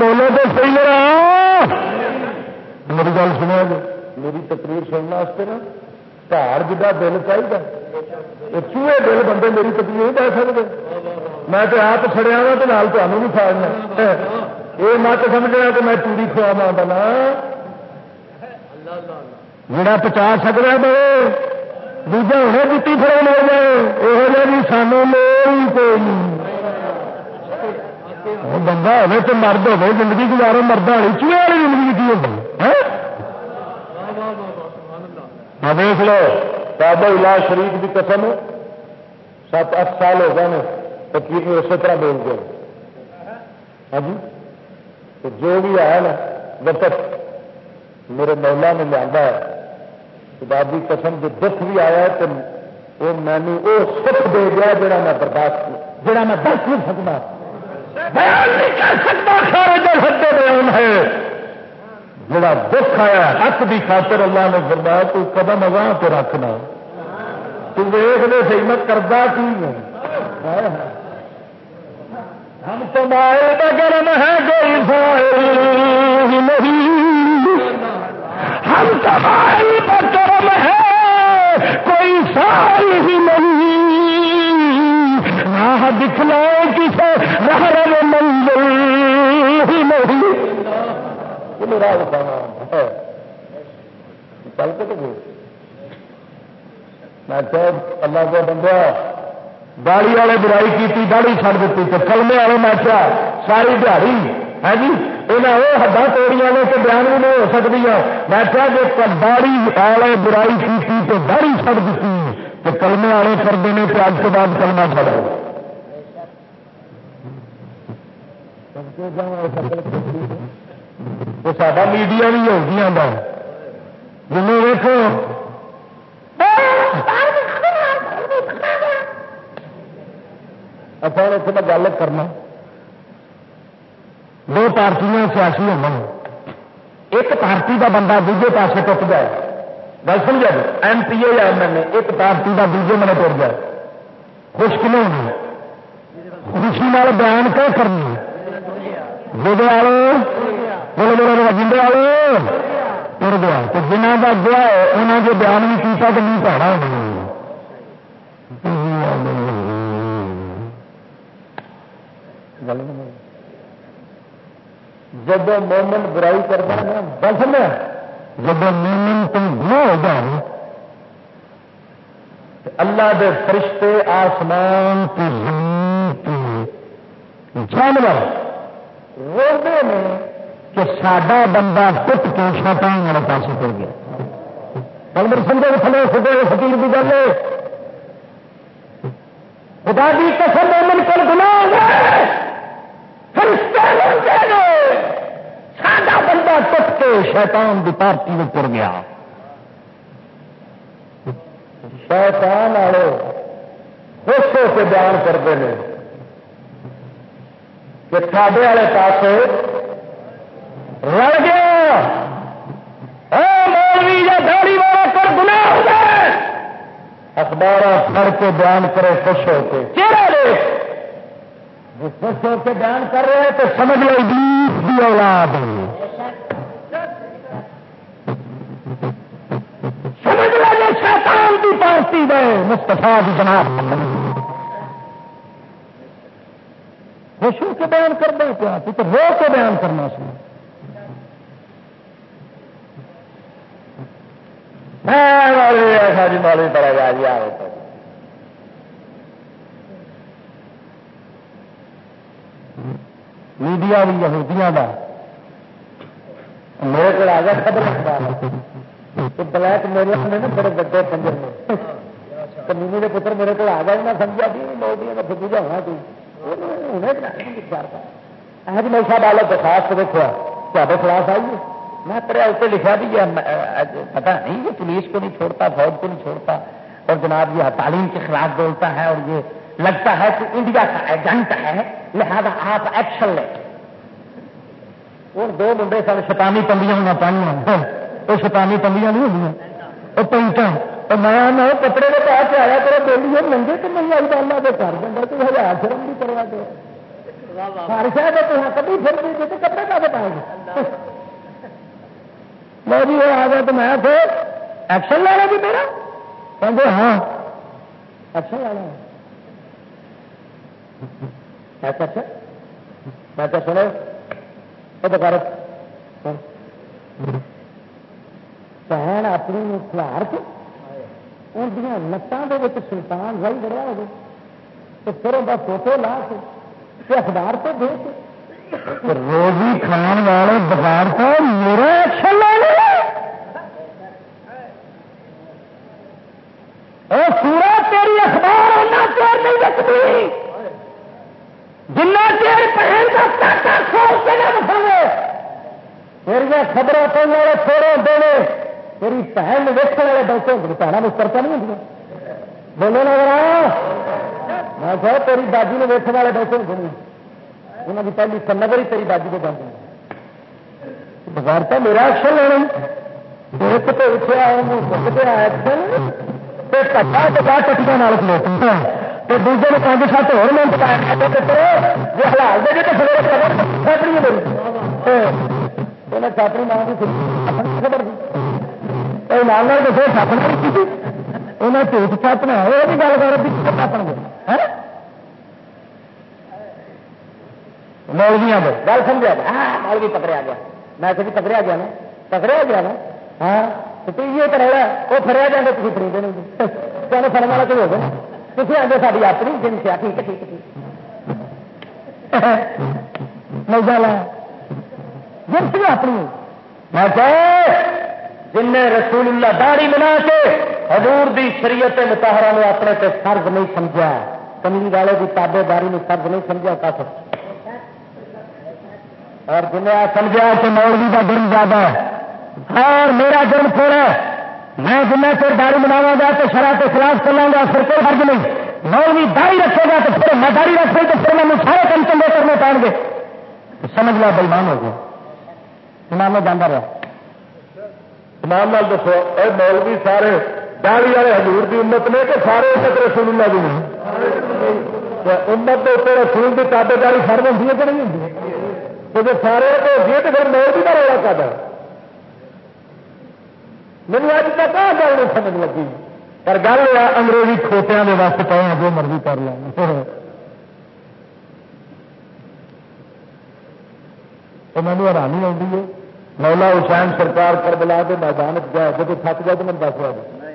بولو تو صحیح میرا۔ میری گل سنیا جی میری تقریر سننے واسطے نا، پہاڑ جا دل چاہیے چوہے دل بندے میری تقریر نہیں دے سکتے۔ میں تو آپ سڑیا وا تو نال تمہیں بھی فائدہ یہ مت سمجھنا کہ میں چوڑی خواہ بنا جڑا پچا سکتا ہے دوجا ہونے جتی فرو لے جائے یہ بھی سانو لوڑ کوئی بندہ ہوے تو مرد ہوے زندگی گزارو مرد والی چوہے والی زندگی کی ہوگی دیکھ لو بابا علاج شریف کی قسم سات اٹھ سال ہو گئے فکیر میں اسی طرح بول گئے ہاں جی جو بھی آیا نا وقت میرے مولا نے لیا ہے خدا کی قسم جو دکھ بھی آیا تو وہ مینو وہ سکھ دے گیا جڑا میں برداشت جڑا میں دس نہیں سکتا۔ بیان نہیں کر سکتا، سارے جو سکتے بیان ہے۔ جڑا دکھ آیا حق کی خاطر اللہ نے فرمایا، تو قدم اگاں پہ رکھنا۔ تو دیکھ لے صحیح میں کرتا کی ہم تو مائل گرم ہے کوئی فائل نہیں۔ ہم تو مائل گرم ہے کوئی سال ہی نہیں۔ نہ دکھنا کسی محرم منزل ہی نہیں۔ میرا چل تو جی۔ میں اللہ کو بندہ داڑی والے برائی کی داڑی چڑ دیتی، تو کلمے والے میں کیا ساری دیہی ہے جی یہاں وہ حداں توڑیاں نے تو بیان بھی نہیں ہو سکتی میں کیا جی داڑی والے برائی کی تو داڑی چڑ دیتی تو کلمے والے کرتے ہیں تو اج کے بعد کلمہ چڑھو تو سارا میڈیا بھی ہو گیا جنوب دیکھو اچھا اتنے میں گل کرنا دو پارٹیاں سیاسی ہو ایک پارٹی کا بندہ دوجے پاسے ٹوٹ جائے گل سمجھا جی ایم پی اے یا ایم ایل اے، ایک پارٹی کا دوجے من ٹوٹ جائے خوش کم ہونی خوشی نال بیان کیا کرنا جی والے بولے بولے بولے رجنڈے والے تر گیا۔ تو جنہ کا گیا انہوں نے بیان بھی کیا کہ نہیں۔ پڑھا جب مومن برائی کرتا ہے، بس میں جب مومن تم گنا ہو جائے اللہ دے فرشتے آسمان کی زمین کی جانور روتے ہیں کہ سڈا بندہ ٹوٹ کے شاپنگ میرے پاس ہو گیا۔ کل سمجھے تھلے خدے فکیر کی گل خدا کی قسم مومن کل گنا ہو گئے ساڈا بندہ ٹوٹ کے شیطان کی پارٹی میں تر گیا۔ شیطان والے خوش ہو کے بیان کرتے ہیں کہ ساڈے والے پاس رل گیا۔ مولوی یا داڑی والا کر گنا ہو گئے۔ اخبار پڑھ کے بیان کرے خوش ہو کے۔ خوش ہو کے بیان کر رہے ہیں تو سمجھ لو بیس کی اولاد سمجھ شیطان پارٹی دے مستفا جناب۔ خوش ہو کے بیان کر دیں کیا تو رو کے بیان کرنا سن ایسا جی مالی پڑا جا جی آئے میڈیا بھی یہودیاں دا۔ میرے کو آ گیا خبر بلیک میرے نے نا بڑے بڑے پنجر میں کمیونی کے پتر میرے کو آ گیا میں سمجھا کہ مودی کا فکو جا ہونا تھی۔ آج میں صاحب آلت درخواست دیکھو تے خلاف آئیے میں پڑھا اتنے لکھا بھی پتا نہیں یہ پولیس کو نہیں چھوڑتا، فوج کو نہیں چھوڑتا۔ اور جناب یہ تعلیم کے خلاف بولتا ہے اور یہ لگتا ہے کہ انڈیا کا ایجنٹ ہے، لہذا آپ ایکشن لیں۔ اور دو منڈے سن شتانی پنڈیاں ہونا پانی وہ شتانی پنڈیاں نہیں ہوئی وہ پینٹا تو میں کپڑے کے پاس آیا کرو بولی ننگے تو نہیں آئی اللہ کے کر دیں تو ہزار شرم بھی کروا دے ہر شاید کبھی پھر بھی تو کپڑے کا پائے گے لو جی وہ آ گیا تو میں پھر ایکشن لینا جی میرا کہ ہاں ایکشن لینا اچھا میں کیا سنو وہ بکارت بہن اپنی کھلار کے اندر لتان کے سلطان رل بڑا ہو تو پھر ان فوٹو لا کے اخبار تو دے کے روزی کھان والے بغیر تو میرا ایکشن لے سورا تیری اخبار اتنا چیر نہیں رکھتی جنا چیر پہن کا سوچ کے نہ دکھاوے میرے خبریں پہلے والے تھوڑے دینے میری بہن ویکن والے بیٹھے بھن میں نہیں ہوتی بولو نا میں کہ تیری باجی نے ویکن والے بیٹھے سنی انہوں کی پہلی نظر ہی تیری باجی کو بند بغیر تو میرا ایکشن لینا ایک تو اٹھا سکتے ایکشن کٹا تو بعد کھلوتا تو دوسرے نے پانچ سات ہو پایا دے تو سویرے خبر خبر ایمان دسو چھاپنا انہیں جھوٹ چھاپنا وہ بھی گل کر چھاپن گے مولویا دے گل سمجھا گیا مولوی پکڑیا گیا میں کبھی پکڑیا گیا نا پکڑیا گیا نا ہاں تو یہ کرا وہ فریا جائے تھی فری دیں چلو فرم والا تو ہو گیا تھی آگے ساری اپنی جن سے ٹھیک ہے ٹھیک ہے مزہ لایا جن سے اپنی میں کہ جن نے رسول اللہ داڑی بنا کے حضور دی شریعت متحرہ نے اپنے تے فرض نہیں سمجھا کمی والے کی تابے داری نے فرض نہیں سمجھا کس اور جن نے سمجھا کہ مولوی کا جرم زیادہ ہے۔ اور میرا جرم تھوڑا ہے؟ میں جن پھر داڑھی بناوا گا تو شرح کے خلاف چلاؤں گا، پھر کوئی فرض نہیں۔ مولوی داڑھی رکھے گا تو پھر میں داڑھی رکھوں تو پھر میں سارے کم چنگے کرنے پائیں گے سمجھ لو بلمان ہو گیا ایمان میں جانا رہا ایمان لال دسو، اے مولوی سارے داڑی والے حضور کی امت نے کہ سارے امت رسول اللہ کی امت کے اتنے رسول کی تابے داری فرم ہوتی ہے کہ نہیں ہوتی تو جب سارے تو ہوتی ہے تو پھر مولوی کا رولا کرتا میری اج تک کہاں گل نہیں سمجھ لگی۔ پر گل یہ انگریزی کھوتیا کے واسطے پہ جو مرضی کر لیں۔ تو مجھے حیرانی آتی ہے۔ مولا حسین سرکار کر بلا کے میدان گیا جب تھک جائے تو میں دس بجے۔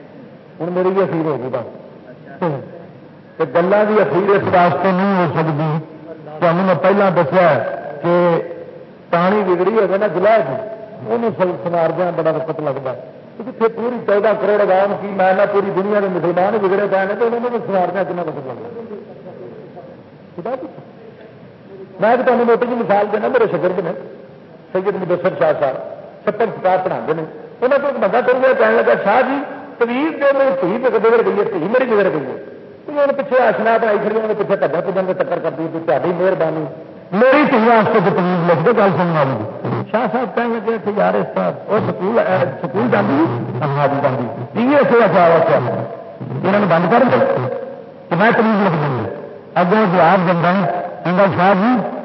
ہوں میری بھی اخیر ہوگی بس۔ گلوں کی اخیر اس واسطے نہیں ہو سکتی۔ تمہیں میں پہلے دسیا کہ پانی بگڑی ہوگا نا گلا انہوں سمار دیا بڑا وقت لگتا کیونکہ پوری چودہ کروڑ عوام کی میں نہ پوری دنیا کے مسلمان بگڑے پے تو انہوں نے سمار دیا کتنا وقت لگتا میں تمہیں موٹی جی مثال دینا میرے شکر نے۔ سید مدثر شاہ صاحب، ستر سکار پڑھا نے۔ انہوں کو بندہ کر گیا کہنے لگا، شاہ جی طویل جو میری تھی بگڑ گئی ہے، تھی میری بگڑ گئی ہے۔ انہوں نے پیچھے آسنا بنائی کھڑی انہوں نے پیچھے کبا پجن کے چکر کر دی تاری مہربانی، میری تھی واسطے جو تمیز لکھ دے گل سننے والی شاہ صاحب کہیں لگے تھے یار اس طرح، وہ سکول سکول جاتی ہاں،, ہاں جی جاتی ٹی وی اچھا ہوا انہوں نے بند کر دیا میں تمیز لکھ دوں گی اگوں جواب دینا شاہ جی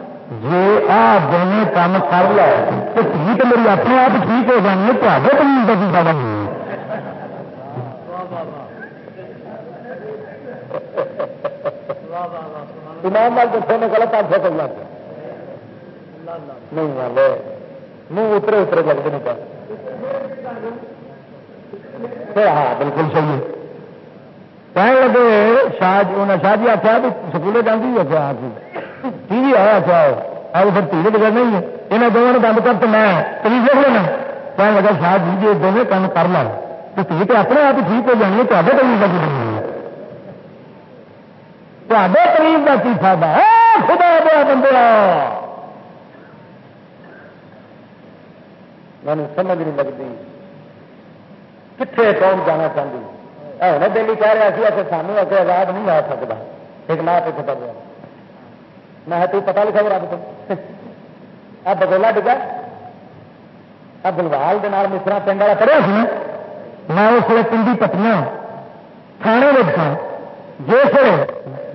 جی آ دونوں کام کر لے تو ٹھیک میری اپنے آپ ٹھیک ہو جانی تو آگے تو نہیں بچی پا ایمان لال دسو نے غلط آنکھیں کر لگ نہیں والے منہ اترے اترے لگتے نہیں پا ہاں بالکل صحیح کہنے لگے شاہ جی انہیں شاہ جی آخیا بھی سکولے جاتی ہے کیا ٹی وی آیا اچھا اب پھر ٹی وی بغیر نہیں ہے؟ یہاں دونوں بند کر تو میں تریف لکھ لینا۔ کہنے لگا شاہ جی جی دونوں کام کر لیں۔ تو ٹی تو اپنے آپ ٹھیک ہو جانی ہے تے تریف کا کی تے تریف کا کی فائدہ ہے؟ خدا دیا بندے! میں سمجھ نہیں لگتی۔ کتنے کون جانا چاہتی ہے دلی کہہ رہا سی اچھا سانو اگر آزاد نہیں آ سکتا ایک لاہ پہ پتا گیا میں تو پتا لکھا رب کو اب بگولا ڈگا۔ اب بلوال مصرا پنڈ والا پڑھیا سی میں اس لیے پنڈی پٹیاں تھانے میں جس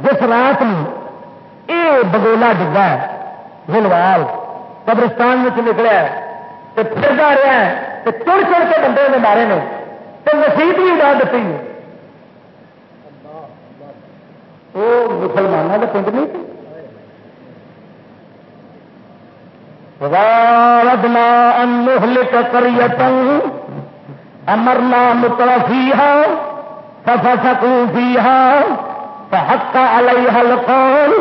جس رات میں یہ بگولا ڈگا ہے ہلوال قبرستان میں نکلیا تو پھر جا رہا ہے تو چڑ چڑ کے بندے نے مارے نے۔ تو نصیب بھی اڑا دیتی ہے۔ وہ مسلمانوں کا پنڈ نہیں ردنا انہلک کریتا امرنا مترفیہا ففسقو فیہا فحق علیہا القول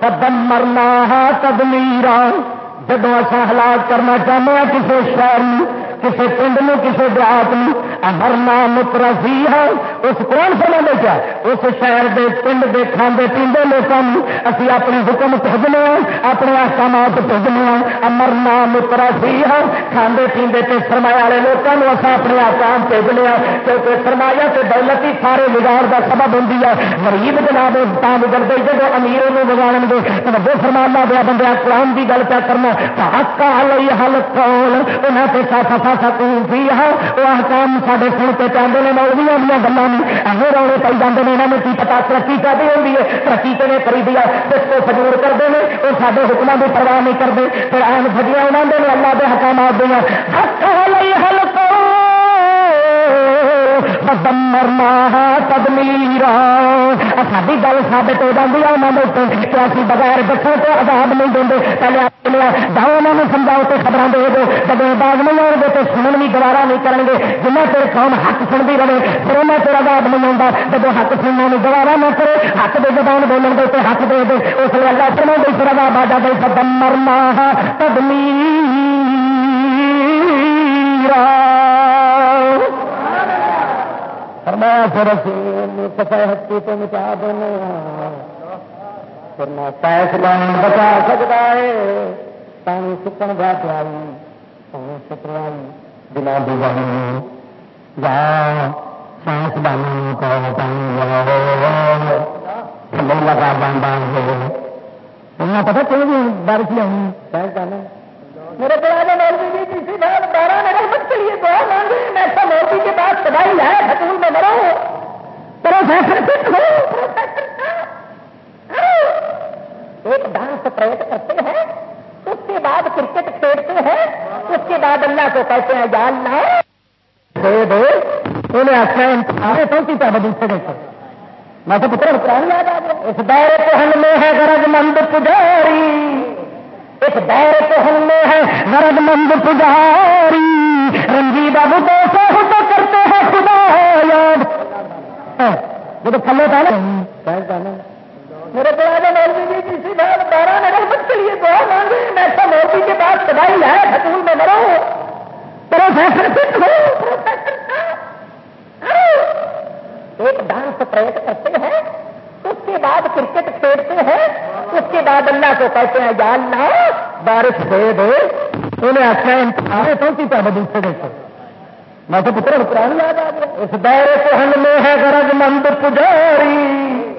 فدمرناہا تدمیرا جدو اصا ہلاک کرنا چاہتے ہیں کسی شہر کسی پنڈ میں کسی دیہات میں امرنا مترفی ہے۔ اس کون سمجھ لے کیا اس شہر دے پنڈ دے کھانے پیندے لوگوں اسی اپنے حکم بھجنے ہیں اپنے احکامات بھجنے ہیں امرنا مترفی ہے۔ کھانے پیندے تے سرمایہ والے لوگوں اصا اپنے آکام بھیجنے ہیں کیونکہ سرمایہ سے دولت ہی سارے بگاڑ کا سبب ہوں غریب جناب تا بگڑتے جب امیروں میں بگاڑ گے وہ فرمانا دیا بندے قرآن کی گل کیا کرنا حق حل ہی حل کون انہیں تو سا سکون فی ہے وہ احکام سارے سن کے چاہتے ہیں مولویا دیا گلوں میں ایسے رونے پی جاتے ہیں یہاں کی پتا ترقی کرتی ہوتی ہے ترقی کے کری ہے اس کو سجور کرتے ہیں وہ سارے حکموں کی پرواہ نہیں کرتے پھر آن فجیاں انہوں نے اللہ کے حکامات دیا حق حل مرنا تدمیرا ساری گل ثابت ہو جاتی ہے انہوں نے کہ اسی بغیر بچوں کو آزاد نہیں دیں پہلے جاؤ انہوں نے سمجھاؤ تو خبر دے دو جب باغ نہیں آؤ گے تو سنن بھی گوارا نہیں کریں گے جنہیں تیر قوم حق سنتی رہے پھر انہیں تیرا آزاد نہیں آتا جب حق سننے میں گوارا نہ کرے حق دے زبان بولن دے تو حق دے دے اس لیے اللہ سنو گئی پھر آزاد آ جائے سدم مرنا تدمیرا فرمایا، پھر ہستی تو مٹا دینے پھر میں فیصلہ بچا سکتا ہے، پانی سکن گا پیائی پانی سکرائی، بنا دیوانی جا سائنس دانی کو پانی لگا بان بان ہو. پتا کوئی بارش لینی سائنس دانی میرے پرانے مولوی جی کسی بات بارہ نے رحمت کے لیے دعا مانگی میں ایسا مولوی کے بعد سدائی ہے، حکومت میں مرا ایک ڈانس پریٹ کرتے ہیں، اس کے بعد کرکٹ کھیلتے ہیں، اس کے بعد اللہ کو کہتے ہیں جان نہ انہیں آخر پہنچی پہ دوسرے دیکھو میں تو پتر پرانی یاد آ گیا اس دور کو ہم میں ہے غرض مند پجاری۔ ایک دور تو ہم نے ہے مرد مند پجاری۔ رنگی بابو تو سو تو کرتے ہیں خدا یاد۔ جب تھلے تھا نا۔ میرے پرانے مولوی جی کسی بات بارہ نے رحمت کے لیے دعا مانگی میں ایسا مولوی کے بعد سدائی ہے حکومت میں مرو۔ پروفیسر ہاں۔ ایک ڈانس پریٹ کرتے ہیں۔ کے بعد کرکٹ کھیلتے ہیں، اس کے بعد اللہ کو کہتے ہیں، یا اللہ، بارش دے دے۔ انہیں آخر امتحان پہنچی پہ دوسرے دیکھو۔ میں تو پتر پرانی یاد آ گیا۔ اس دور کو ہم میں ہے غرض مند پجاری۔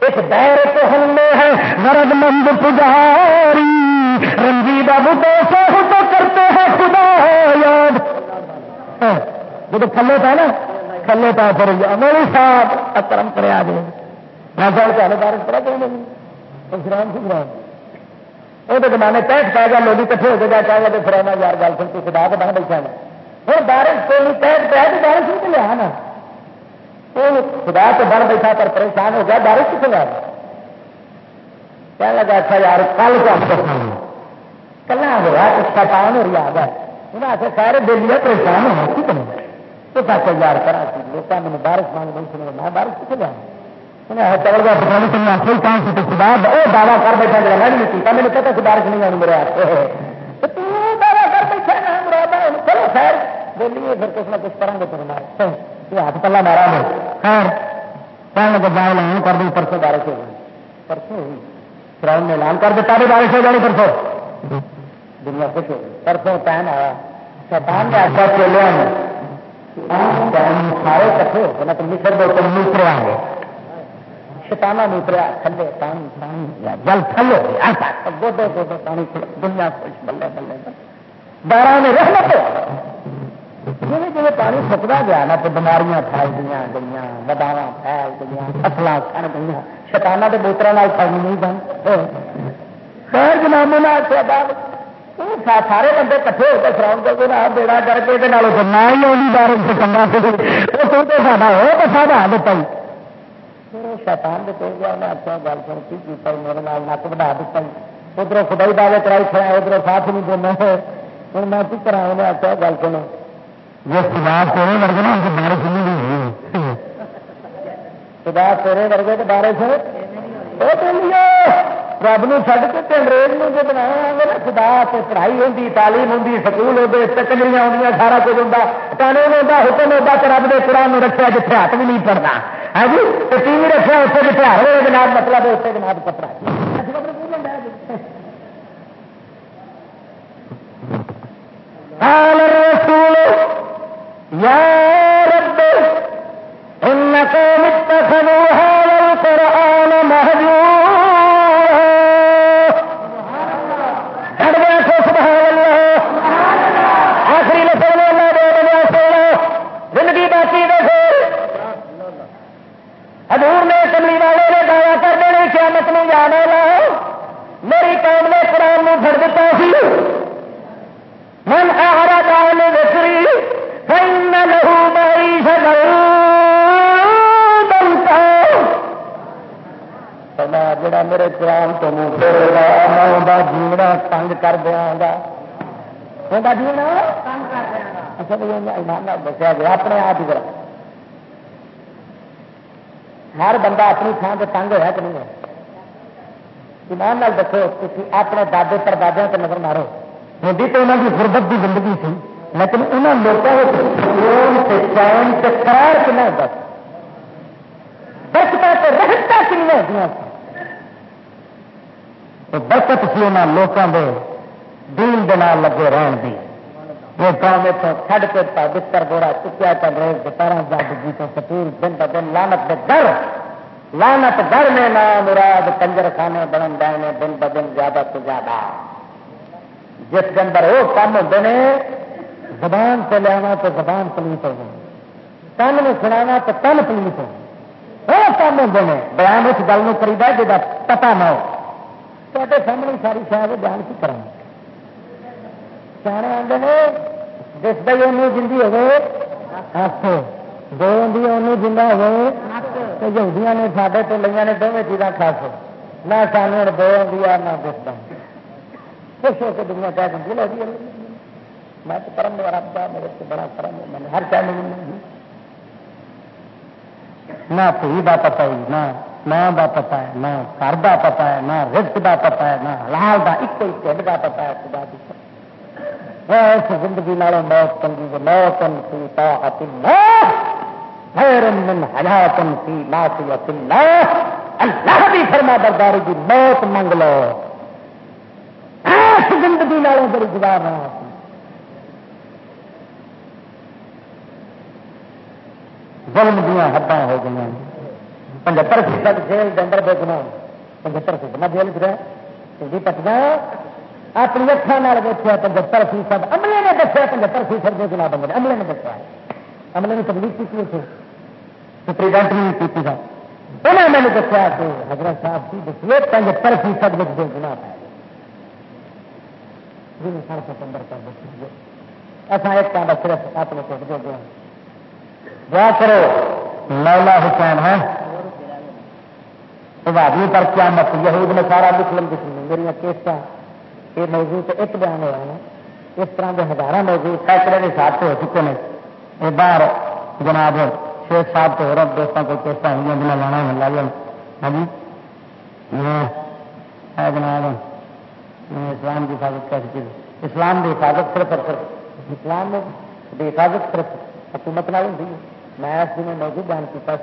اس دور کو ہم میں ہے غرض مند پجاری۔ رنگی بابو تو تو کرتے ہیں، خدا یاد۔ ہاں، جب کھلے تھا نا، کھلے پا پھر میری صاحب، اکرم کرے آ گئے۔ میں سال پہلے بارش پڑا کہ گرام سے گرام وہ تو زمانے پینٹ پا گیا لوگ کٹھے ہو کے گیا چاہے تو پھر یار گل سن کے خدا کے بن بیٹھا ہوں بارش کو پینٹ پہ تو بارش نہیں لیا نا وہ خدا تو بن بیٹھا کر پریشان ہو گیا بارش کتنے لیا کہنے لگا اچھا یار کل کو آپ کلا ہوا کچھ شیطان ہو رہا ہے انہیں آخر سارے دلی پریشان ہونا کی کرنا تو یار کرا لوگوں نے بارش مانگ نہیں سنے میں بارش کتنے لیا چل گیا پتا نہیں تمہیں اصل کہاں سے خدا وہ دعوی کر بیٹھا جا میں نہیں کیتا میرے پتا سدارش نہیں آنی میرے ہاتھ دعوی کر بیٹھا چلو خیر۔ بولیے، پھر کچھ نہ کچھ کریں گے تمہیں یہ ہاتھ پلا مارا ہے۔ خیر، کہنے لگا جائے اعلان کر دوں پرسوں بارش ہو گئی۔ پرسوں ہوئی فراؤن نے اعلان کر دیتا بھی بارش ہو جانی پرسوں۔ دنیا خوش ہو گئی۔ پرسوں ٹائم آیا۔ شیطان نے آگا چلے سارے کٹھے ہو گئے تو مصر دو تم مصر آ گئے شتانا نہیں اتریا تھلے پانی پانی جل تھلے گوڈے گوڈے، پانی دنیا خوش، بلے بلے بارہ نے رحمت جی جی پانی سکتا گیا نا، تو بیماریاں پھیل گئی گئی بداوا پھیل گئی فصل کھڑ گئی شتانہ کے بوتر کھڑی نہیں بن خیر جناب سارے بندے کٹھے ہو کے سراؤ کرتے نا بیڑا کر کے نہ ہی آئی بارش سے کما سے ساڈا ہو تو ساڈا دتا شیطان دے تو گیا میں اچھا گل سن کی میرے نک بڑھا دتا ادھر خدائی دعوے کرائی کھڑا ادھر ساتھ نہیں دینا ہوں میں کی کرا انہیں آخیا گل سنو جس خدا تیرے ورگے نا بارش نہیں خدا تیرے ورگے تو بارش رب نو چڈ کے انگریز نے جو بنایا نا خدا سے پڑھائی ہوں تعلیم ہوں سکول ہوتے کچریاں آدی سارا کچھ ہوں قانون ہوتا حکم ہوتا تو رب کے قرآن رکھا جتنے ہاتھ بھی نہیں پڑتا ہے ہاں جی؟ تو ٹی وی رکھا اتنے جتنے ہر ہوئے جناب مطلب اتنے جناب کپڑا۔ قال الرسول يا رب إن قوم اتخذوا تنگ کر دیا گا اچھا ایمان دسیا گیا اپنے آپ ہی کرا ہر بندہ اپنی تھان سے تنگ ہوا کہ نہیں ہے ایمان دسو اپنے دادے پر دادے تو نظر مارو ہوتی تو انہوں کی غربت کی زندگی تھی لیکن انہوں لوگوں سے چین سے قرار کنا ہوتا سے رہتا کن ہوتی برکت سی انہوں لوگوں کے دین دن لگے رہن دی وہ گاؤں میں تو چھڈ کے بستر بوڑا چکیا چل رہے دوپہر جگ جی تو سکول دن ب دن لانت کے لانت ڈر میں نام مراد کنجر خانے بن گئے دن ب دن زیادہ تو زیادہ جس کے اندر وہ کام ہوتے ہیں زبان سے لیا تو زبان پلیت ہو گئی تن میں سنا تو تن پلیت ہو وہ کام ہوتے ہیں بیان اس گل میں کریدا جا پتا نہ ہو تے سامنے ساری شاید بیان کی کریں سیانے آتے ہیں جس بھائی ان جی ہاتھ دو ان جا ہوئے نے سارے تو لیا نے دونوں چیزاں خاص نہ سانو دو آدھی نہ دستا خوش ہو کے دنیا کہہ دیں لو جی میں تو پرم رب کا میرے سے بڑا پرم میں نے ہر چاہ ملنا نہ پوری کا پتا ہے نہ ماں کا پتا ہے نہ گھر کا پتا ہے نہ رزق کا پتا ہے نہ حلال کا ایک ہی ٹھنڈ کا پتا ہے خدا کی اس زندگی نالوں موت چنگی موت سی تا خیر من حیات سی معصیت اللہ اللہ بھی فرما برداری کی موت منگ لو اس زندگی والوں بڑی گزار رہا ظلم دیا حداں ہو گئی پچہتر فیصد جیل کے اندر دیکھنا پچہتر فیصد میں جیل چ جی پٹنا اپنی اکھان دیکھا پچہتر فیصد عملے نے دسیا پچہتر فیصد کے جناب بندے عملے نے دسیا عملے نے تبلیغ کی تھی سپریڈنٹ نے کی تھا انہوں نے دسیا کہ حضرت صاحب جی کی دسیے پچہتر فیصد بچ بے جناب ہے۔ جی جن سر ستمبر کر دیکھیے ایسا ایک کام صرف اپنے کو دے دیں دعا کرو، مولا حسین ہے۔ بھابی پر کیا مت یہود نے سارا مسلم مسلم میری کیسا یہ موضوع تو ایک بیان ہوا ہے اس طرح کے ہزار موضوع سینکڑے کے حساب سے ہو چکے ہیں یہ باہر جناب شیخ صاحب تو اور دوستوں کو کیسا ہوئی جنہیں لانا ملا لیں۔ ہاں جی؟ جناب اسلام کی حفاظت کیسی چیز اسلام کی حفاظت صرف اور صرف، اسلام کی حفاظت صرف حکومت نہ ہوتی ہے میں اس دن موضوع بیان کیا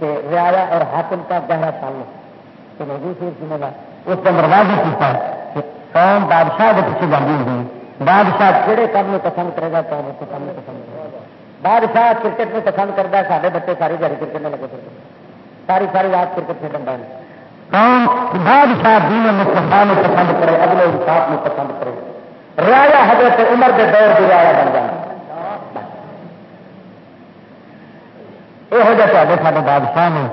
کہ ریا اور حاکم کا گہرا تعلق تو موضوع سے سنے گا اس کا مرواز کیا کہ قوم بادشاہ کے پیچھے جانی ہوئی بادشاہ کہڑے کام میں پسند کرے گا، قوم اس کو کام میں پسند کرے گا۔ بادشاہ کرکٹ میں پسند کرتا ہے، سارے بچے ساری گھر کرکٹ میں لگے پھر ساری ساری رات کرکٹ کھیلن بہن بادشاہ دین مصطفیٰ میں پسند کرے، اگلے انصاف میں پسند کرے۔ ریا حضرت عمر کے دور کی ریا بن جائے۔ آئے سارے بادشاہ نے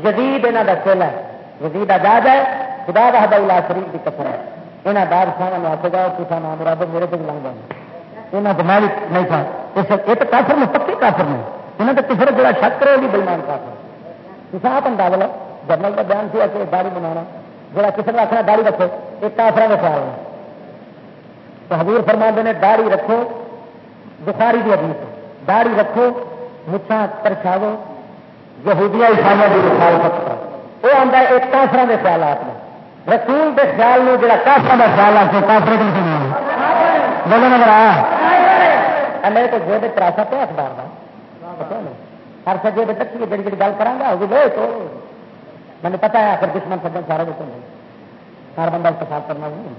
جدید یہاں کا چیلا ہے۔ جدید آزاد ہے، خدا بہاد شریف کی قسم ہے۔ یہاں بادشاہ نے آخے گا کسا نام مراد میرے کو لنگ جائے یہاں تو میں نہیں تھا۔ یہ تو کافر میں پکی کافر نے۔ یہاں تو کسی جڑا شک کرے بھی بےمان کافر۔ کسا آپ انداز لو جنرل کا بیان کیا کہ داڑھی بنانا، جڑا کسی نے آخنا داڑھی رکھو، ایک کافر کا خیال ہے تو حضور فرما نے، داڑھی رکھو، بخاری کی حدیث داڑھی رکھو مچھا پرچھاو یہودیا عیسائیوں کی مخالفت کرو وہ آتا ہے ایک کافر کے خیالات میں رسول کے خیال میں جڑا کافر کا خیال آ کافر کے نہیں بولو نظر آیا میرے کو جیب تراسا پہ اخبار کا ہر سجے میں تک جی جی گل کرا وہ لو تو۔ مجھے پتا ہے، آخر دشمن سجن سارے کچھ نہیں ہر بندہ استفاد کرنا نہیں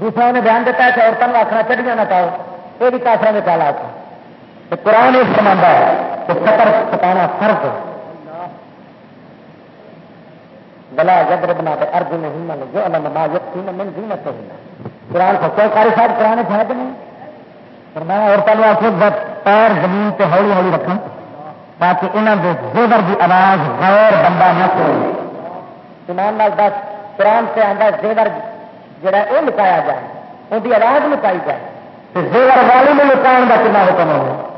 دوسرا انہیں بیان دیتا ہے کہ عورتوں کو آخنا چڑھیا نہ پاؤ، یہ بھی کافر میں پہلا آتا تو قرآن یہ فرما ہے کہ سفر پکانا فرق گلا جبر بنا کے ارد نہیں من جو الما یقین من جی مت قرآن کو کوئی کاری صاحب قرآن ہے کہ نہیں پر میں عورتوں کو آخر پیر زمین پہ ہولی ہولی رکھوں تاکہ انہوں کے زیور کی آواز غیر بندہ نہ کرے ایمان نال دس قرآن سے آتا زیور جڑا وہ لکایا جائے ان کی آواز لکائی جائے۔ زیور والی میں لکاؤ کا کنا حکم ہو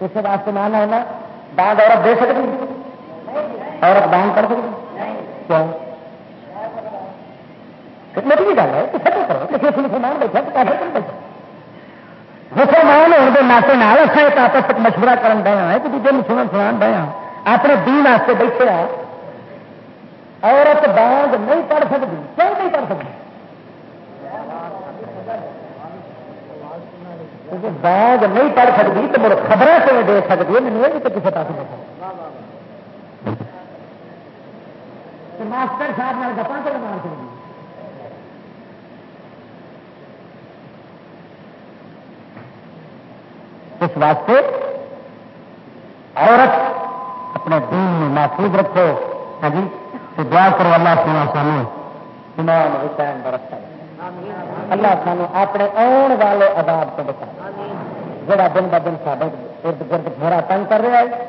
اس واسطے مان ہونا دانت عورت دے سکتی عورت دان کر سکتی کیوں؟ میری گل ہے کسی کرو کسی مسلمان بیٹھا تو کافر کیوں بیٹھا مسلمان ہونے کے ناطے نال اچھا ایک آپس مشورہ کرن دیا ہے کہ دوسرے مسلمان سنا دیا ہاں۔ اپنے دین واسطے بیٹھے عورت بانگ نہیں پڑھ سکتی، کیوں نہیں پڑھ سکتی؟ کیونکہ بانگ نہیں پڑھ سکتی تو میرے خبریں سے دے سکتی ہے مجھے بھی تو کسی پاس ماسٹر صاحب گپا تو مار سکتی اس واسطے عورت اپنے دین میں محفوظ رکھو۔ ہاں جی دعا کرو اللہ سنا سانو ایمان حسین برستا اللہ سانو اپنے آن والے عذاب کو بتا جڑا دن ب دن سارے ارد گرد گھوڑا تنگ کر رہا ہے۔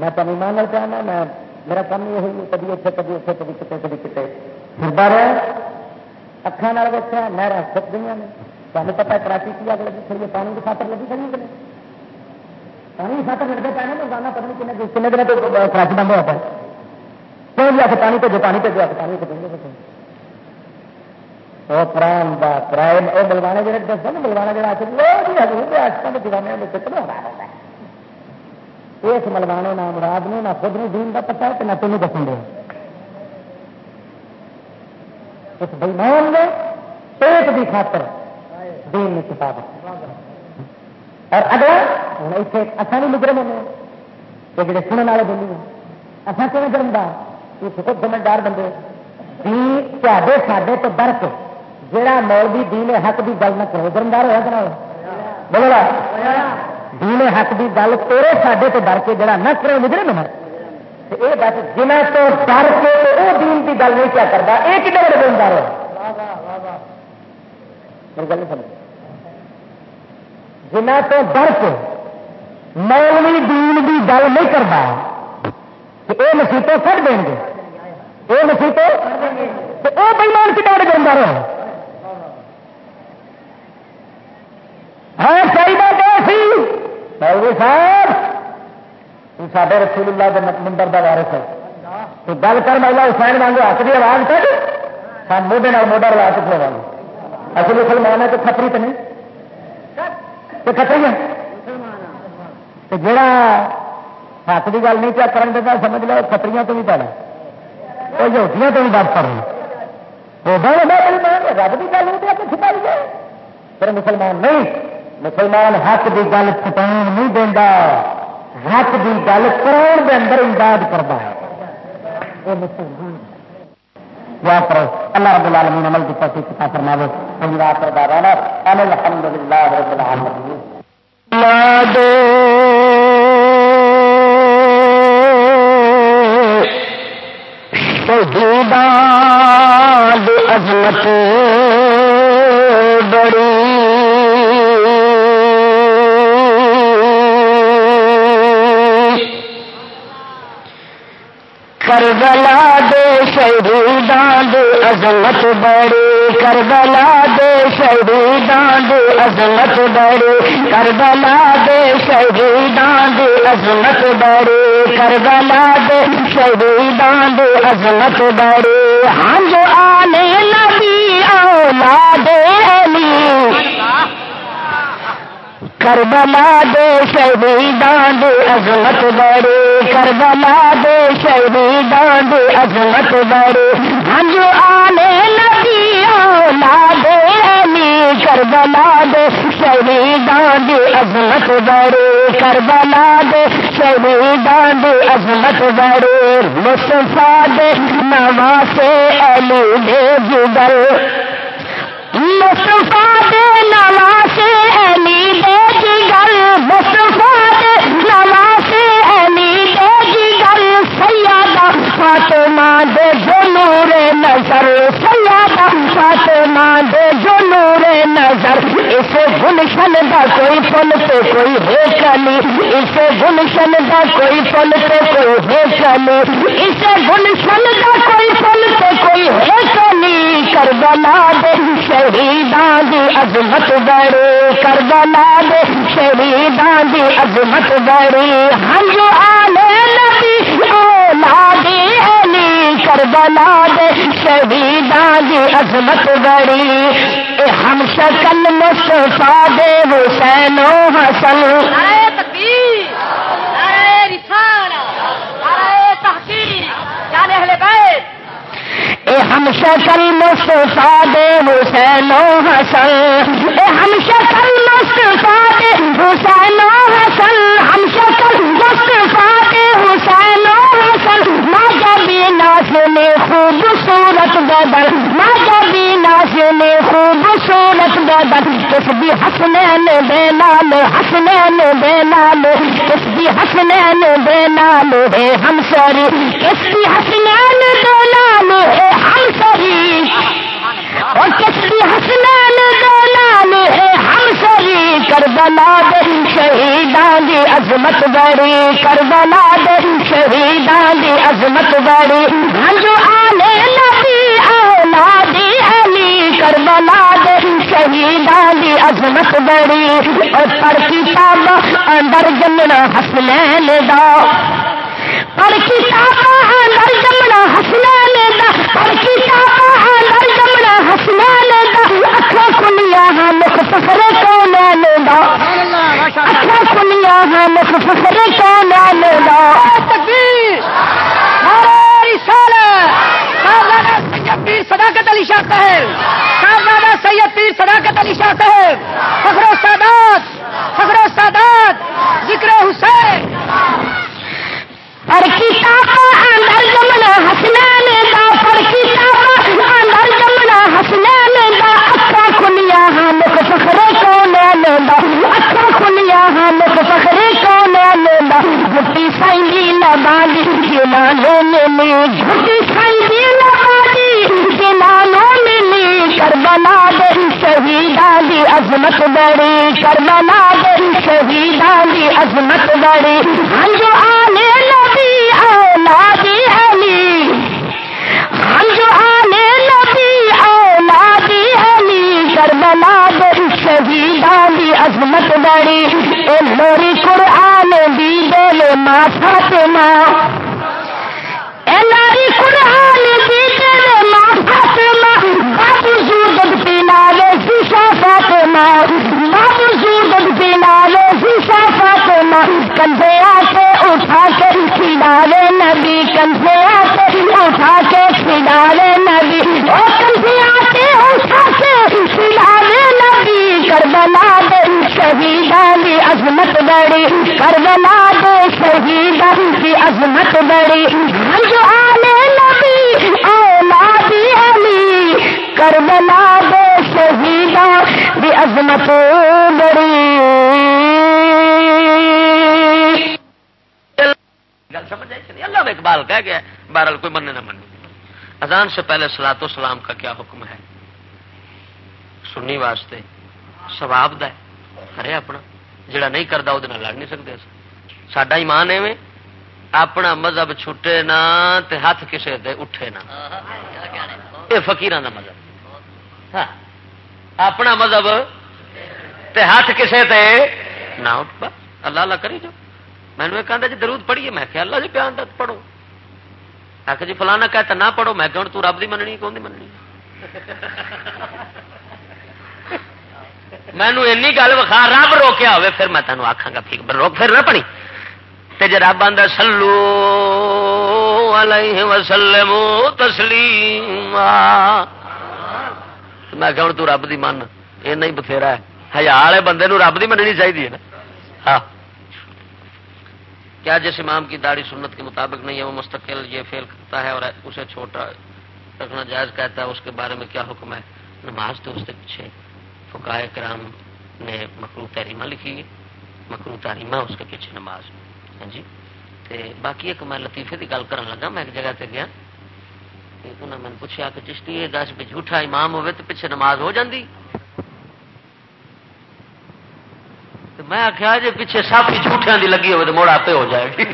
میں تم ایمان پہ میں میرا کام یہ ہوئی کبھی اتنے کبھی اتنے کبھی کتنے کبھی کتنے پھرتا رہا اکھان ویچا نہر سک گئی نے تمہیں پتا کراچی کی اگ لگی کھڑی پانی کی خاطر لگی کھڑی کہ پانی کی خاطر لگتے پہ روزانہ پتہ نہیں کن کن دن تو کراچی بند ہوا پا کیوں پانی بھیجو پانی بھیجو پانی بھیجو وہ پران کا کرائے وہ بلوانے جڑے دس نا بلوانا جڑا آخر لو جی حضور آشکا کے دیوانے میں کتنا مراد ہوتا ہے اس ملوانے نہ مراد نے نہ خود نے دین کا پتا ہے نہ تمہیں دسن دے اس بلمان نے پیٹ کی خاطر دین میں چھپا اور اگلا ہوں اتنے اصا بھی مجرم ہونے یہ جڑے سننے والے بولی ہیں اصا کیوں جرمدار یہ خود سمجھدار بندے تے ساڈے تو ڈر جہاں مولوی دین حق کی گل نہ کرو جرمدار ہوا کہ بولو دین حق کی گل تیرے ساڈے تو ڈر کے جڑا نہ کرے مجرم ہے۔ یہ بس جنہ تو ڈر کے وہ دین کی گل نہیں کیا کرتا یہ کتنے بڑے جرمدار ہوا میری گل نہیں سمجھ جنہ تو ڈر کے مولوی دین کی گل نہیں کرتا یہ مسیطیں کٹ دیں گے؟ یہ مسیطیں وہ بےمان کتنے بڑے جرمدار ہو ہاں چاہیے کیا سی مولوی صاحب سارے رسول اللہ کے نمبر کا وارس ہے۔ تو گل کر مولا حسین مانگو ہاتھ کی آواز کر۔ سب موڈے موڈا لا چکے والے اصل مسلمان ہے، تو کھتری تو نہیں۔ تو کھتری ہے۔ تو جڑا ہاتھ کی گل نہیں کیا کرن دیتا سمجھ لو کھتریاں تو بھی پہلے وہ یہودیاں تو بھی بات کر رہے رب کی گل نہیں چھپائی جائے پھر مسلمان نہیں۔ مسلمان حق کی گل چھپا نہیں دینا حق کی گل کران کے اندر امداد کرتا ہے۔ وہ مسلمان دعا کرو اللہ رب العالمین عمل کی توفیق عطا فرماوے۔ ہم رات پر دعوانا ان الحمدللہ رب العالمین۔ عظمت، بڑی کربلا دے شہیدان دے، عظمت بڑی کربلا دے شہیدان دے، عظمت بڑی کربلا دے شہیدان دے، عظمت بڑی کربلا دے شہیدان دے، عظمت بڑی ہم آنے نبی اولاد علی کربلا دے شہیدان دے عظمت بڑے کربلا دے شہیدان دے عظمت بڑے ہنج آنے نبی اولاد علی کربلا دے شہیدان دے عظمت بڑے کربلا دے شہیدان دے عظمت بڑے مصطفیٰ دے نواسے علی دے جگر۔ مصطفیٰ دے نواسے علی دے جگر فاطمہ دے جو نور نظر سیادہ فاطمہ دے جو نور نظر۔ اسے گلشن دا کوئی پل تے کوئی ہے کلی اسے گلشن دا کوئی پل تے کوئی ہے کلی اسے گلشن دا کوئی پل تے کوئی ہے کلی کربلا دے شہیدان دی عظمت بڑے کربلا دے شہیدان دی عظمت بڑے ہم جو آلے اولاد علی کربلا دے شہیدان دی عظمت بڑی۔ اے ہم شکل مصطفیٰ دے حسین و حسن۔ نعرہ تکبیر نعرہ رسالہ نعرہ تحقیر جان اہل بیت۔ اے ہم شکل مصطفیٰ دے حسین و حسن۔ اے ہم شکل مصطفیٰ دے حسین و حسن۔ ہم شکل نے خوبصورت بدل ماں جبی ناس نے خوبصورت بدل کس بھی حسنین دے نال، حسنین دے نال کس بھی حسنین دے نال ہے ہم سری کس بھی حسنین دے نال ہے ہم سری اور کس بھی حسنین دے سری کربلا دے شہیدان دی عظمت بڑی، کربلا دے شہیدان دی عظمت بڑی۔ ہنجو آنے نبی اولاد علی، کربلا دے شہیدان دی عظمت بڑی۔ اور پڑھ کتاب اندر جمنا حسنین دا۔ پڑھ کتاب اندر جمنا حسنین دا۔ پڑھ کتاب اندر جمنا حسنین دا اکھا کھلیا ہاں مخ فخر کونین دا اکھا کھلیا مخ فخر کونین دا تکبیر نعرہ رسالہ صاحبزادہ سید پیر صداقت علی شاہ صاحب صاحبزادہ سید پیر صداقت علی شاہ صاحب فخر و سادات فخر و سادات ذکر حسین۔ پر کتاب اندر جمنا حسنین کونین اکھا کھلیا ہاں مخ فخر کونین دا جھٹی سائیں دی لبالی جلالو جھٹی کربلا دے عظمت بڑی۔ کربلا دے شہیدان عظمت بڑی۔ ہم جو کربلا دے شہیدان دی عظمت بڑی، اے لوری قرآن دی دل ماں فاطمہ۔ اے لوری قرآن دی دل ماں فاطمہ۔ بابو زود پینالے شیشا فاطمہ۔ بابو زود پینالے شیشا فاطمہ۔ کندھے آتے اٹھا کے کھلاوے نبی، کندھے آتے اٹھا کے کھلاوے نبی۔ او کندھے آتے کربلا دے شہیدان دی عظمت بڑی کربلا دے شہیدان دی عظمت بڑی جو آنے نبی اولاد علی کربلا دے شہیدان دی عظمت بڑی گل سمجھ آئی اللہ اقبال کہہ گیا بہرحال کوئی مننے نہ مننے اذان سے پہلے سلاط و سلام کا کیا حکم ہے؟ سنی واسطے سواب دا ہے کرے اپنا جڑا نہیں کرتا وہ لڑ نہیں سکتے ساڈا ایمان ایویں اپنا مذہب چھٹے نہ تے ہاتھ کسے دے اٹھے نہ یہ فقیر کا مذہب ہاں اپنا مذہب تے ہاتھ کسے تے نہ اٹھ پا اللہ اللہ کری جو میں نے کہا جی درود پڑھیے میں کہ اللہ جی بیان دت پڑھو آ جی فلانا کہتا نہ پڑھو میں کہ ہوں تو رب دی مننی کون دی مننی مینو این گل وکھا، رب روکیا ہوئے، پھر میں تینوں آخا گا، ٹھیک روک پھر نہ پڑی۔ تے جی رب آدھا سلو علیہ وسلم تسلیم میں کہ ہوں تو رب دی من، یہ نہیں بتھیرا ہے۔ ہزار والے بندے نو رب دی مننی چاہیے نا۔ ہاں۔ کیا جس امام کی داڑھی سنت کے مطابق نہیں ہے، وہ مستقل یہ فیل کرتا ہے اور اسے چھوٹا رکھنا جائز کہتا ہے، اس کے بارے میں کیا حکم ہے؟ نماز تو اس کے پیچھے۔ فکائے کرام نے مکرو تحریمہ لکھی ہے۔ مکرو تحریمہ اس کے پیچھے نماز ہاں جی؟ تے باقی ایک میں لطیفے کی گل کرن لگا، میں ایک جگہ تے گیا۔ انہوں نے پوچھا کہ چشتی یہ دس بھی جھوٹا امام ہوئے تو پیچھے نماز ہو جاندی؟ میں آخیا جی پیچھے سب ہی جھوٹیاں دی لگی ہوئے تو موڑ آپ ہو جائے۔ گی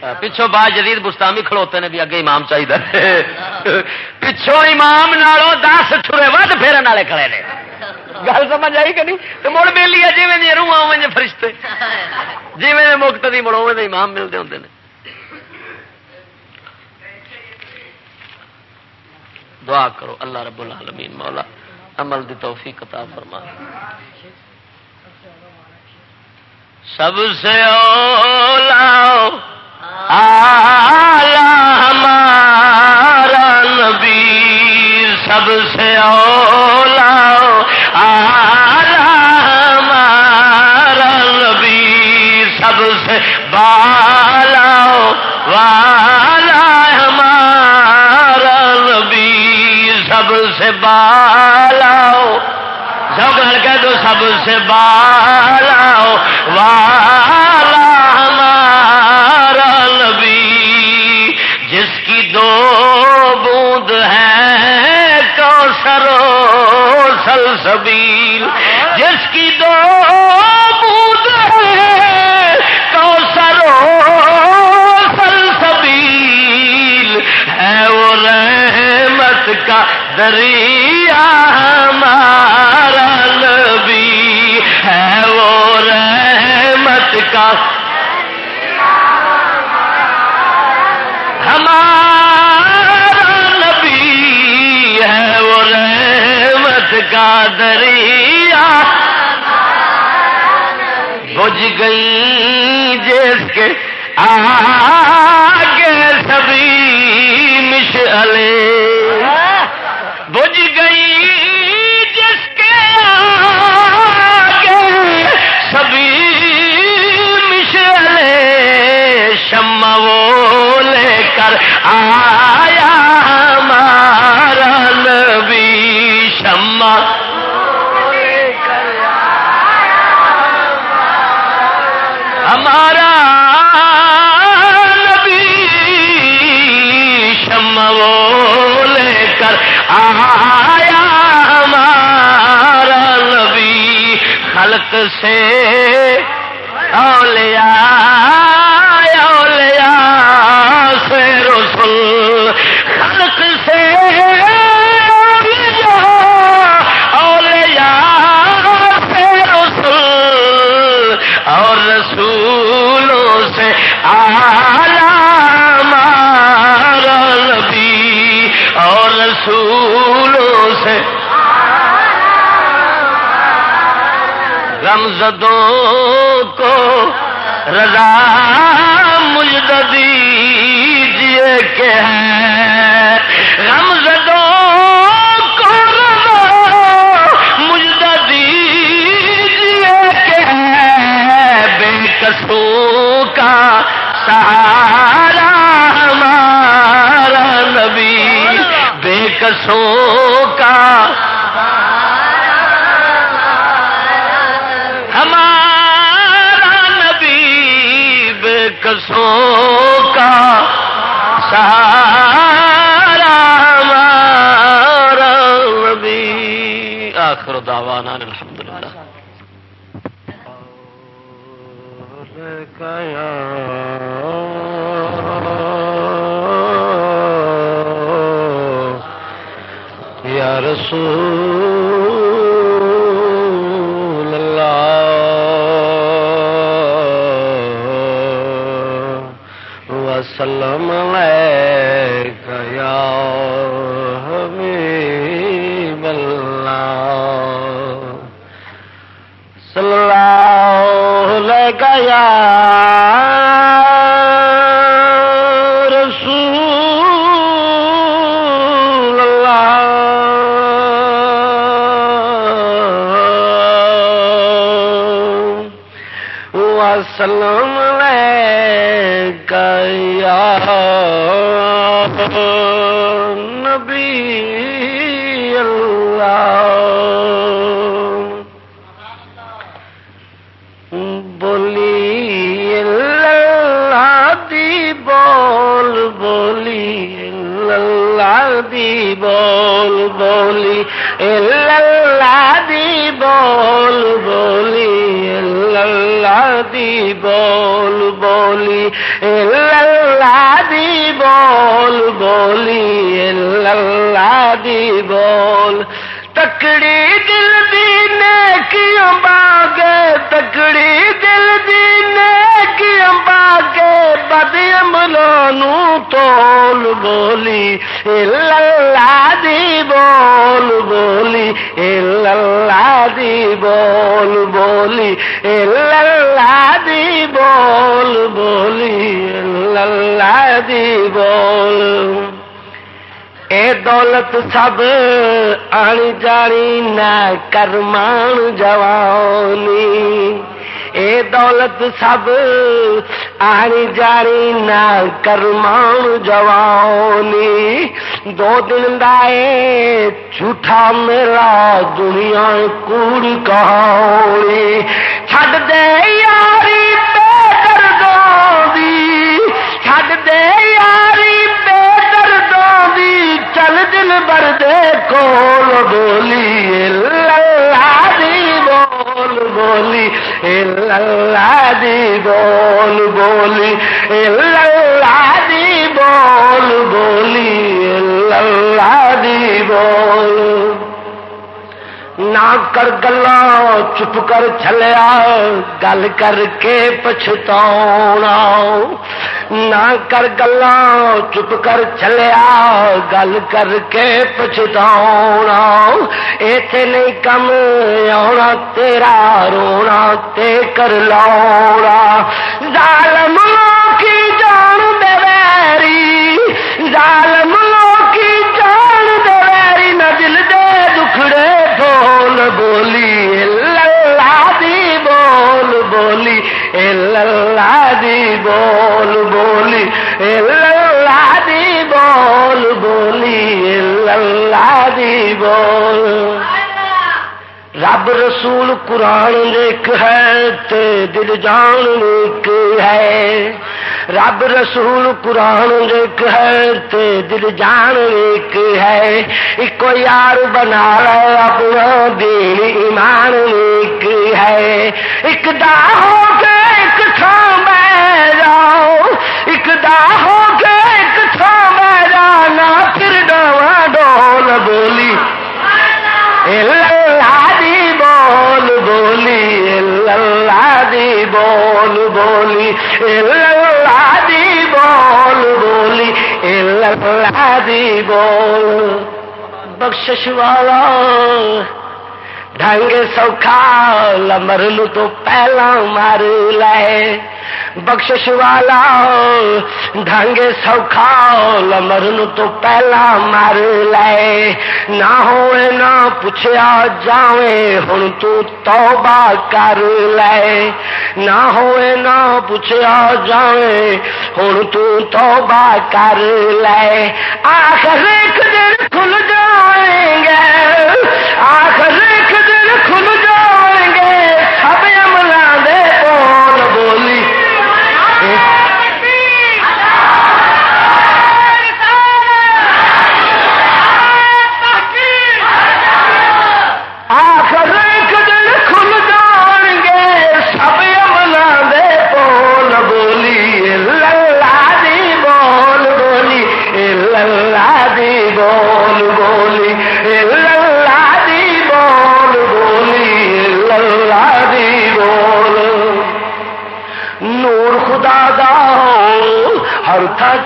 پچھوں بعد جدید بستامی کھڑوتے نے بھی اگے امام چاہیے پچھوں امام نالوں دس ٹھرے ود پھیرن والے کھڑے نے۔ گل سمجھ آئی کہ نہیں؟ تو مڑ میلی ہے جی میں روح اوے فرشتے۔ جی میں مکت دی مڑ اوے امام ملتے ہوں دعا کرو، اللہ رب العالمین، مولا، عمل دی توفیق عطا فرما۔ سب سے اولا ہمارا نبی سب سے اولا ہمارا نبی سب سے بالا والا ہمارا نبی سب سے بالا سب کہہ دو سب سے بالا والا سلسبیل جس کی دو بوند ہے کوسرو سلسبیل ہے وہ رحمت کا دریا کا دریا بج گئی جس کے آگے سبھی مشعلے۔ بج گئی جس کے آگے سبھی مشعلے۔ شمع وہ لے کر آیا حق سے اولیاء اولیاء سے رسول خلق سے اولیاء سے اور رسولوں سے آ رمزدوں کو رضا مجد دیجیے کہ ہے رمزدوں کو رضا مجد دیجیے کہ ہے بے کسوں کا سہارا ہمارا نبی۔ بے کسوں کا کسوں کا سہارا ہمارا نبی آخر دعوانا الحمدللہ۔ یا رسول یا اللہ دی بول بولی، اللہ دی بول بولی، اللہ دی بول بولی، اللہ دی بول بولی، اللہ دی بول، تکڑی دل دی نیکیاں باگے تکڑی دل دی نیکیاں باگے بد عملوں تول بولی، اللہ دی بول بولی، اللہ دی بول بولی، اللہ دی بول بولی، اللہ دی بول اے دولت سب آنی جانی نہ کرمان جوانی۔ اے دولت سب آنی جانی نہ کرمان جوانی۔ دو دن دائے جھوٹا میرا دنیا کوڑی کہانی۔ چھڈ دے یاری بول بولی، اللہ دی بول بولی، اللہ دی بول بولی، اللہ دی بول بولی، اللہ دی بول نہ کر گلا چپ کر چلیا گل کر کے پچھتا نہ کر گلا چپ کر چلیا گل کر کے پچھتا ایتھے نہیں کم آنا تیرا رونا تے کر لاؤنا ظالم کی جان دے ویری ظالم بولی اللہ دی بول بولی اللہ دی بول بولی اللہ دی بول بولی اللہ دی بول رب رسول قرآن ایک ہے، تے دل جان ایک ہے۔ رب رسول قرآن ایک ہے، تے دل جان ایک ہے۔ ایک یار بنا لے اپنا دین ایمان ایک ہے۔ ایک دا ہو کے ایک تھان بہ جاؤ، ایک دا ہو کے ایک تھان بہ جانا، پھر ڈواں ڈول بولی۔ دی بول بولی اللہ دی بول بولی اللہ دی بول۔ بخشش والا ڈھنگ سوکھا لمر لو تو پہلا مار لے بخشش والا ڈھنگ سوکھا لمر نو تو پہلا مر لے نہ ہوئے نہ جاوے ہن تو توبہ کر لے نہ ہوئے نہ پوچھا جاوے ہن تو توبہ کر لے آخر ایک دن کھل جائیں گے آخر ایک دن کھل جائیں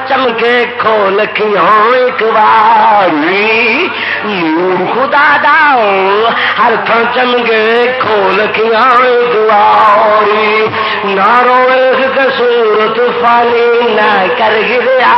چمکے کھول ایک باری نور خدا دا ہر تھا چمکے کھول ایک باری نہ روئے کسورت فانی نہ کر گریا